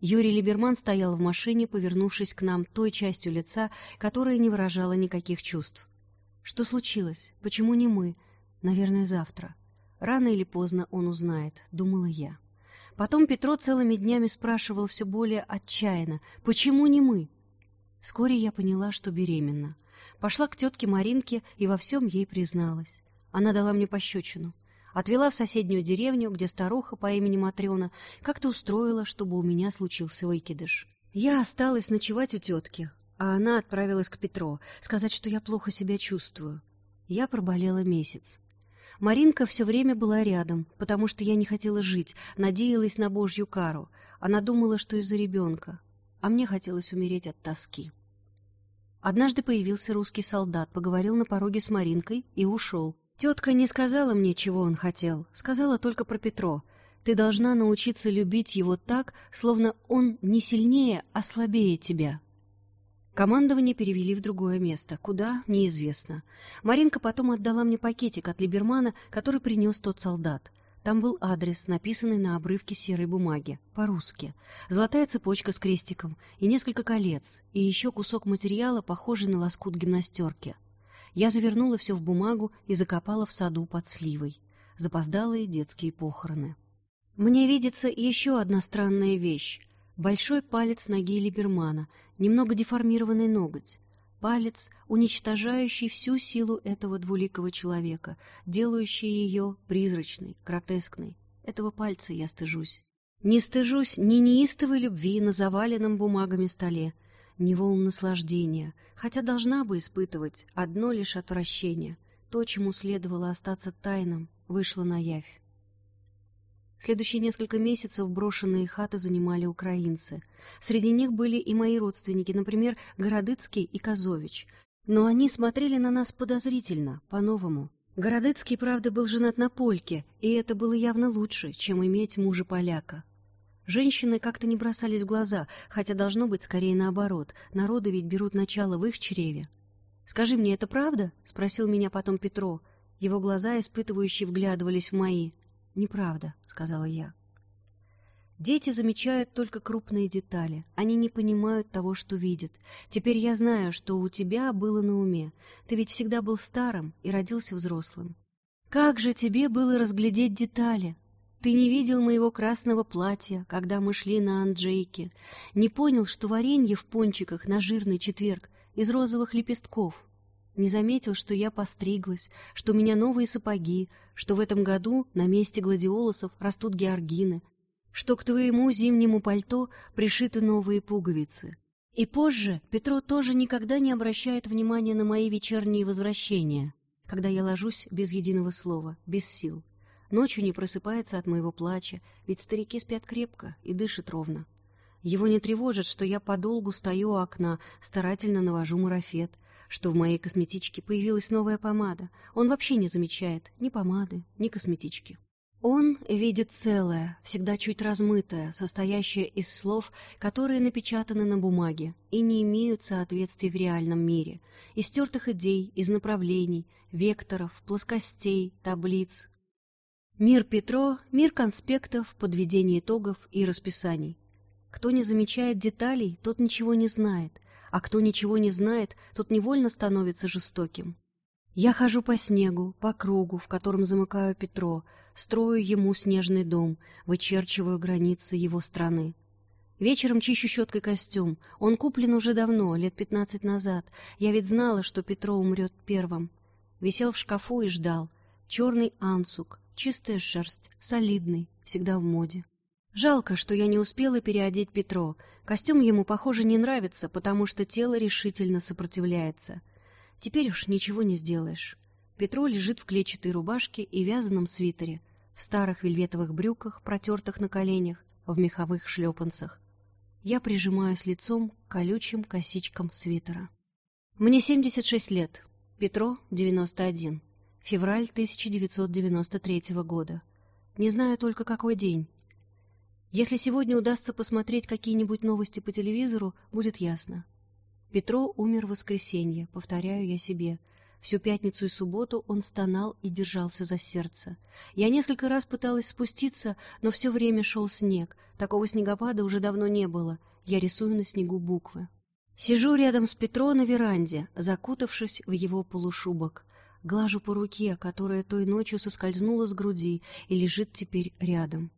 Юрий Либерман стоял в машине, повернувшись к нам той частью лица, которая не выражала никаких чувств. Что случилось? Почему не мы? Наверное, завтра. Рано или поздно он узнает, думала я. Потом Петро целыми днями спрашивал все более отчаянно, почему не мы? Вскоре я поняла, что беременна. Пошла к тетке Маринке и во всем ей призналась. Она дала мне пощечину. Отвела в соседнюю деревню, где старуха по имени Матрена как-то устроила, чтобы у меня случился выкидыш. Я осталась ночевать у тетки, а она отправилась к Петро, сказать, что я плохо себя чувствую. Я проболела месяц. Маринка все время была рядом, потому что я не хотела жить, надеялась на божью кару. Она думала, что из-за ребенка, а мне хотелось умереть от тоски. Однажды появился русский солдат, поговорил на пороге с Маринкой и ушел. Тетка не сказала мне, чего он хотел, сказала только про Петро. Ты должна научиться любить его так, словно он не сильнее, а слабее тебя. Командование перевели в другое место. Куда — неизвестно. Маринка потом отдала мне пакетик от Либермана, который принес тот солдат. Там был адрес, написанный на обрывке серой бумаги, по-русски. Золотая цепочка с крестиком и несколько колец, и еще кусок материала, похожий на лоскут гимнастерки. Я завернула все в бумагу и закопала в саду под сливой. Запоздалые детские похороны. Мне видится еще одна странная вещь. Большой палец ноги Либермана, немного деформированный ноготь. Палец, уничтожающий всю силу этого двуликого человека, делающий ее призрачной, гротескной. Этого пальца я стыжусь. Не стыжусь ни неистовой любви на заваленном бумагами столе, ни волн наслаждения, хотя должна бы испытывать одно лишь отвращение. То, чему следовало остаться тайным, вышло наявь. Следующие несколько месяцев брошенные хаты занимали украинцы. Среди них были и мои родственники, например, Городыцкий и Козович. Но они смотрели на нас подозрительно, по-новому. Городыцкий, правда, был женат на Польке, и это было явно лучше, чем иметь мужа-поляка. Женщины как-то не бросались в глаза, хотя должно быть скорее наоборот. Народы ведь берут начало в их чреве. «Скажи мне, это правда?» — спросил меня потом Петро. Его глаза, испытывающие, вглядывались в мои. «Неправда», — сказала я. Дети замечают только крупные детали. Они не понимают того, что видят. Теперь я знаю, что у тебя было на уме. Ты ведь всегда был старым и родился взрослым. Как же тебе было разглядеть детали? Ты не видел моего красного платья, когда мы шли на Анджейке, не понял, что варенье в пончиках на жирный четверг из розовых лепестков, не заметил, что я постриглась, что у меня новые сапоги, что в этом году на месте гладиолусов растут георгины, что к твоему зимнему пальто пришиты новые пуговицы. И позже Петро тоже никогда не обращает внимания на мои вечерние возвращения, когда я ложусь без единого слова, без сил. Ночью не просыпается от моего плача, ведь старики спят крепко и дышат ровно. Его не тревожит, что я подолгу стою у окна, старательно навожу марафет, что в моей косметичке появилась новая помада. Он вообще не замечает ни помады, ни косметички. Он видит целое, всегда чуть размытое, состоящее из слов, которые напечатаны на бумаге и не имеют соответствия в реальном мире, из стертых идей, из направлений, векторов, плоскостей, таблиц, Мир Петро — мир конспектов, подведения итогов и расписаний. Кто не замечает деталей, тот ничего не знает, а кто ничего не знает, тот невольно становится жестоким. Я хожу по снегу, по кругу, в котором замыкаю Петро, строю ему снежный дом, вычерчиваю границы его страны. Вечером чищу щеткой костюм. Он куплен уже давно, лет пятнадцать назад. Я ведь знала, что Петро умрет первым. Висел в шкафу и ждал. Черный ансук, чистая шерсть, солидный, всегда в моде. Жалко, что я не успела переодеть Петро. Костюм ему, похоже, не нравится, потому что тело решительно сопротивляется. Теперь уж ничего не сделаешь. Петро лежит в клетчатой рубашке и вязаном свитере, в старых вельветовых брюках, протертых на коленях, в меховых шлепанцах. Я прижимаюсь лицом к колючим косичкам свитера. Мне 76 лет, Петро — 91. Февраль 1993 года. Не знаю только, какой день. Если сегодня удастся посмотреть какие-нибудь новости по телевизору, будет ясно. Петро умер в воскресенье, повторяю я себе. Всю пятницу и субботу он стонал и держался за сердце. Я несколько раз пыталась спуститься, но все время шел снег. Такого снегопада уже давно не было. Я рисую на снегу буквы. Сижу рядом с Петро на веранде, закутавшись в его полушубок. Глажу по руке, которая той ночью соскользнула с груди и лежит теперь рядом.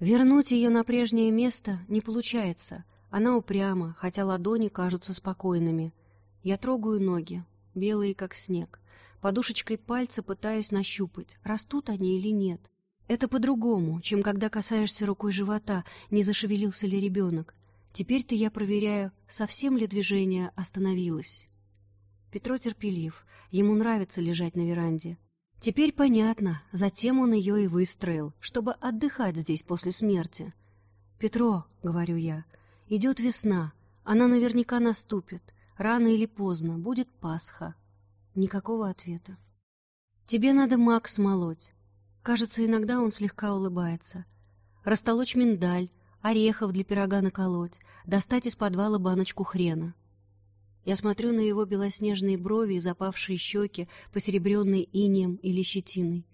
Вернуть ее на прежнее место не получается — она упряма, хотя ладони кажутся спокойными. Я трогаю ноги, белые как снег. Подушечкой пальца пытаюсь нащупать, растут они или нет. Это по-другому, чем когда касаешься рукой живота, не зашевелился ли ребенок. Теперь-то я проверяю, совсем ли движение остановилось. Петро терпелив, ему нравится лежать на веранде. Теперь понятно, затем он ее и выстроил, чтобы отдыхать здесь после смерти. «Петро», — говорю я, Идет весна, она наверняка наступит. Рано или поздно будет Пасха. Никакого ответа. Тебе надо мак смолоть. Кажется, иногда он слегка улыбается. Растолочь миндаль, орехов для пирога наколоть, достать из подвала баночку хрена. Я смотрю на его белоснежные брови и запавшие щеки, посеребренные инеем или щетиной.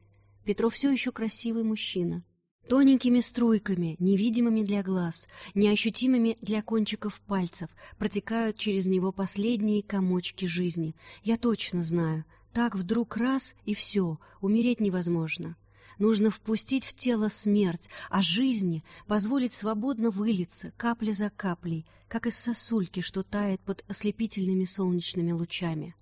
Петров все еще красивый мужчина. Тоненькими струйками, невидимыми для глаз, неощутимыми для кончиков пальцев, протекают через него последние комочки жизни. Я точно знаю, так вдруг раз и все, умереть невозможно. Нужно впустить в тело смерть, а жизни позволить свободно вылиться, капля за каплей, как из сосульки, что тает под ослепительными солнечными лучами.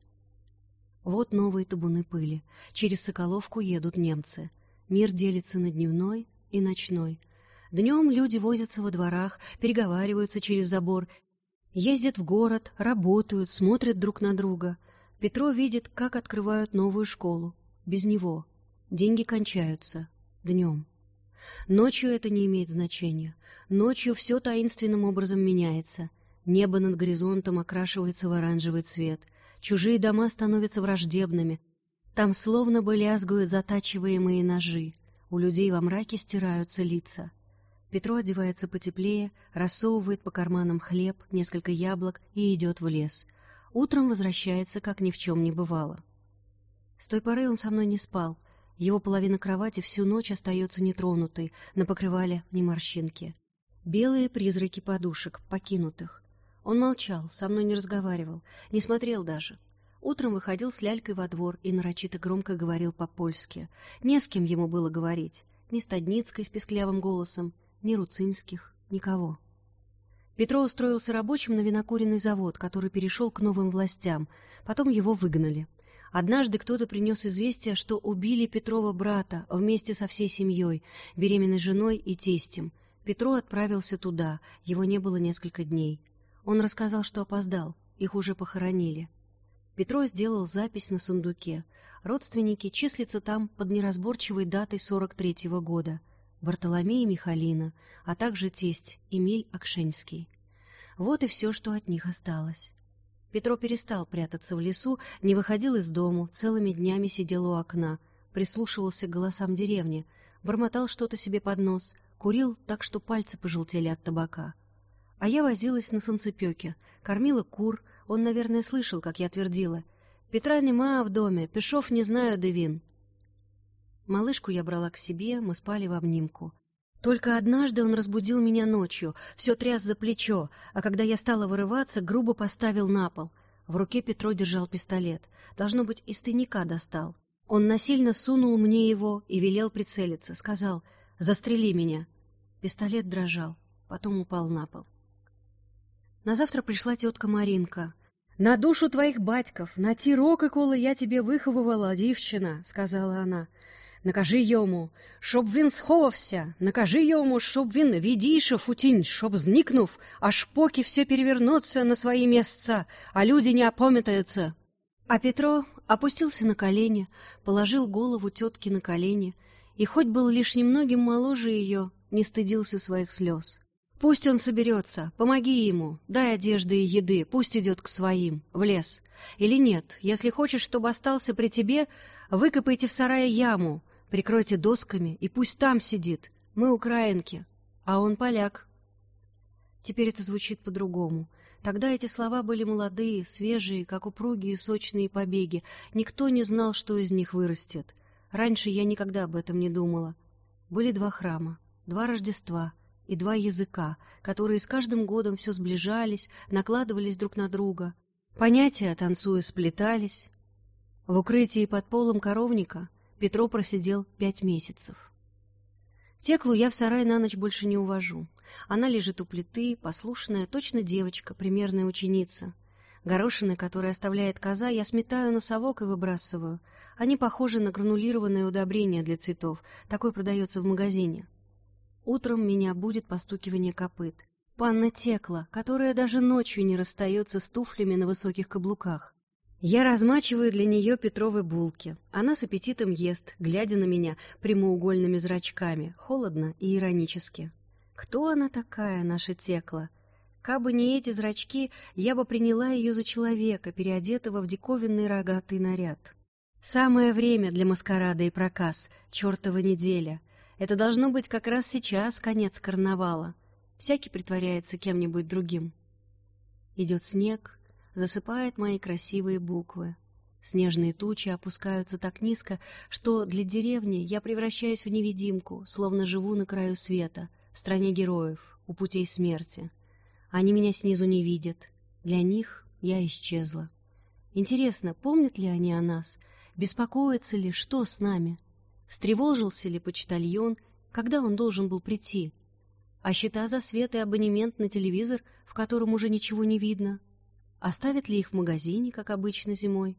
Вот новые табуны пыли. Через Соколовку едут немцы. Мир делится на дневной, и ночной. Днем люди возятся во дворах, переговариваются через забор, ездят в город, работают, смотрят друг на друга. Петро видит, как открывают новую школу. Без него. Деньги кончаются. Днем. Ночью это не имеет значения. Ночью все таинственным образом меняется. Небо над горизонтом окрашивается в оранжевый цвет. Чужие дома становятся враждебными. Там словно бы лязгают затачиваемые ножи. У людей во мраке стираются лица. Петро одевается потеплее, рассовывает по карманам хлеб, несколько яблок и идет в лес. Утром возвращается, как ни в чем не бывало. С той поры он со мной не спал. Его половина кровати всю ночь остается нетронутой, на покрывале ни морщинки. Белые призраки подушек, покинутых. Он молчал, со мной не разговаривал, не смотрел даже. Утром выходил с лялькой во двор и нарочито громко говорил по-польски. Не с кем ему было говорить. Ни Стадницкой с песклявым голосом, ни Руцинских, никого. Петро устроился рабочим на винокуренный завод, который перешел к новым властям. Потом его выгнали. Однажды кто-то принес известие, что убили Петрова брата вместе со всей семьей, беременной женой и тестем. Петро отправился туда, его не было несколько дней. Он рассказал, что опоздал, их уже похоронили. Петро сделал запись на сундуке. Родственники числятся там под неразборчивой датой 43-го года. Бартоломей Михалина, а также тесть Эмиль Акшенский. Вот и все, что от них осталось. Петро перестал прятаться в лесу, не выходил из дому, целыми днями сидел у окна, прислушивался к голосам деревни, бормотал что-то себе под нос, курил так, что пальцы пожелтели от табака. А я возилась на санцепёке, кормила кур, он, наверное, слышал, как я твердила. «Петра нема в доме, Пешов не знаю, Девин». Малышку я брала к себе, мы спали в обнимку. Только однажды он разбудил меня ночью, все тряс за плечо, а когда я стала вырываться, грубо поставил на пол. В руке Петро держал пистолет. Должно быть, из тайника достал. Он насильно сунул мне его и велел прицелиться. Сказал «Застрели меня». Пистолет дрожал, потом упал на пол. На завтра пришла тетка Маринка. «На душу твоих батьков, на ті роки, коли я тебе виховувала, дівчина», — сказала она Накажи йому, щоб він сховався, накажи йому, щоб він відійшов у тінь, щоб зникнув, аж поки все перевернется на свои места, а люди не опомятаются. А Петро опустился на колени, положил голову тетки на колени, и хоть был лишь немногим моложе ее, не стыдился своих слез. Пусть он соберется, помоги ему, дай одежды и еды, пусть идет к своим, в лес. Или нет, если хочешь, чтобы остался при тебе, выкопайте в сарае яму, прикройте досками, и пусть там сидит. Мы украинки, а он поляк. Теперь это звучит по-другому. Тогда эти слова были молодые, свежие, как упругие сочные побеги. Никто не знал, что из них вырастет. Раньше я никогда об этом не думала. Были два храма, два Рождества — и два языка, которые с каждым годом все сближались, накладывались друг на друга. Понятия, танцуя, сплетались. В укрытии под полом коровника Петро просидел пять месяцев. Теклу я в сарай на ночь больше не увожу. Она лежит у плиты, послушная, точно девочка, примерная ученица. Горошины, которые оставляет коза, я сметаю на совок и выбрасываю. Они похожи на гранулированное удобрение для цветов. Такое продается в магазине. Утром меня будет постукивание копыт. Панна Текла, которая даже ночью не расстается с туфлями на высоких каблуках. Я размачиваю для нее Петровы булки. Она с аппетитом ест, глядя на меня прямоугольными зрачками, холодно и иронически. Кто она такая, наша Текла? Кабы не эти зрачки, я бы приняла ее за человека, переодетого в диковинный рогатый наряд. Самое время для маскарада и проказ, чертова неделя — это должно быть как раз сейчас конец карнавала. Всякий притворяется кем-нибудь другим. Идет снег, засыпает мои красивые буквы. Снежные тучи опускаются так низко, что для деревни я превращаюсь в невидимку, словно живу на краю света, в стране героев, у путей смерти. Они меня снизу не видят. Для них я исчезла. Интересно, помнят ли они о нас? Беспокоятся ли, что с нами?» Встревожился ли почтальон, когда он должен был прийти? А счета за свет и абонемент на телевизор, в котором уже ничего не видно? Оставят ли их в магазине, как обычно зимой?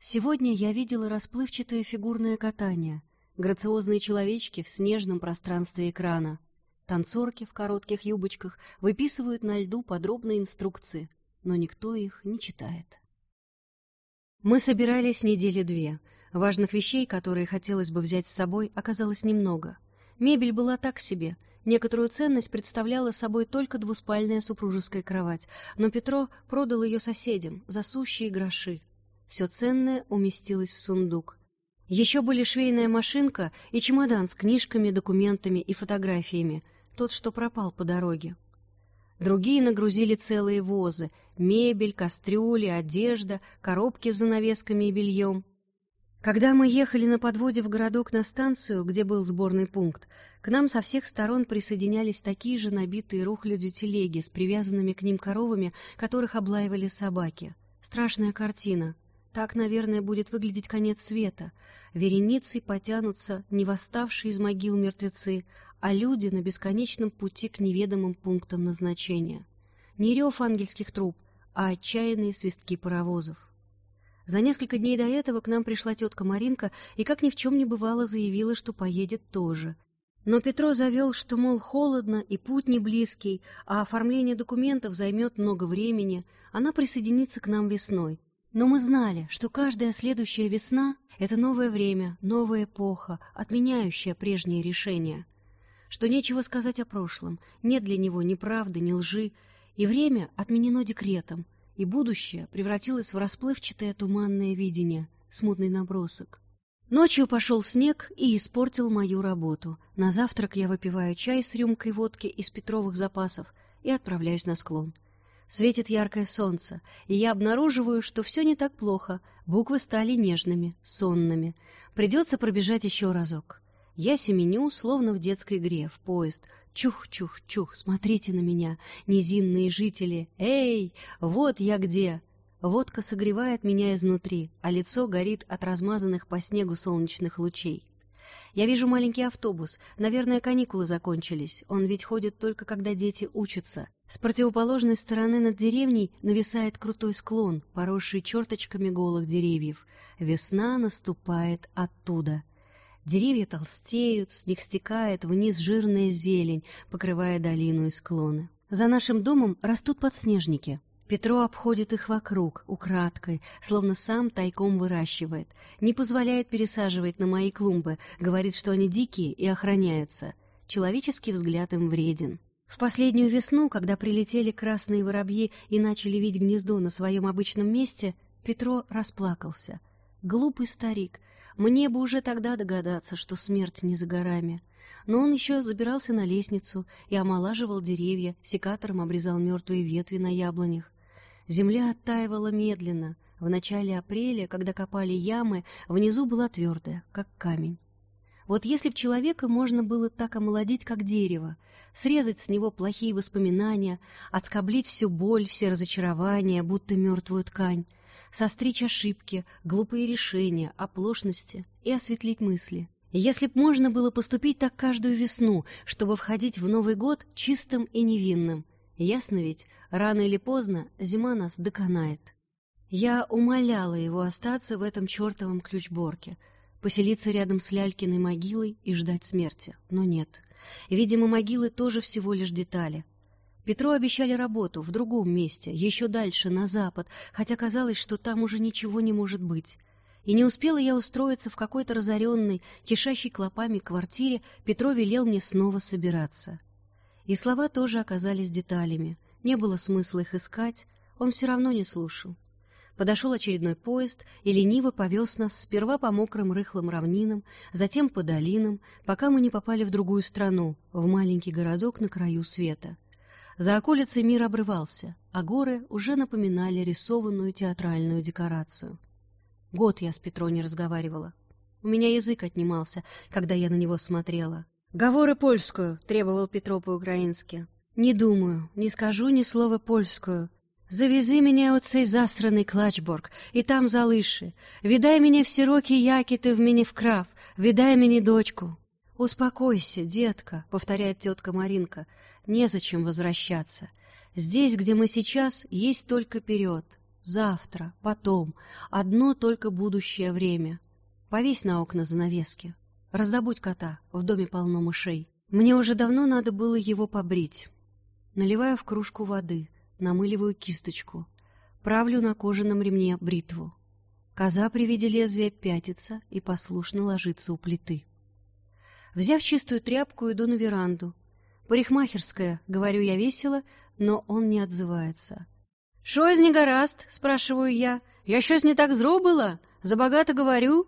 Сегодня я видела расплывчатое фигурное катание, грациозные человечки в снежном пространстве экрана. Танцорки в коротких юбочках выписывают на льду подробные инструкции, но никто их не читает. Мы собирались недели две — Важных вещей, которые хотелось бы взять с собой, оказалось немного. Мебель была так себе. Некоторую ценность представляла собой только двуспальная супружеская кровать, но Петро продал ее соседям за сущие гроши. Все ценное уместилось в сундук. Еще были швейная машинка и чемодан с книжками, документами и фотографиями, тот, что пропал по дороге. Другие нагрузили целые возы — мебель, кастрюли, одежда, коробки с занавесками и бельем. Когда мы ехали на подводе в городок на станцию, где был сборный пункт, к нам со всех сторон присоединялись такие же набитые рухлядью телеги с привязанными к ним коровами, которых облаивали собаки. Страшная картина. Так, наверное, будет выглядеть конец света. Вереницей потянутся не восставшие из могил мертвецы, а люди на бесконечном пути к неведомым пунктам назначения. Не рев ангельских труб, а отчаянные свистки паровозов. За несколько дней до этого к нам пришла тетка Маринка и, как ни в чем не бывало, заявила, что поедет тоже. Но Петро завел, что, мол, холодно и путь не близкий, а оформление документов займет много времени, она присоединится к нам весной. Но мы знали, что каждая следующая весна — это новое время, новая эпоха, отменяющая прежние решения. Что нечего сказать о прошлом, нет для него ни правды, ни лжи, и время отменено декретом, и будущее превратилось в расплывчатое туманное видение, смутный набросок. Ночью пошел снег и испортил мою работу. На завтрак я выпиваю чай с рюмкой водки из Петровых запасов и отправляюсь на склон. Светит яркое солнце, и я обнаруживаю, что все не так плохо. Буквы стали нежными, сонными. Придется пробежать еще разок. Я семеню, словно в детской игре, в поезд. Чух-чух-чух, смотрите на меня, низинные жители. Эй, вот я где! Водка согревает меня изнутри, а лицо горит от размазанных по снегу солнечных лучей. Я вижу маленький автобус. Наверное, каникулы закончились. Он ведь ходит только когда дети учатся. С противоположной стороны над деревней нависает крутой склон, поросший черточками голых деревьев. Весна наступает оттуда. Деревья толстеют, с них стекает вниз жирная зелень, покрывая долину и склоны. За нашим домом растут подснежники. Петро обходит их вокруг, украдкой, словно сам тайком выращивает. Не позволяет пересаживать на мои клумбы, говорит, что они дикие и охраняются. Человеческий взгляд им вреден. В последнюю весну, когда прилетели красные воробьи и начали видеть гнездо на своем обычном месте, Петро расплакался. Глупый старик, мне бы уже тогда догадаться, что смерть не за горами. Но он еще забирался на лестницу и омолаживал деревья, секатором обрезал мертвые ветви на яблонях. Земля оттаивала медленно. В начале апреля, когда копали ямы, внизу была твердая, как камень. Вот если б человека можно было так омолодить, как дерево, срезать с него плохие воспоминания, отскоблить всю боль, все разочарования, будто мертвую ткань, состричь ошибки, глупые решения, оплошности и осветлить мысли. Если б можно было поступить так каждую весну, чтобы входить в Новый год чистым и невинным, ясно ведь, Рано или поздно зима нас доконает. Я умоляла его остаться в этом чертовом ключборке, поселиться рядом с Лялькиной могилой и ждать смерти. Но нет. Видимо, могилы тоже всего лишь детали. Петру обещали работу в другом месте, еще дальше, на запад, хотя казалось, что там уже ничего не может быть. И не успела я устроиться в какой-то разоренной, кишащей клопами квартире, Петро велел мне снова собираться. И слова тоже оказались деталями. Не было смысла их искать, он все равно не слушал. Подошел очередной поезд и лениво повез нас сперва по мокрым рыхлым равнинам, затем по долинам, пока мы не попали в другую страну, в маленький городок на краю света. За околицей мир обрывался, а горы уже напоминали рисованную театральную декорацию. Год я с Петро не разговаривала. У меня язык отнимался, когда я на него смотрела. «Говоры польскую!» — требовал Петро по-украински. Не думаю, не скажу ни слова польскую. Завези меня у цей засраний клачборг, і там залиши. Віддай мені в сирокі, які ты в мені вкрав. Віддай мені дочку. Успокойся, детка, повторяет тетка Маринка. Незачем возвращаться. Здесь, где мы сейчас, есть только вперед. Завтра, потом, одно только будущее время. Повесь на окна занавески. Раздобудь кота, в доме полно мышей. Мне уже давно надо было его побрить. Наливаю в кружку воды, намыливаю кисточку, правлю на кожаном ремне бритву. Коза при виде лезвия пятится и послушно ложится у плиты. Взяв чистую тряпку, иду на веранду. «Парикмахерская», — говорю я весело, но он не отзывается. «Шо из негораст?» — спрашиваю я. «Я щось не так зробила? Забогато говорю?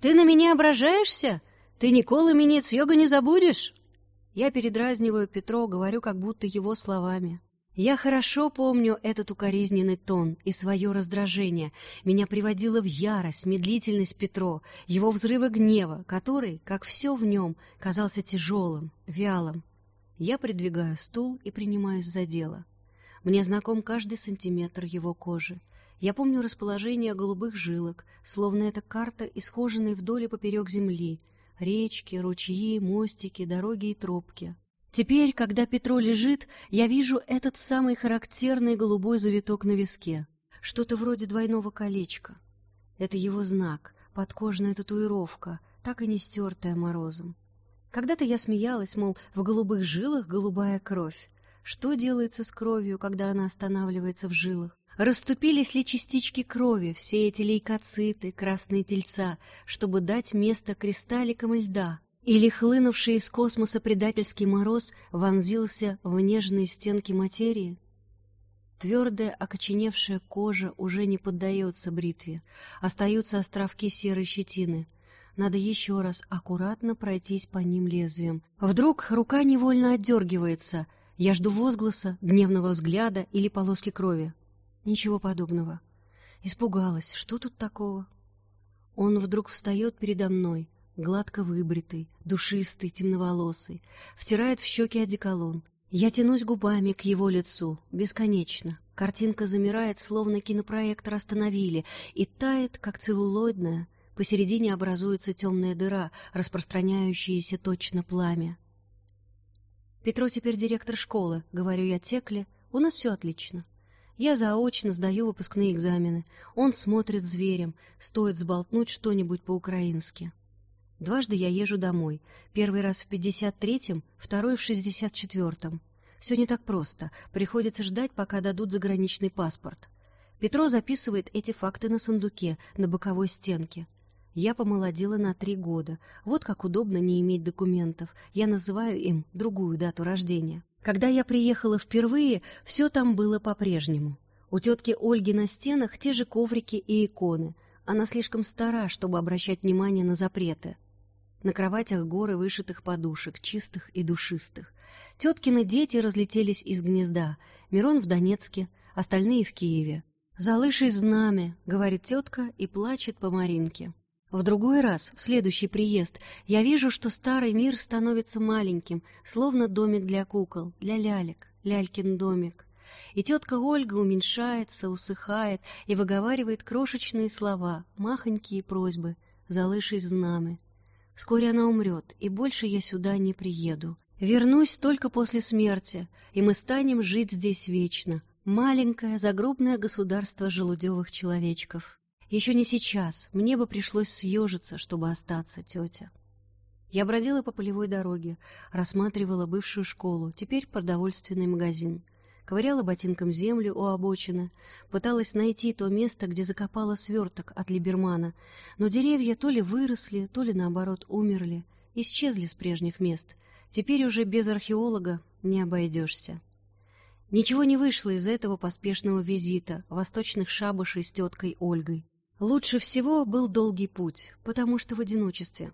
Ты на меня ображаешься? Ты николи мені цього не забудешь?» Я передразниваю Петро, говорю как будто его словами. Я хорошо помню этот укоризненный тон и свое раздражение. Меня приводило в ярость, медлительность Петро, его взрывы гнева, который, как все в нем, казался тяжелым, вялым. Я придвигаю стул и принимаюсь за дело. Мне знаком каждый сантиметр его кожи. Я помню расположение голубых жилок, словно это карта, исхоженная вдоль и поперек земли — Речки, ручьи, мостики, дороги и тропки. Теперь, когда Петро лежит, я вижу этот самый характерный голубой завиток на виске. Что-то вроде двойного колечка. Это его знак, подкожная татуировка, так и не стертая морозом. Когда-то я смеялась, мол, в голубых жилах голубая кровь. Что делается с кровью, когда она останавливается в жилах? Раступились ли частички крови, все эти лейкоциты, красные тельца, чтобы дать место кристалликам льда? Или хлынувший из космоса предательский мороз вонзился в нежные стенки материи? Твердая, окоченевшая кожа уже не поддается бритве. Остаются островки серой щетины. Надо еще раз аккуратно пройтись по ним лезвием. Вдруг рука невольно отдергивается. Я жду возгласа, гневного взгляда или полоски крови. Ничего подобного. Испугалась. Что тут такого? Он вдруг встает передо мной, гладко выбритый, душистый, темноволосый, втирает в щеки одеколон. Я тянусь губами к его лицу, бесконечно. Картинка замирает, словно кинопроектор остановили, и тает, как целлулоидная. Посередине образуется темная дыра, распространяющееся точно пламя. «Петро теперь директор школы», — говорю я Текле. «У нас все отлично. Я заочно сдаю выпускные экзамены. Он смотрит зверем, стоит сболтнуть что-нибудь по-украински. Дважды я езжу домой. Первый раз в 53-м, второй в 64-м. Все не так просто. Приходится ждать, пока дадут заграничный паспорт. Петро записывает эти факты на сундуке, на боковой стенке. Я помолодела на три года. Вот как удобно не иметь документов. Я называю им другую дату рождения. Когда я приехала впервые, все там было по-прежнему. У тетки Ольги на стенах те же коврики и иконы. Она слишком стара, чтобы обращать внимание на запреты. На кроватях горы вышитых подушек, чистых и душистых. Теткины дети разлетелись из гнезда. Мирон в Донецке, остальные в Киеве. «Залышись знамя», — говорит тетка и плачет по Маринке. В другой раз, в следующий приезд, я вижу, что старый мир становится маленьким, словно домик для кукол, для лялек, лялькин домик. И тетка Ольга уменьшается, усыхает и выговаривает крошечные слова, махонькие просьбы «Залышись знамя». Вскоре она умрет, и больше я сюда не приеду. Вернусь только после смерти, и мы станем жить здесь вечно. Маленькое загробное государство желудевых человечков. Еще не сейчас, мне бы пришлось съежиться, чтобы остаться, тетя. Я бродила по полевой дороге, рассматривала бывшую школу, теперь продовольственный магазин. Ковыряла ботинком землю у обочины, пыталась найти то место, где закопала сверток от либермана, но деревья то ли выросли, то ли, наоборот, умерли, исчезли с прежних мест — Теперь уже без археолога не обойдешься. Ничего не вышло из этого поспешного визита восточных шабашей с теткой Ольгой. Лучше всего был долгий путь, потому что в одиночестве.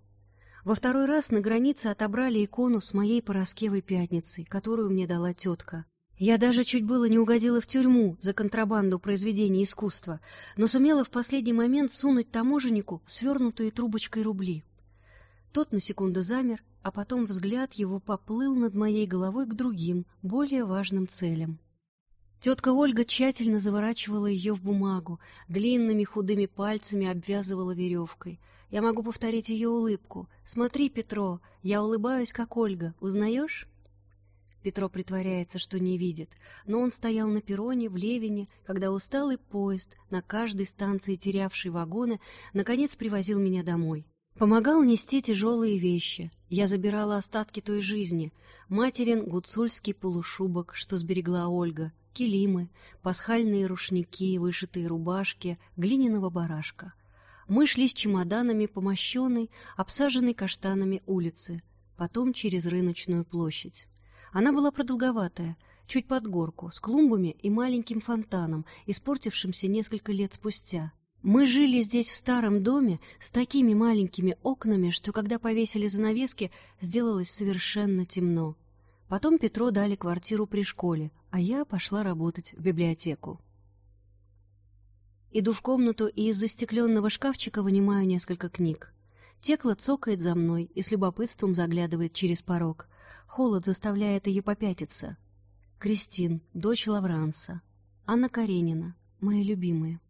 Во второй раз на границе отобрали икону с моей Пороскевой пятницей, которую мне дала тетка. Я даже чуть было не угодила в тюрьму за контрабанду произведений искусства, но сумела в последний момент сунуть таможеннику свернутые трубочкой рубли. Тот на секунду замер, а потом взгляд его поплыл над моей головой к другим, более важным целям. Тетка Ольга тщательно заворачивала ее в бумагу, длинными худыми пальцами обвязывала веревкой. Я могу повторить ее улыбку. «Смотри, Петро, я улыбаюсь, как Ольга. Узнаешь?» Петро притворяется, что не видит, но он стоял на перроне в Левине, когда усталый поезд, на каждой станции терявший вагоны, наконец привозил меня домой. Помогал нести тяжелые вещи. Я забирала остатки той жизни. Материн гуцульский полушубок, что сберегла Ольга, килимы, пасхальные рушники, вышитые рубашки, глиняного барашка. Мы шли с чемоданами по мощенной, обсаженной каштанами улице, потом через рыночную площадь. Она была продолговатая, чуть под горку, с клумбами и маленьким фонтаном, испортившимся несколько лет спустя. Мы жили здесь в старом доме с такими маленькими окнами, что когда повесили занавески, сделалось совершенно темно. Потом Петро дали квартиру при школе, а я пошла работать в библиотеку. Иду в комнату и из застекленного шкафчика вынимаю несколько книг. Текла цокает за мной и с любопытством заглядывает через порог. Холод заставляет ее попятиться. Кристин, дочь Лавранса. Анна Каренина, моя любимая.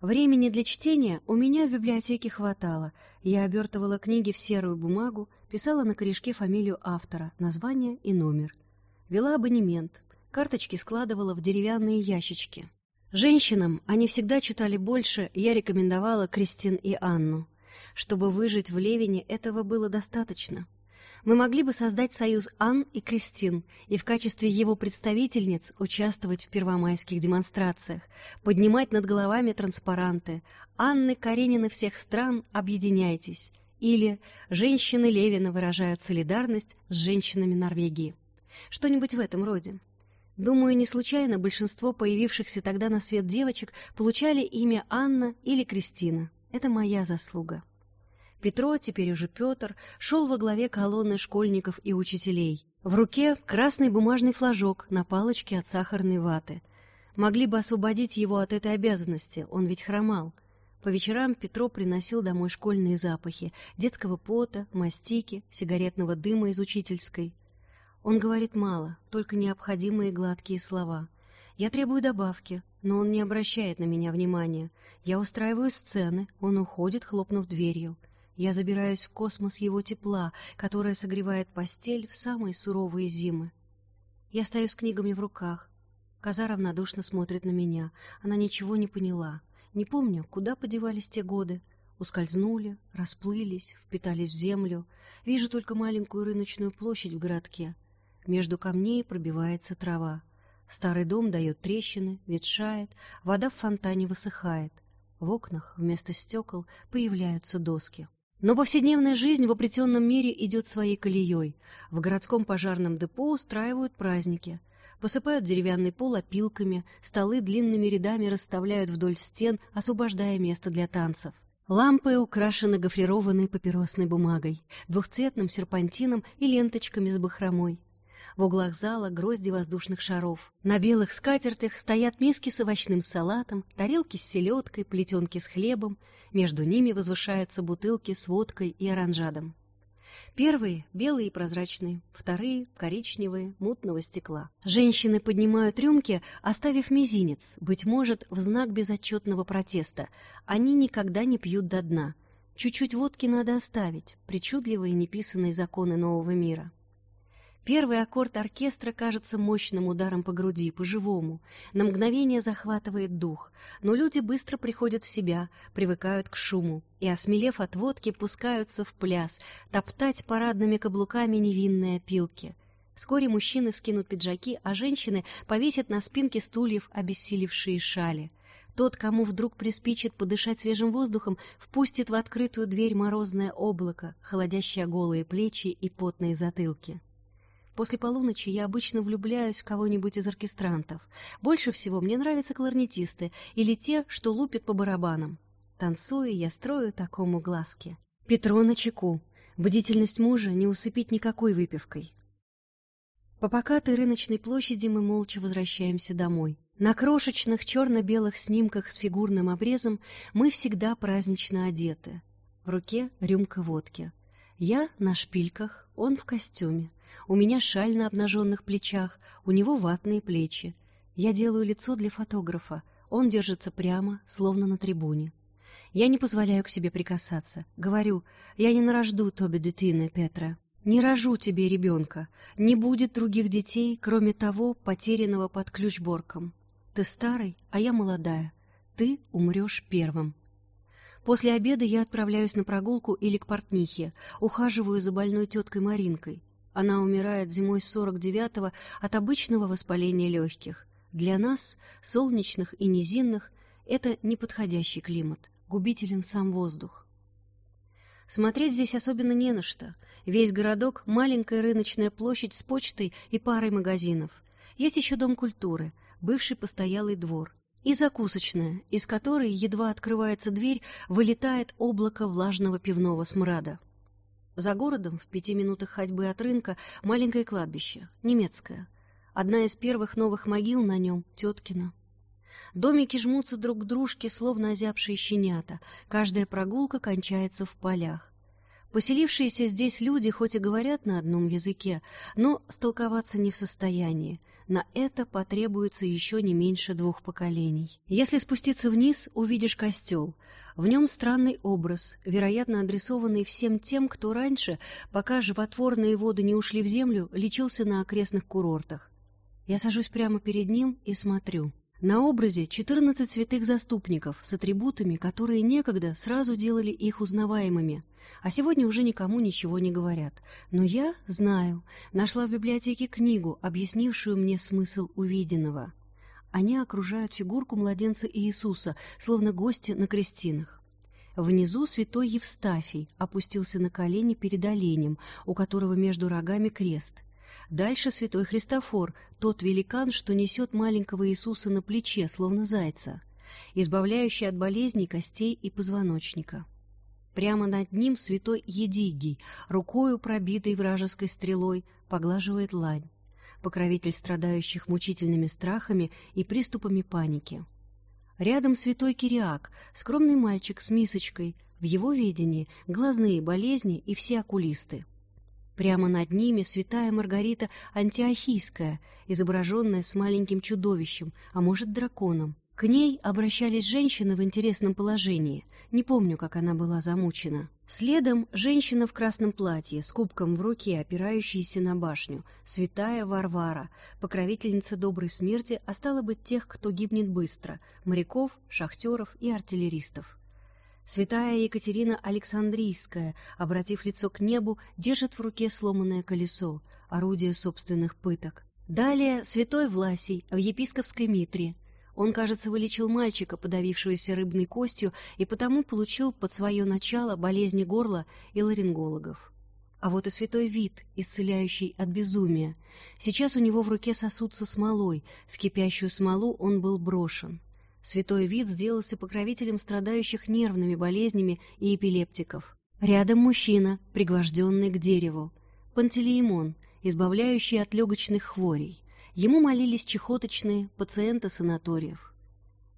Времени для чтения у меня в библиотеке хватало. Я обертывала книги в серую бумагу, писала на корешке фамилию автора, название и номер. Вела абонемент, карточки складывала в деревянные ящички. Женщинам они всегда читали больше, я рекомендовала Кристин и Анну. Чтобы выжить в Левине, этого было достаточно мы могли бы создать союз Ан и Кристин и в качестве его представительниц участвовать в первомайских демонстрациях, поднимать над головами транспаранты «Анны Каренины всех стран, объединяйтесь» или «Женщины Левина выражают солидарность с женщинами Норвегии». Что-нибудь в этом роде. Думаю, не случайно большинство появившихся тогда на свет девочек получали имя Анна или Кристина. Это моя заслуга. Петро, теперь уже Петр, шел во главе колонны школьников и учителей. В руке красный бумажный флажок на палочке от сахарной ваты. Могли бы освободить его от этой обязанности, он ведь хромал. По вечерам Петро приносил домой школьные запахи — детского пота, мастики, сигаретного дыма из учительской. Он говорит мало, только необходимые гладкие слова. Я требую добавки, но он не обращает на меня внимания. Я устраиваю сцены, он уходит, хлопнув дверью. Я забираюсь в космос его тепла, которое согревает постель в самые суровые зимы. Я стою с книгами в руках. Коза равнодушно смотрит на меня. Она ничего не поняла. Не помню, куда подевались те годы. Ускользнули, расплылись, впитались в землю. Вижу только маленькую рыночную площадь в городке. Между камней пробивается трава. Старый дом дает трещины, ветшает, вода в фонтане высыхает. В окнах вместо стекол появляются доски. Но повседневная жизнь в оплетенном мире идет своей колеей. В городском пожарном депо устраивают праздники. Посыпают деревянный пол опилками, столы длинными рядами расставляют вдоль стен, освобождая место для танцев. Лампы украшены гофрированной папиросной бумагой, двухцветным серпантином и ленточками с бахромой. В углах зала грозди воздушных шаров. На белых скатертях стоят миски с овощным салатом, тарелки с селедкой, плетенки с хлебом. Между ними возвышаются бутылки с водкой и оранжадом. Первые — белые и прозрачные, вторые — коричневые, мутного стекла. Женщины поднимают рюмки, оставив мизинец, быть может, в знак безотчетного протеста. Они никогда не пьют до дна. Чуть-чуть водки надо оставить, причудливые неписанные законы нового мира. Первый аккорд оркестра кажется мощным ударом по груди, по-живому. На мгновение захватывает дух. Но люди быстро приходят в себя, привыкают к шуму. И, осмелев от водки, пускаются в пляс, топтать парадными каблуками невинные опилки. Вскоре мужчины скинут пиджаки, а женщины повесят на спинке стульев обессилевшие шали. Тот, кому вдруг приспичит подышать свежим воздухом, впустит в открытую дверь морозное облако, холодящее голые плечи и потные затылки. После полуночи я обычно влюбляюсь в кого-нибудь из оркестрантов. Больше всего мне нравятся кларнетисты или те, что лупят по барабанам. Танцуя, я строю такому глазки. Петро на чеку. Бдительность мужа не усыпить никакой выпивкой. По покатой рыночной площади мы молча возвращаемся домой. На крошечных черно-белых снимках с фигурным обрезом мы всегда празднично одеты. В руке рюмка водки. Я на шпильках, он в костюме. У меня шаль на обнаженных плечах, у него ватные плечи. Я делаю лицо для фотографа. Он держится прямо, словно на трибуне. Я не позволяю к себе прикасаться. Говорю, я не нарожду Тоби Детины, Петра. Не рожу тебе ребенка. Не будет других детей, кроме того, потерянного под ключ-борком. Ты старый, а я молодая. Ты умрешь первым. После обеда я отправляюсь на прогулку или к портнихе, ухаживаю за больной теткой Маринкой. Она умирает зимой 49-го от обычного воспаления легких. Для нас, солнечных и низинных, это неподходящий климат, губителен сам воздух. Смотреть здесь особенно не на что. Весь городок — маленькая рыночная площадь с почтой и парой магазинов. Есть еще дом культуры, бывший постоялый двор. И закусочная, из которой, едва открывается дверь, вылетает облако влажного пивного смрада. За городом, в пяти минутах ходьбы от рынка, маленькое кладбище, немецкое. Одна из первых новых могил на нем — теткина. Домики жмутся друг к дружке, словно озябшие щенята. Каждая прогулка кончается в полях. Поселившиеся здесь люди хоть и говорят на одном языке, но столковаться не в состоянии. На это потребуется еще не меньше двух поколений. Если спуститься вниз, увидишь костел. В нем странный образ, вероятно, адресованный всем тем, кто раньше, пока животворные воды не ушли в землю, лечился на окрестных курортах. Я сажусь прямо перед ним и смотрю. На образе 14 святых заступников с атрибутами, которые некогда сразу делали их узнаваемыми — а сегодня уже никому ничего не говорят. Но я знаю, нашла в библиотеке книгу, объяснившую мне смысл увиденного. Они окружают фигурку младенца Иисуса, словно гости на крестинах. Внизу святой Евстафий опустился на колени перед оленем, у которого между рогами крест. Дальше святой Христофор, тот великан, что несет маленького Иисуса на плече, словно зайца, избавляющий от болезней костей и позвоночника. Прямо над ним святой Едигий, рукою пробитой вражеской стрелой, поглаживает лань, покровитель страдающих мучительными страхами и приступами паники. Рядом святой Кириак, скромный мальчик с мисочкой, в его видении глазные болезни и все окулисты. Прямо над ними святая Маргарита Антиохийская, изображенная с маленьким чудовищем, а может, драконом. К ней обращались женщины в интересном положении. Не помню, как она была замучена. Следом женщина в красном платье, с кубком в руке, опирающаяся на башню. Святая Варвара, покровительница доброй смерти, а стало быть тех, кто гибнет быстро. Моряков, шахтеров и артиллеристов. Святая Екатерина Александрийская, обратив лицо к небу, держит в руке сломанное колесо, орудие собственных пыток. Далее святой Власий в епископской митре – он, кажется, вылечил мальчика, подавившегося рыбной костью, и потому получил под свое начало болезни горла и ларингологов. А вот и святой вид, исцеляющий от безумия. Сейчас у него в руке сосуд со смолой, в кипящую смолу он был брошен. Святой вид сделался покровителем страдающих нервными болезнями и эпилептиков. Рядом мужчина, пригвожденный к дереву. Пантелеймон, избавляющий от легочных хворей. Ему молились чехоточные пациенты санаториев.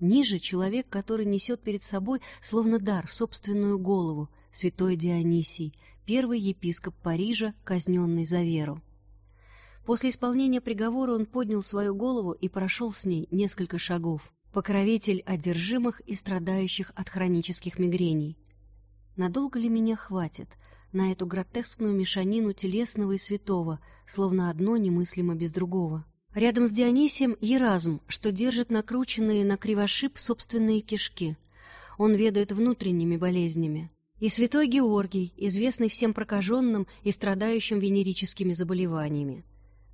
Ниже человек, который несет перед собой, словно дар, собственную голову, святой Дионисий, первый епископ Парижа, казненный за веру. После исполнения приговора он поднял свою голову и прошел с ней несколько шагов. Покровитель одержимых и страдающих от хронических мигрений. Надолго ли меня хватит на эту гротескную мешанину телесного и святого, словно одно немыслимо без другого? Рядом с Дионисием Еразм, что держит накрученные на кривошип собственные кишки. Он ведает внутренними болезнями. И святой Георгий, известный всем прокаженным и страдающим венерическими заболеваниями.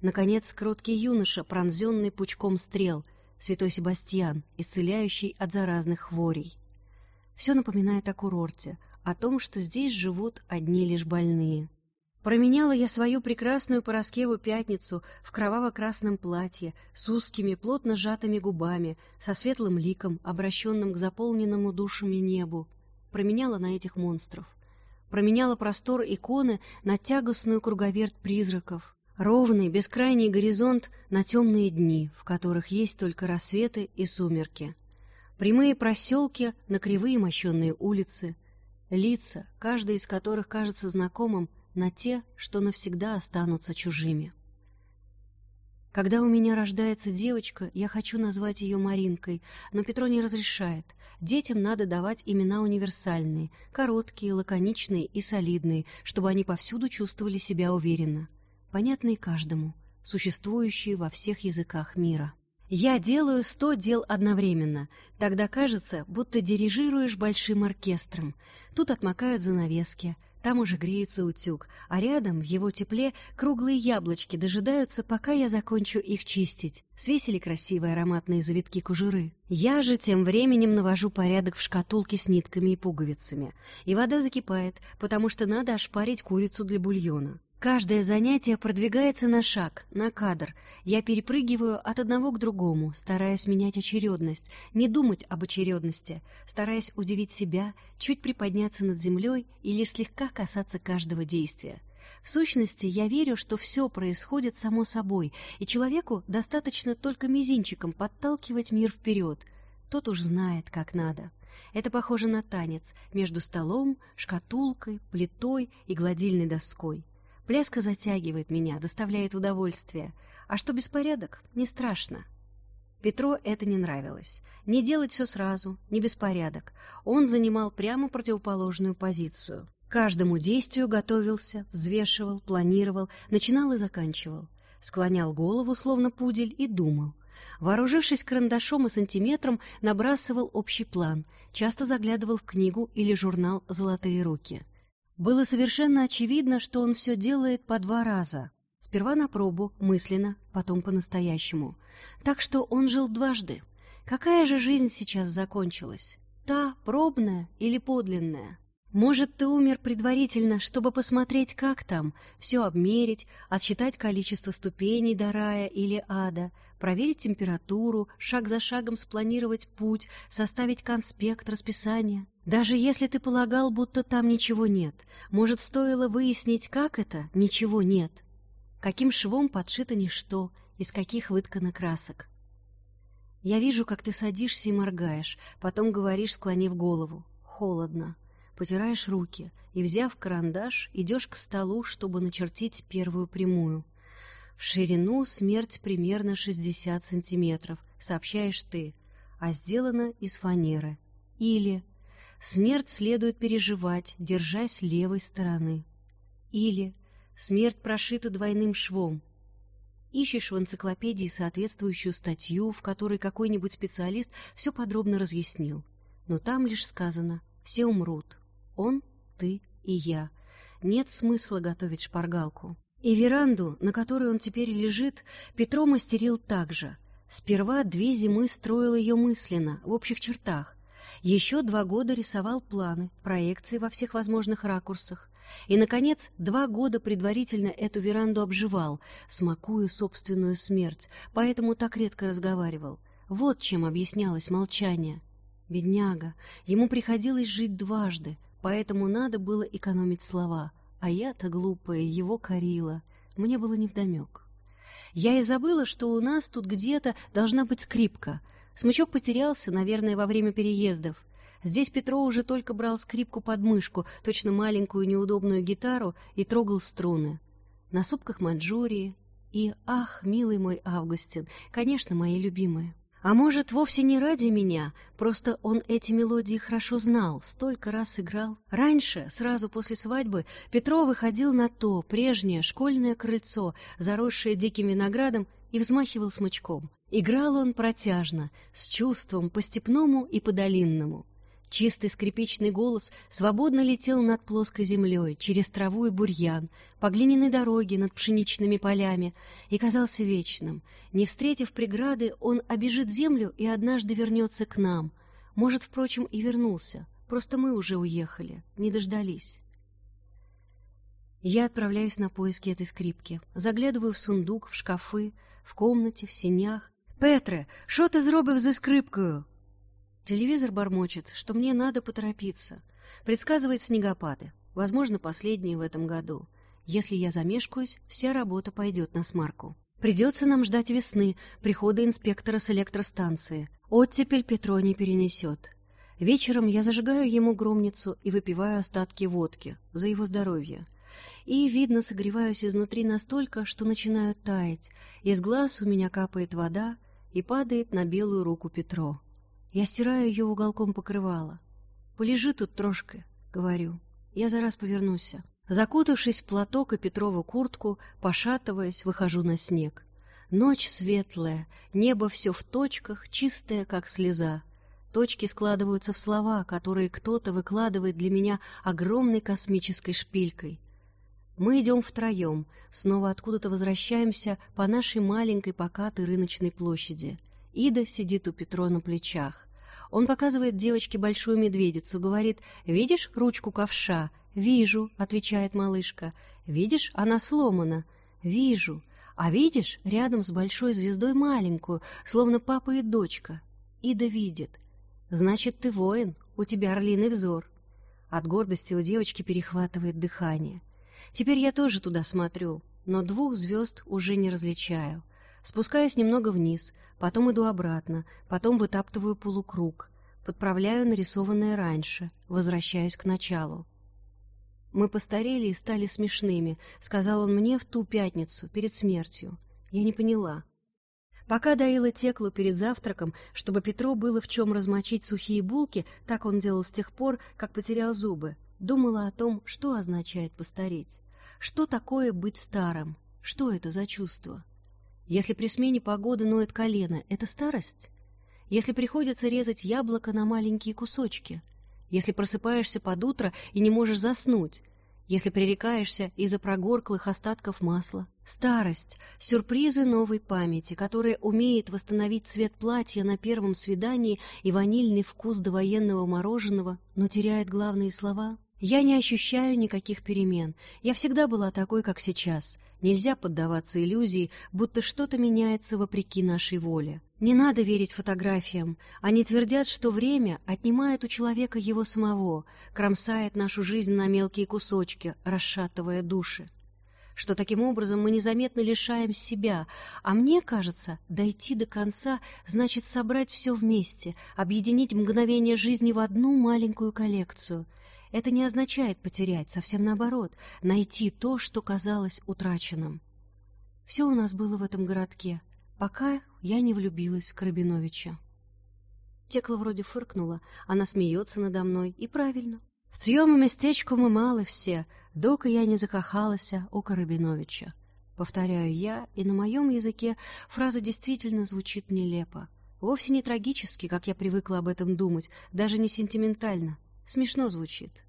Наконец, кроткий юноша, пронзенный пучком стрел, святой Себастьян, исцеляющий от заразных хворей. Все напоминает о курорте, о том, что здесь живут одни лишь больные. Променяла я свою прекрасную Пороскеву пятницу в кроваво-красном платье, с узкими, плотно сжатыми губами, со светлым ликом, обращенным к заполненному душами небу. Променяла на этих монстров. Променяла простор иконы на тягостную круговерть призраков. Ровный, бескрайний горизонт на темные дни, в которых есть только рассветы и сумерки. Прямые проселки на кривые мощенные улицы. Лица, каждый из которых кажется знакомым, на те, что навсегда останутся чужими. Когда у меня рождается девочка, я хочу назвать ее Маринкой, но Петро не разрешает. Детям надо давать имена универсальные, короткие, лаконичные и солидные, чтобы они повсюду чувствовали себя уверенно, понятные каждому, существующие во всех языках мира. Я делаю сто дел одновременно. Тогда кажется, будто дирижируешь большим оркестром. Тут отмокают занавески, там уже греется утюг, а рядом, в его тепле, круглые яблочки дожидаются, пока я закончу их чистить. Свесили красивые ароматные завитки кожуры. Я же тем временем навожу порядок в шкатулке с нитками и пуговицами. И вода закипает, потому что надо ошпарить курицу для бульона. Каждое занятие продвигается на шаг, на кадр. Я перепрыгиваю от одного к другому, стараясь менять очередность, не думать об очередности, стараясь удивить себя, чуть приподняться над землей и лишь слегка касаться каждого действия. В сущности, я верю, что все происходит само собой, и человеку достаточно только мизинчиком подталкивать мир вперед. Тот уж знает, как надо. Это похоже на танец между столом, шкатулкой, плитой и гладильной доской. Пляска затягивает меня, доставляет удовольствие. А что беспорядок, не страшно. Петро это не нравилось. Не делать все сразу, не беспорядок. Он занимал прямо противоположную позицию. Каждому действию готовился, взвешивал, планировал, начинал и заканчивал. Склонял голову, словно пудель, и думал. Вооружившись карандашом и сантиметром, набрасывал общий план, часто заглядывал в книгу или журнал «Золотые руки». Было совершенно очевидно, что он все делает по два раза. Сперва на пробу, мысленно, потом по-настоящему. Так что он жил дважды. Какая же жизнь сейчас закончилась? Та пробная или подлинная? Может, ты умер предварительно, чтобы посмотреть, как там, все обмерить, отсчитать количество ступеней до рая или ада, проверить температуру, шаг за шагом спланировать путь, составить конспект, расписание. Даже если ты полагал, будто там ничего нет, может, стоило выяснить, как это «ничего нет», каким швом подшито ничто, из каких выткано красок. Я вижу, как ты садишься и моргаешь, потом говоришь, склонив голову. Холодно. потираешь руки и, взяв карандаш, идешь к столу, чтобы начертить первую прямую. В ширину смерть примерно 60 сантиметров, сообщаешь ты, а сделана из фанеры. Или смерть следует переживать, держась левой стороны. Или смерть прошита двойным швом. Ищешь в энциклопедии соответствующую статью, в которой какой-нибудь специалист все подробно разъяснил. Но там лишь сказано «все умрут». Он, ты и я. Нет смысла готовить шпаргалку. И веранду, на которой он теперь лежит, Петро мастерил так же. Сперва две зимы строил ее мысленно, в общих чертах. Еще два года рисовал планы, проекции во всех возможных ракурсах. И, наконец, два года предварительно эту веранду обживал, смакуя собственную смерть, поэтому так редко разговаривал. Вот чем объяснялось молчание. Бедняга, ему приходилось жить дважды, поэтому надо было экономить слова. А я-то глупая, его корила. Мне было невдомек. Я и забыла, что у нас тут где-то должна быть скрипка. Смычок потерялся, наверное, во время переездов. Здесь Петро уже только брал скрипку под мышку, точно маленькую неудобную гитару, и трогал струны. На супках Маньчжурии и, ах, милый мой Августин, конечно, мои любимые. А может, вовсе не ради меня, просто он эти мелодии хорошо знал, столько раз играл. Раньше, сразу после свадьбы, Петро выходил на то прежнее школьное крыльцо, заросшее диким виноградом, и взмахивал смычком. Играл он протяжно, с чувством по-степному и по-долинному. Чистый скрипичный голос свободно летел над плоской землей, через траву и бурьян, по глиняной дороге над пшеничными полями, и казался вечным. Не встретив преграды, он обежит землю и однажды вернется к нам. Может, впрочем, и вернулся. Просто мы уже уехали, не дождались. Я отправляюсь на поиски этой скрипки. Заглядываю в сундук, в шкафы, в комнате, в сенях. «Петре, що ти зробив зі скрипкою?» Телевизор бормочет, что мне надо поторопиться. Предсказывает снегопады, возможно, последние в этом году. Если я замешкаюсь, вся работа пойдет на смарку. Придется нам ждать весны, прихода инспектора с электростанции. Оттепель Петро не перенесет. Вечером я зажигаю ему громницу и выпиваю остатки водки за его здоровье. И, видно, согреваюсь изнутри настолько, что начинаю таять. Из глаз у меня капает вода и падает на белую руку Петро. Я стираю ее уголком покрывала. «Полежи тут трошки», — говорю. «Я за раз повернусь». Закутавшись в платок и Петрову куртку, пошатываясь, выхожу на снег. Ночь светлая, небо все в точках, чистое, как слеза. Точки складываются в слова, которые кто-то выкладывает для меня огромной космической шпилькой. Мы идем втроем, снова откуда-то возвращаемся по нашей маленькой покатой рыночной площади. Ида сидит у Петро на плечах. Он показывает девочке большую медведицу, говорит «Видишь ручку ковша?» «Вижу», — отвечает малышка. «Видишь, она сломана?» «Вижу». «А видишь, рядом с большой звездой маленькую, словно папа и дочка?» Ида видит. «Значит, ты воин, у тебя орлиный взор». От гордости у девочки перехватывает дыхание. Теперь я тоже туда смотрю, но двух звезд уже не различаю. Спускаюсь немного вниз, потом иду обратно, потом вытаптываю полукруг, подправляю нарисованное раньше, возвращаюсь к началу. «Мы постарели и стали смешными», — сказал он мне в ту пятницу, перед смертью. Я не поняла. Пока доила теклу перед завтраком, чтобы Петро было в чем размочить сухие булки, так он делал с тех пор, как потерял зубы, думала о том, что означает постареть. Что такое быть старым? Что это за чувство? Если при смене погоды ноет колено, это старость? Если приходится резать яблоко на маленькие кусочки? Если просыпаешься под утро и не можешь заснуть? Если пререкаешься из-за прогорклых остатков масла? Старость — сюрпризы новой памяти, которая умеет восстановить цвет платья на первом свидании и ванильный вкус довоенного мороженого, но теряет главные слова. Я не ощущаю никаких перемен. Я всегда была такой, как сейчас. Нельзя поддаваться иллюзии, будто что-то меняется вопреки нашей воле. Не надо верить фотографиям. Они твердят, что время отнимает у человека его самого, кромсает нашу жизнь на мелкие кусочки, расшатывая души. Что таким образом мы незаметно лишаем себя, а мне кажется, дойти до конца значит собрать все вместе, объединить мгновение жизни в одну маленькую коллекцию — это не означает потерять, совсем наоборот, найти то, что казалось утраченным. Все у нас было в этом городке, пока я не влюбилась в Карабиновича. Текла вроде фыркнула, она смеется надо мной, и правильно. В цьому местечку мы малы все, дока я не закахалася у Карабиновича. Повторяю я, и на моем языке фраза действительно звучит нелепо. Вовсе не трагически, как я привыкла об этом думать, даже не сентиментально. Смешно звучит.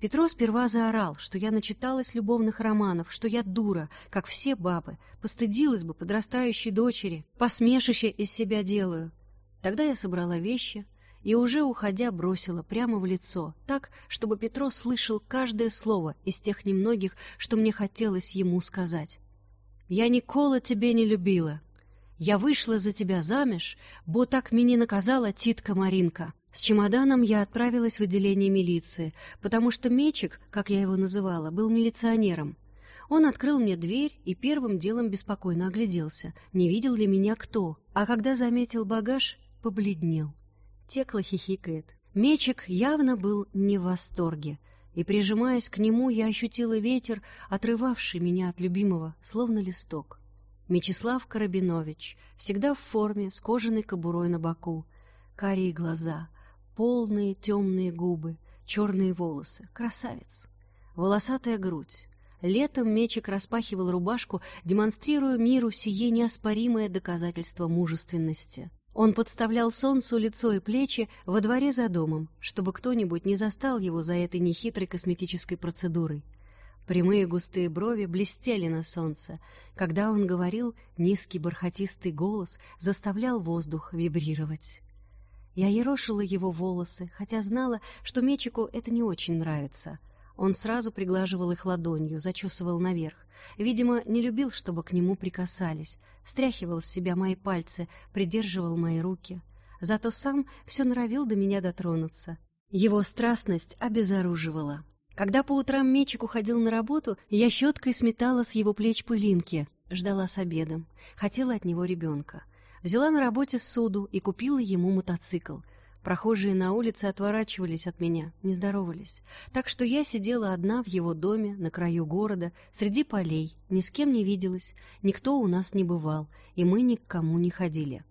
Петро сперва заорал, что я начиталась любовных романов, что я дура, как все бабы, постыдилась бы подрастающей дочери, посмешище из себя делаю. Тогда я собрала вещи и уже уходя бросила прямо в лицо, так, чтобы Петро слышал каждое слово из тех немногих, что мне хотелось ему сказать. «Я ніколи тебе не любила. Я вышла за тебя замеж, бо так мені наказала титка Маринка». С чемоданом я отправилась в отделение милиции, потому что Мечик, как я его называла, был милиционером. Он открыл мне дверь и первым делом беспокойно огляделся, не видел ли меня кто, а когда заметил багаж, побледнел. Текла хихикает. Мечик явно был не в восторге, и, прижимаясь к нему, я ощутила ветер, отрывавший меня от любимого, словно листок. Мечислав Карабинович, всегда в форме, с кожаной кобурой на боку, карие глаза, полные темные губы, черные волосы, красавец, волосатая грудь. Летом Мечик распахивал рубашку, демонстрируя миру сие неоспоримое доказательство мужественности. Он подставлял солнцу лицо и плечи во дворе за домом, чтобы кто-нибудь не застал его за этой нехитрой косметической процедурой. Прямые густые брови блестели на солнце. Когда он говорил, низкий бархатистый голос заставлял воздух вибрировать. Я ерошила его волосы, хотя знала, что Мечику это не очень нравится — он сразу приглаживал их ладонью, зачесывал наверх. Видимо, не любил, чтобы к нему прикасались. Стряхивал с себя мои пальцы, придерживал мои руки. Зато сам все норовил до меня дотронуться. Его страстность обезоруживала. Когда по утрам Мечик уходил на работу, я щеткой сметала с его плеч пылинки, ждала с обедом, хотела от него ребенка. Взяла на работе суду и купила ему мотоцикл — Прохожие на улице отворачивались от меня, не здоровались. Так что я сидела одна в его доме, на краю города, среди полей, ни с кем не виделась, никто у нас не бывал, и мы ни к кому не ходили.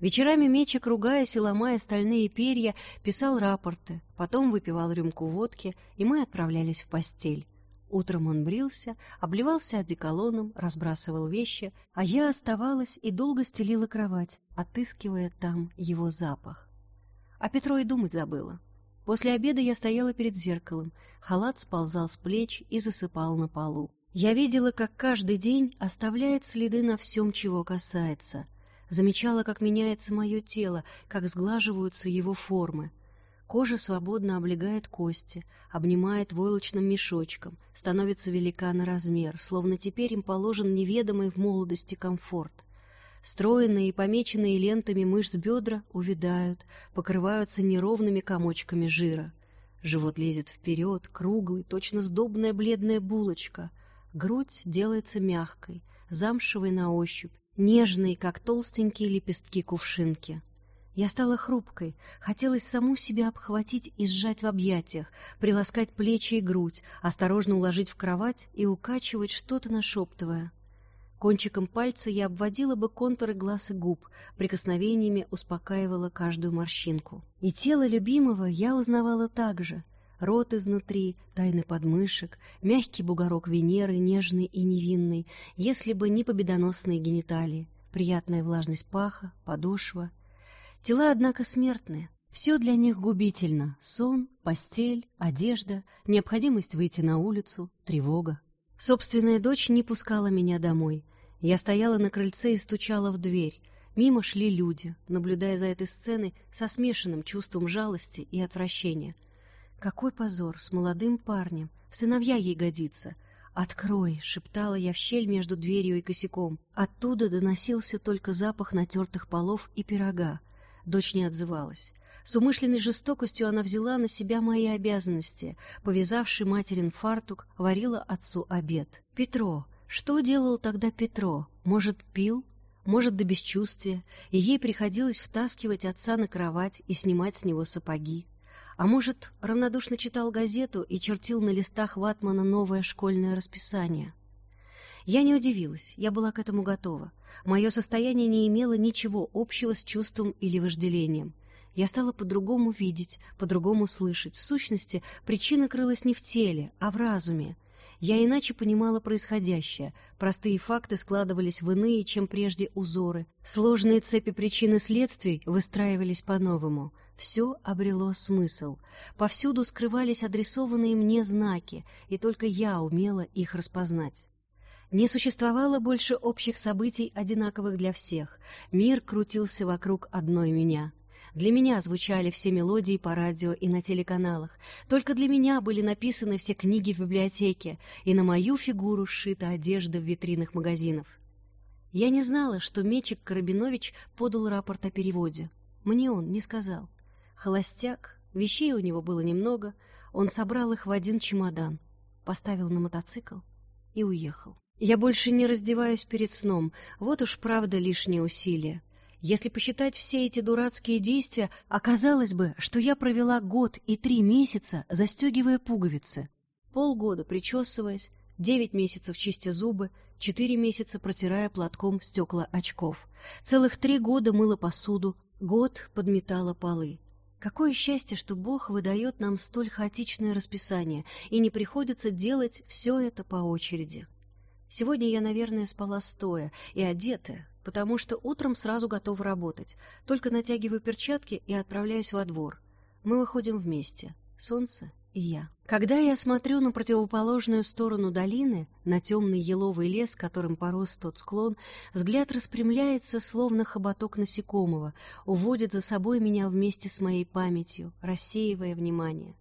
Вечерами Мечик, ругаясь и ломая стальные перья, писал рапорты, потом выпивал рюмку водки, и мы отправлялись в постель. Утром он брился, обливался одеколоном, разбрасывал вещи, а я оставалась и долго стелила кровать, отыскивая там его запах. А Петро и думать забыла. После обеда я стояла перед зеркалом, халат сползал с плеч и засыпал на полу. Я видела, как каждый день оставляет следы на всем, чего касается. Замечала, как меняется мое тело, как сглаживаются его формы. Кожа свободно облегает кости, обнимает войлочным мешочком, становится велика на размер, словно теперь им положен неведомый в молодости комфорт. Стройные и помеченные лентами мышц бедра увядают, покрываются неровными комочками жира. Живот лезет вперед, круглый, точно сдобная бледная булочка. Грудь делается мягкой, замшевой на ощупь, нежной, как толстенькие лепестки кувшинки. Я стала хрупкой, хотелось саму себя обхватить и сжать в объятиях, приласкать плечи и грудь, осторожно уложить в кровать и укачивать что-то нашептывая. Кончиком пальца я обводила бы контуры глаз и губ, прикосновениями успокаивала каждую морщинку. И тело любимого я узнавала также. Рот изнутри, тайны подмышек, мягкий бугорок Венеры, нежный и невинный, если бы не победоносные гениталии, приятная влажность паха, подошва. Тела, однако, смертные. Все для них губительно — сон, постель, одежда, необходимость выйти на улицу, тревога. Собственная дочь не пускала меня домой. Я стояла на крыльце и стучала в дверь. Мимо шли люди, наблюдая за этой сценой со смешанным чувством жалости и отвращения. Какой позор с молодым парнем! В сыновья ей годится. «Открой!» — шептала я в щель между дверью и косяком. Оттуда доносился только запах натертых полов и пирога. Дочь не отзывалась. С умышленной жестокостью она взяла на себя мои обязанности. Повязавший материн фартук, варила отцу обед. Петро. Что делал тогда Петро? Может, пил? Может, до бесчувствия? И ей приходилось втаскивать отца на кровать и снимать с него сапоги. А может, равнодушно читал газету и чертил на листах ватмана новое школьное расписание. Я не удивилась, я была к этому готова. Мое состояние не имело ничего общего с чувством или вожделением. Я стала по-другому видеть, по-другому слышать. В сущности, причина крылась не в теле, а в разуме. Я иначе понимала происходящее. Простые факты складывались в иные, чем прежде, узоры. Сложные цепи причин и следствий выстраивались по-новому. Все обрело смысл. Повсюду скрывались адресованные мне знаки, и только я умела их распознать. Не существовало больше общих событий, одинаковых для всех. Мир крутился вокруг одной меня — для меня звучали все мелодии по радио и на телеканалах. Только для меня были написаны все книги в библиотеке, и на мою фигуру сшита одежда в витринах магазинов. Я не знала, что Мечик Карабинович подал рапорт о переводе. Мне он не сказал. Холостяк, вещей у него было немного, он собрал их в один чемодан, поставил на мотоцикл и уехал. Я больше не раздеваюсь перед сном, вот уж правда лишнее усилие. Если посчитать все эти дурацкие действия, оказалось бы, что я провела год и три месяца, застегивая пуговицы. Полгода причесываясь, девять месяцев чистя зубы, четыре месяца протирая платком стекла очков. Целых три года мыла посуду, год подметала полы. Какое счастье, что Бог выдает нам столь хаотичное расписание, и не приходится делать все это по очереди. Сегодня я, наверное, спала стоя и одетая, потому что утром сразу готова работать. Только натягиваю перчатки и отправляюсь во двор. Мы выходим вместе, солнце и я. Когда я смотрю на противоположную сторону долины, на темный еловый лес, которым порос тот склон, взгляд распрямляется, словно хоботок насекомого, уводит за собой меня вместе с моей памятью, рассеивая внимание.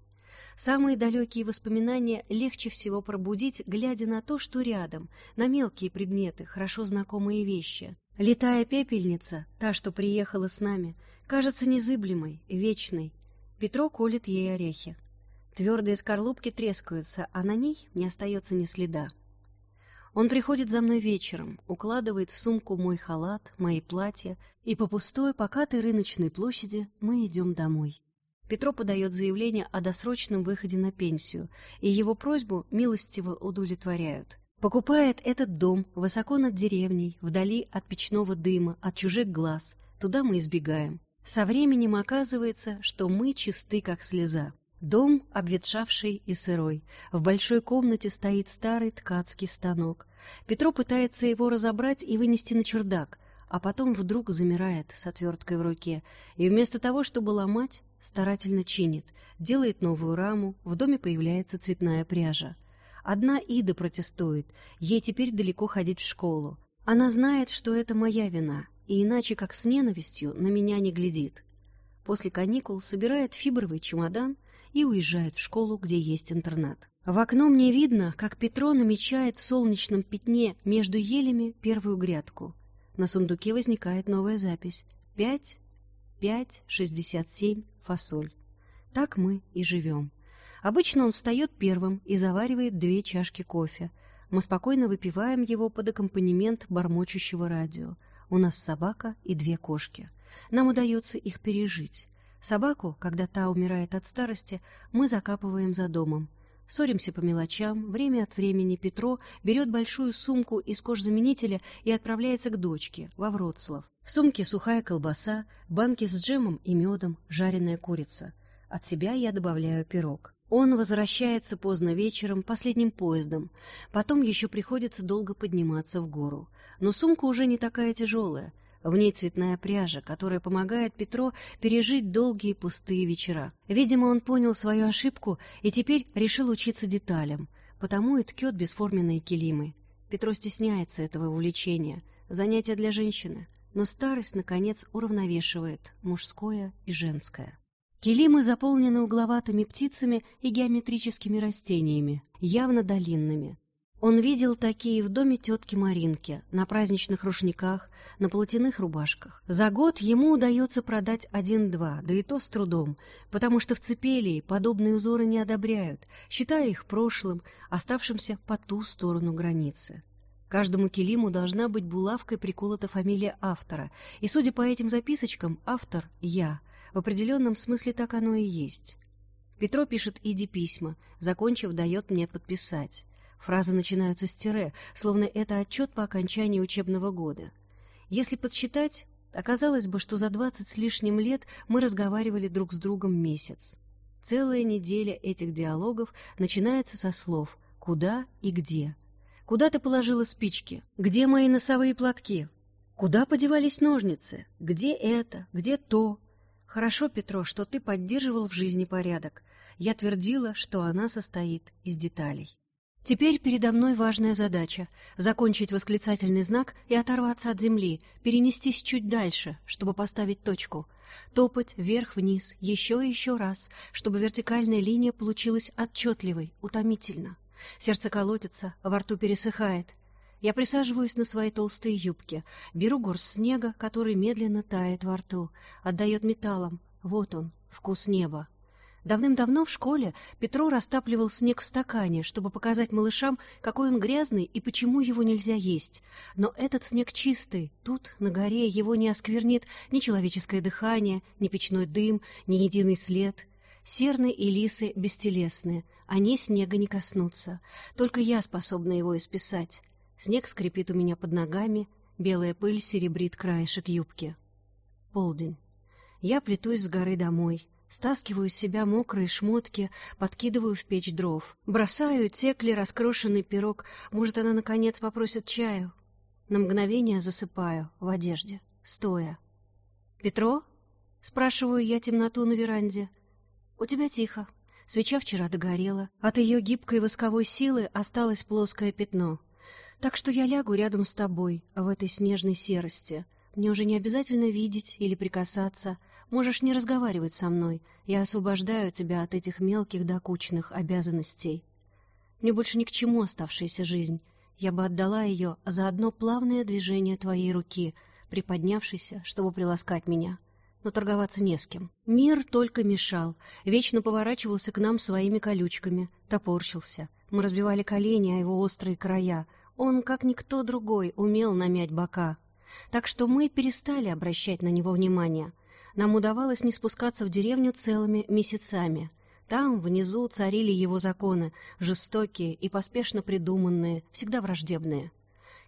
Самые далекие воспоминания легче всего пробудить, глядя на то, что рядом, на мелкие предметы, хорошо знакомые вещи. Летая пепельница, та, что приехала с нами, кажется незыблемой, вечной. Петро колет ей орехи. Твердые скорлупки трескаются, а на ней не остается ни следа. Он приходит за мной вечером, укладывает в сумку мой халат, мои платья, и по пустой, покатой рыночной площади мы идем домой. Петро подает заявление о досрочном выходе на пенсию, и его просьбу милостиво удовлетворяют. Покупает этот дом высоко над деревней, вдали от печного дыма, от чужих глаз. Туда мы избегаем. Со временем оказывается, что мы чисты, как слеза. Дом обветшавший и сырой. В большой комнате стоит старый ткацкий станок. Петро пытается его разобрать и вынести на чердак, а потом вдруг замирает с отверткой в руке, и вместо того, чтобы ломать, старательно чинит, делает новую раму, в доме появляется цветная пряжа. Одна Ида протестует, ей теперь далеко ходить в школу. Она знает, что это моя вина, и иначе как с ненавистью на меня не глядит. После каникул собирает фибровый чемодан и уезжает в школу, где есть интернат. В окно мне видно, как Петро намечает в солнечном пятне между елями первую грядку. На сундуке возникает новая запись. Пять, пять, шестьдесят семь, фасоль. Так мы и живем. Обычно он встает первым и заваривает две чашки кофе. Мы спокойно выпиваем его под аккомпанемент бормочущего радио. У нас собака и две кошки. Нам удается их пережить. Собаку, когда та умирает от старости, мы закапываем за домом. Ссоримся по мелочам. Время от времени Петро берет большую сумку из кожзаменителя и отправляется к дочке, во Вроцлав. В сумке сухая колбаса, банки с джемом и медом, жареная курица. От себя я добавляю пирог. Он возвращается поздно вечером, последним поездом. Потом еще приходится долго подниматься в гору. Но сумка уже не такая тяжелая. В ней цветная пряжа, которая помогает Петро пережить долгие пустые вечера. Видимо, он понял свою ошибку и теперь решил учиться деталям, потому и ткет бесформенные килимы. Петро стесняется этого увлечения, занятия для женщины, но старость, наконец, уравновешивает мужское и женское. Килимы заполнены угловатыми птицами и геометрическими растениями, явно долинными. Он видел такие в доме тетки Маринки, на праздничных рушниках, на полотяных рубашках. За год ему удается продать один-два, да и то с трудом, потому что в Цепелии подобные узоры не одобряют, считая их прошлым, оставшимся по ту сторону границы. Каждому килиму должна быть булавкой приколота фамилия автора, и, судя по этим записочкам, автор — я — в определенном смысле так оно и есть. Петро пишет «иди письма», закончив, дает мне подписать. Фразы начинаются с тире, словно это отчет по окончании учебного года. Если подсчитать, оказалось бы, что за двадцать с лишним лет мы разговаривали друг с другом месяц. Целая неделя этих диалогов начинается со слов «куда» и «где». «Куда ты положила спички? Где мои носовые платки? Куда подевались ножницы? Где это? Где то?» «Хорошо, Петро, что ты поддерживал в жизни порядок. Я твердила, что она состоит из деталей». Теперь передо мной важная задача — закончить восклицательный знак и оторваться от земли, перенестись чуть дальше, чтобы поставить точку. Топать вверх-вниз, еще и еще раз, чтобы вертикальная линия получилась отчетливой, утомительно. Сердце колотится, во рту пересыхает. Я присаживаюсь на свои толстые юбки, беру горсть снега, который медленно тает во рту, отдает металлом. Вот он, вкус неба. Давным-давно в школе Петро растапливал снег в стакане, чтобы показать малышам, какой он грязный и почему его нельзя есть. Но этот снег чистый, тут, на горе, его не осквернит ни человеческое дыхание, ни печной дым, ни единый след. Серны и лисы бестелесны, они снега не коснутся. Только я способна его исписать. Снег скрипит у меня под ногами, белая пыль серебрит краешек юбки. Полдень. Я плетусь с горы домой — Стаскиваю с себя мокрые шмотки, подкидываю в печь дров. Бросаю текли раскрошенный пирог. Может, она, наконец, попросит чаю. На мгновение засыпаю в одежде, стоя. «Петро?» — спрашиваю я темноту на веранде. «У тебя тихо. Свеча вчера догорела. От ее гибкой восковой силы осталось плоское пятно. Так что я лягу рядом с тобой в этой снежной серости. Мне уже не обязательно видеть или прикасаться — Можешь не разговаривать со мной. Я освобождаю тебя от этих мелких докучных обязанностей. Мне больше ни к чему оставшаяся жизнь. Я бы отдала ее за одно плавное движение твоей руки, приподнявшейся, чтобы приласкать меня. Но торговаться не с кем. Мир только мешал, вечно поворачивался к нам своими колючками, топорщился. Мы разбивали колени о его острые края. Он, как никто другой, умел намять бока. Так что мы перестали обращать на него внимание — нам удавалось не спускаться в деревню целыми месяцами. Там, внизу, царили его законы, жестокие и поспешно придуманные, всегда враждебные.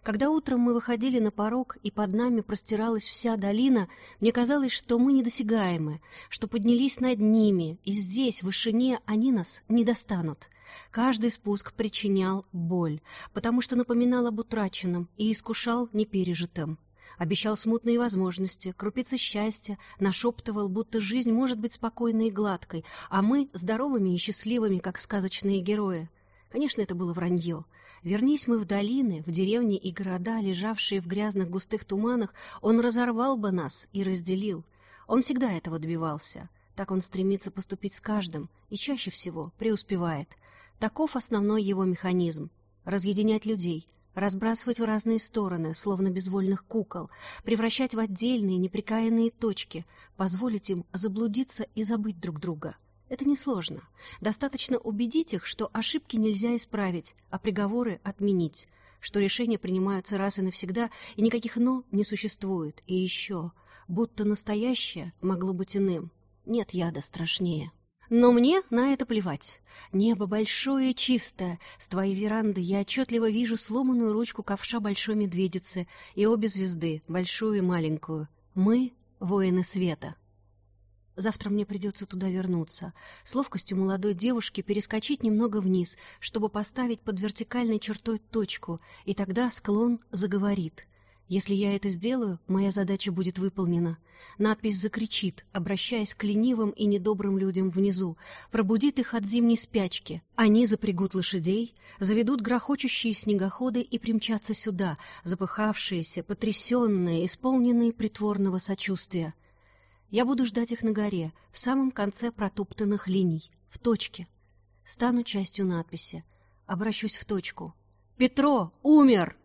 Когда утром мы выходили на порог, и под нами простиралась вся долина, мне казалось, что мы недосягаемы, что поднялись над ними, и здесь, в вышине, они нас не достанут. Каждый спуск причинял боль, потому что напоминал об утраченном и искушал непережитым обещал смутные возможности, крупицы счастья, нашептывал, будто жизнь может быть спокойной и гладкой, а мы — здоровыми и счастливыми, как сказочные герои. Конечно, это было вранье. Вернись мы в долины, в деревни и города, лежавшие в грязных густых туманах, он разорвал бы нас и разделил. Он всегда этого добивался. Так он стремится поступить с каждым и чаще всего преуспевает. Таков основной его механизм — разъединять людей — разбрасывать в разные стороны, словно безвольных кукол, превращать в отдельные неприкаянные точки, позволить им заблудиться и забыть друг друга. Это несложно. Достаточно убедить их, что ошибки нельзя исправить, а приговоры отменить, что решения принимаются раз и навсегда, и никаких «но» не существует. И еще, будто настоящее могло быть иным. Нет яда страшнее. Но мне на это плевать. Небо большое и чистое. С твоей веранды я отчетливо вижу сломанную ручку ковша большой медведицы и обе звезды, большую и маленькую. Мы — воины света. Завтра мне придется туда вернуться, с ловкостью молодой девушки перескочить немного вниз, чтобы поставить под вертикальной чертой точку, и тогда склон заговорит. Если я это сделаю, моя задача будет выполнена. Надпись закричит, обращаясь к ленивым и недобрым людям внизу, пробудит их от зимней спячки. Они запрягут лошадей, заведут грохочущие снегоходы и примчатся сюда, запыхавшиеся, потрясенные, исполненные притворного сочувствия. Я буду ждать их на горе, в самом конце протоптанных линий, в точке. Стану частью надписи. Обращусь в точку. «Петро! Умер!»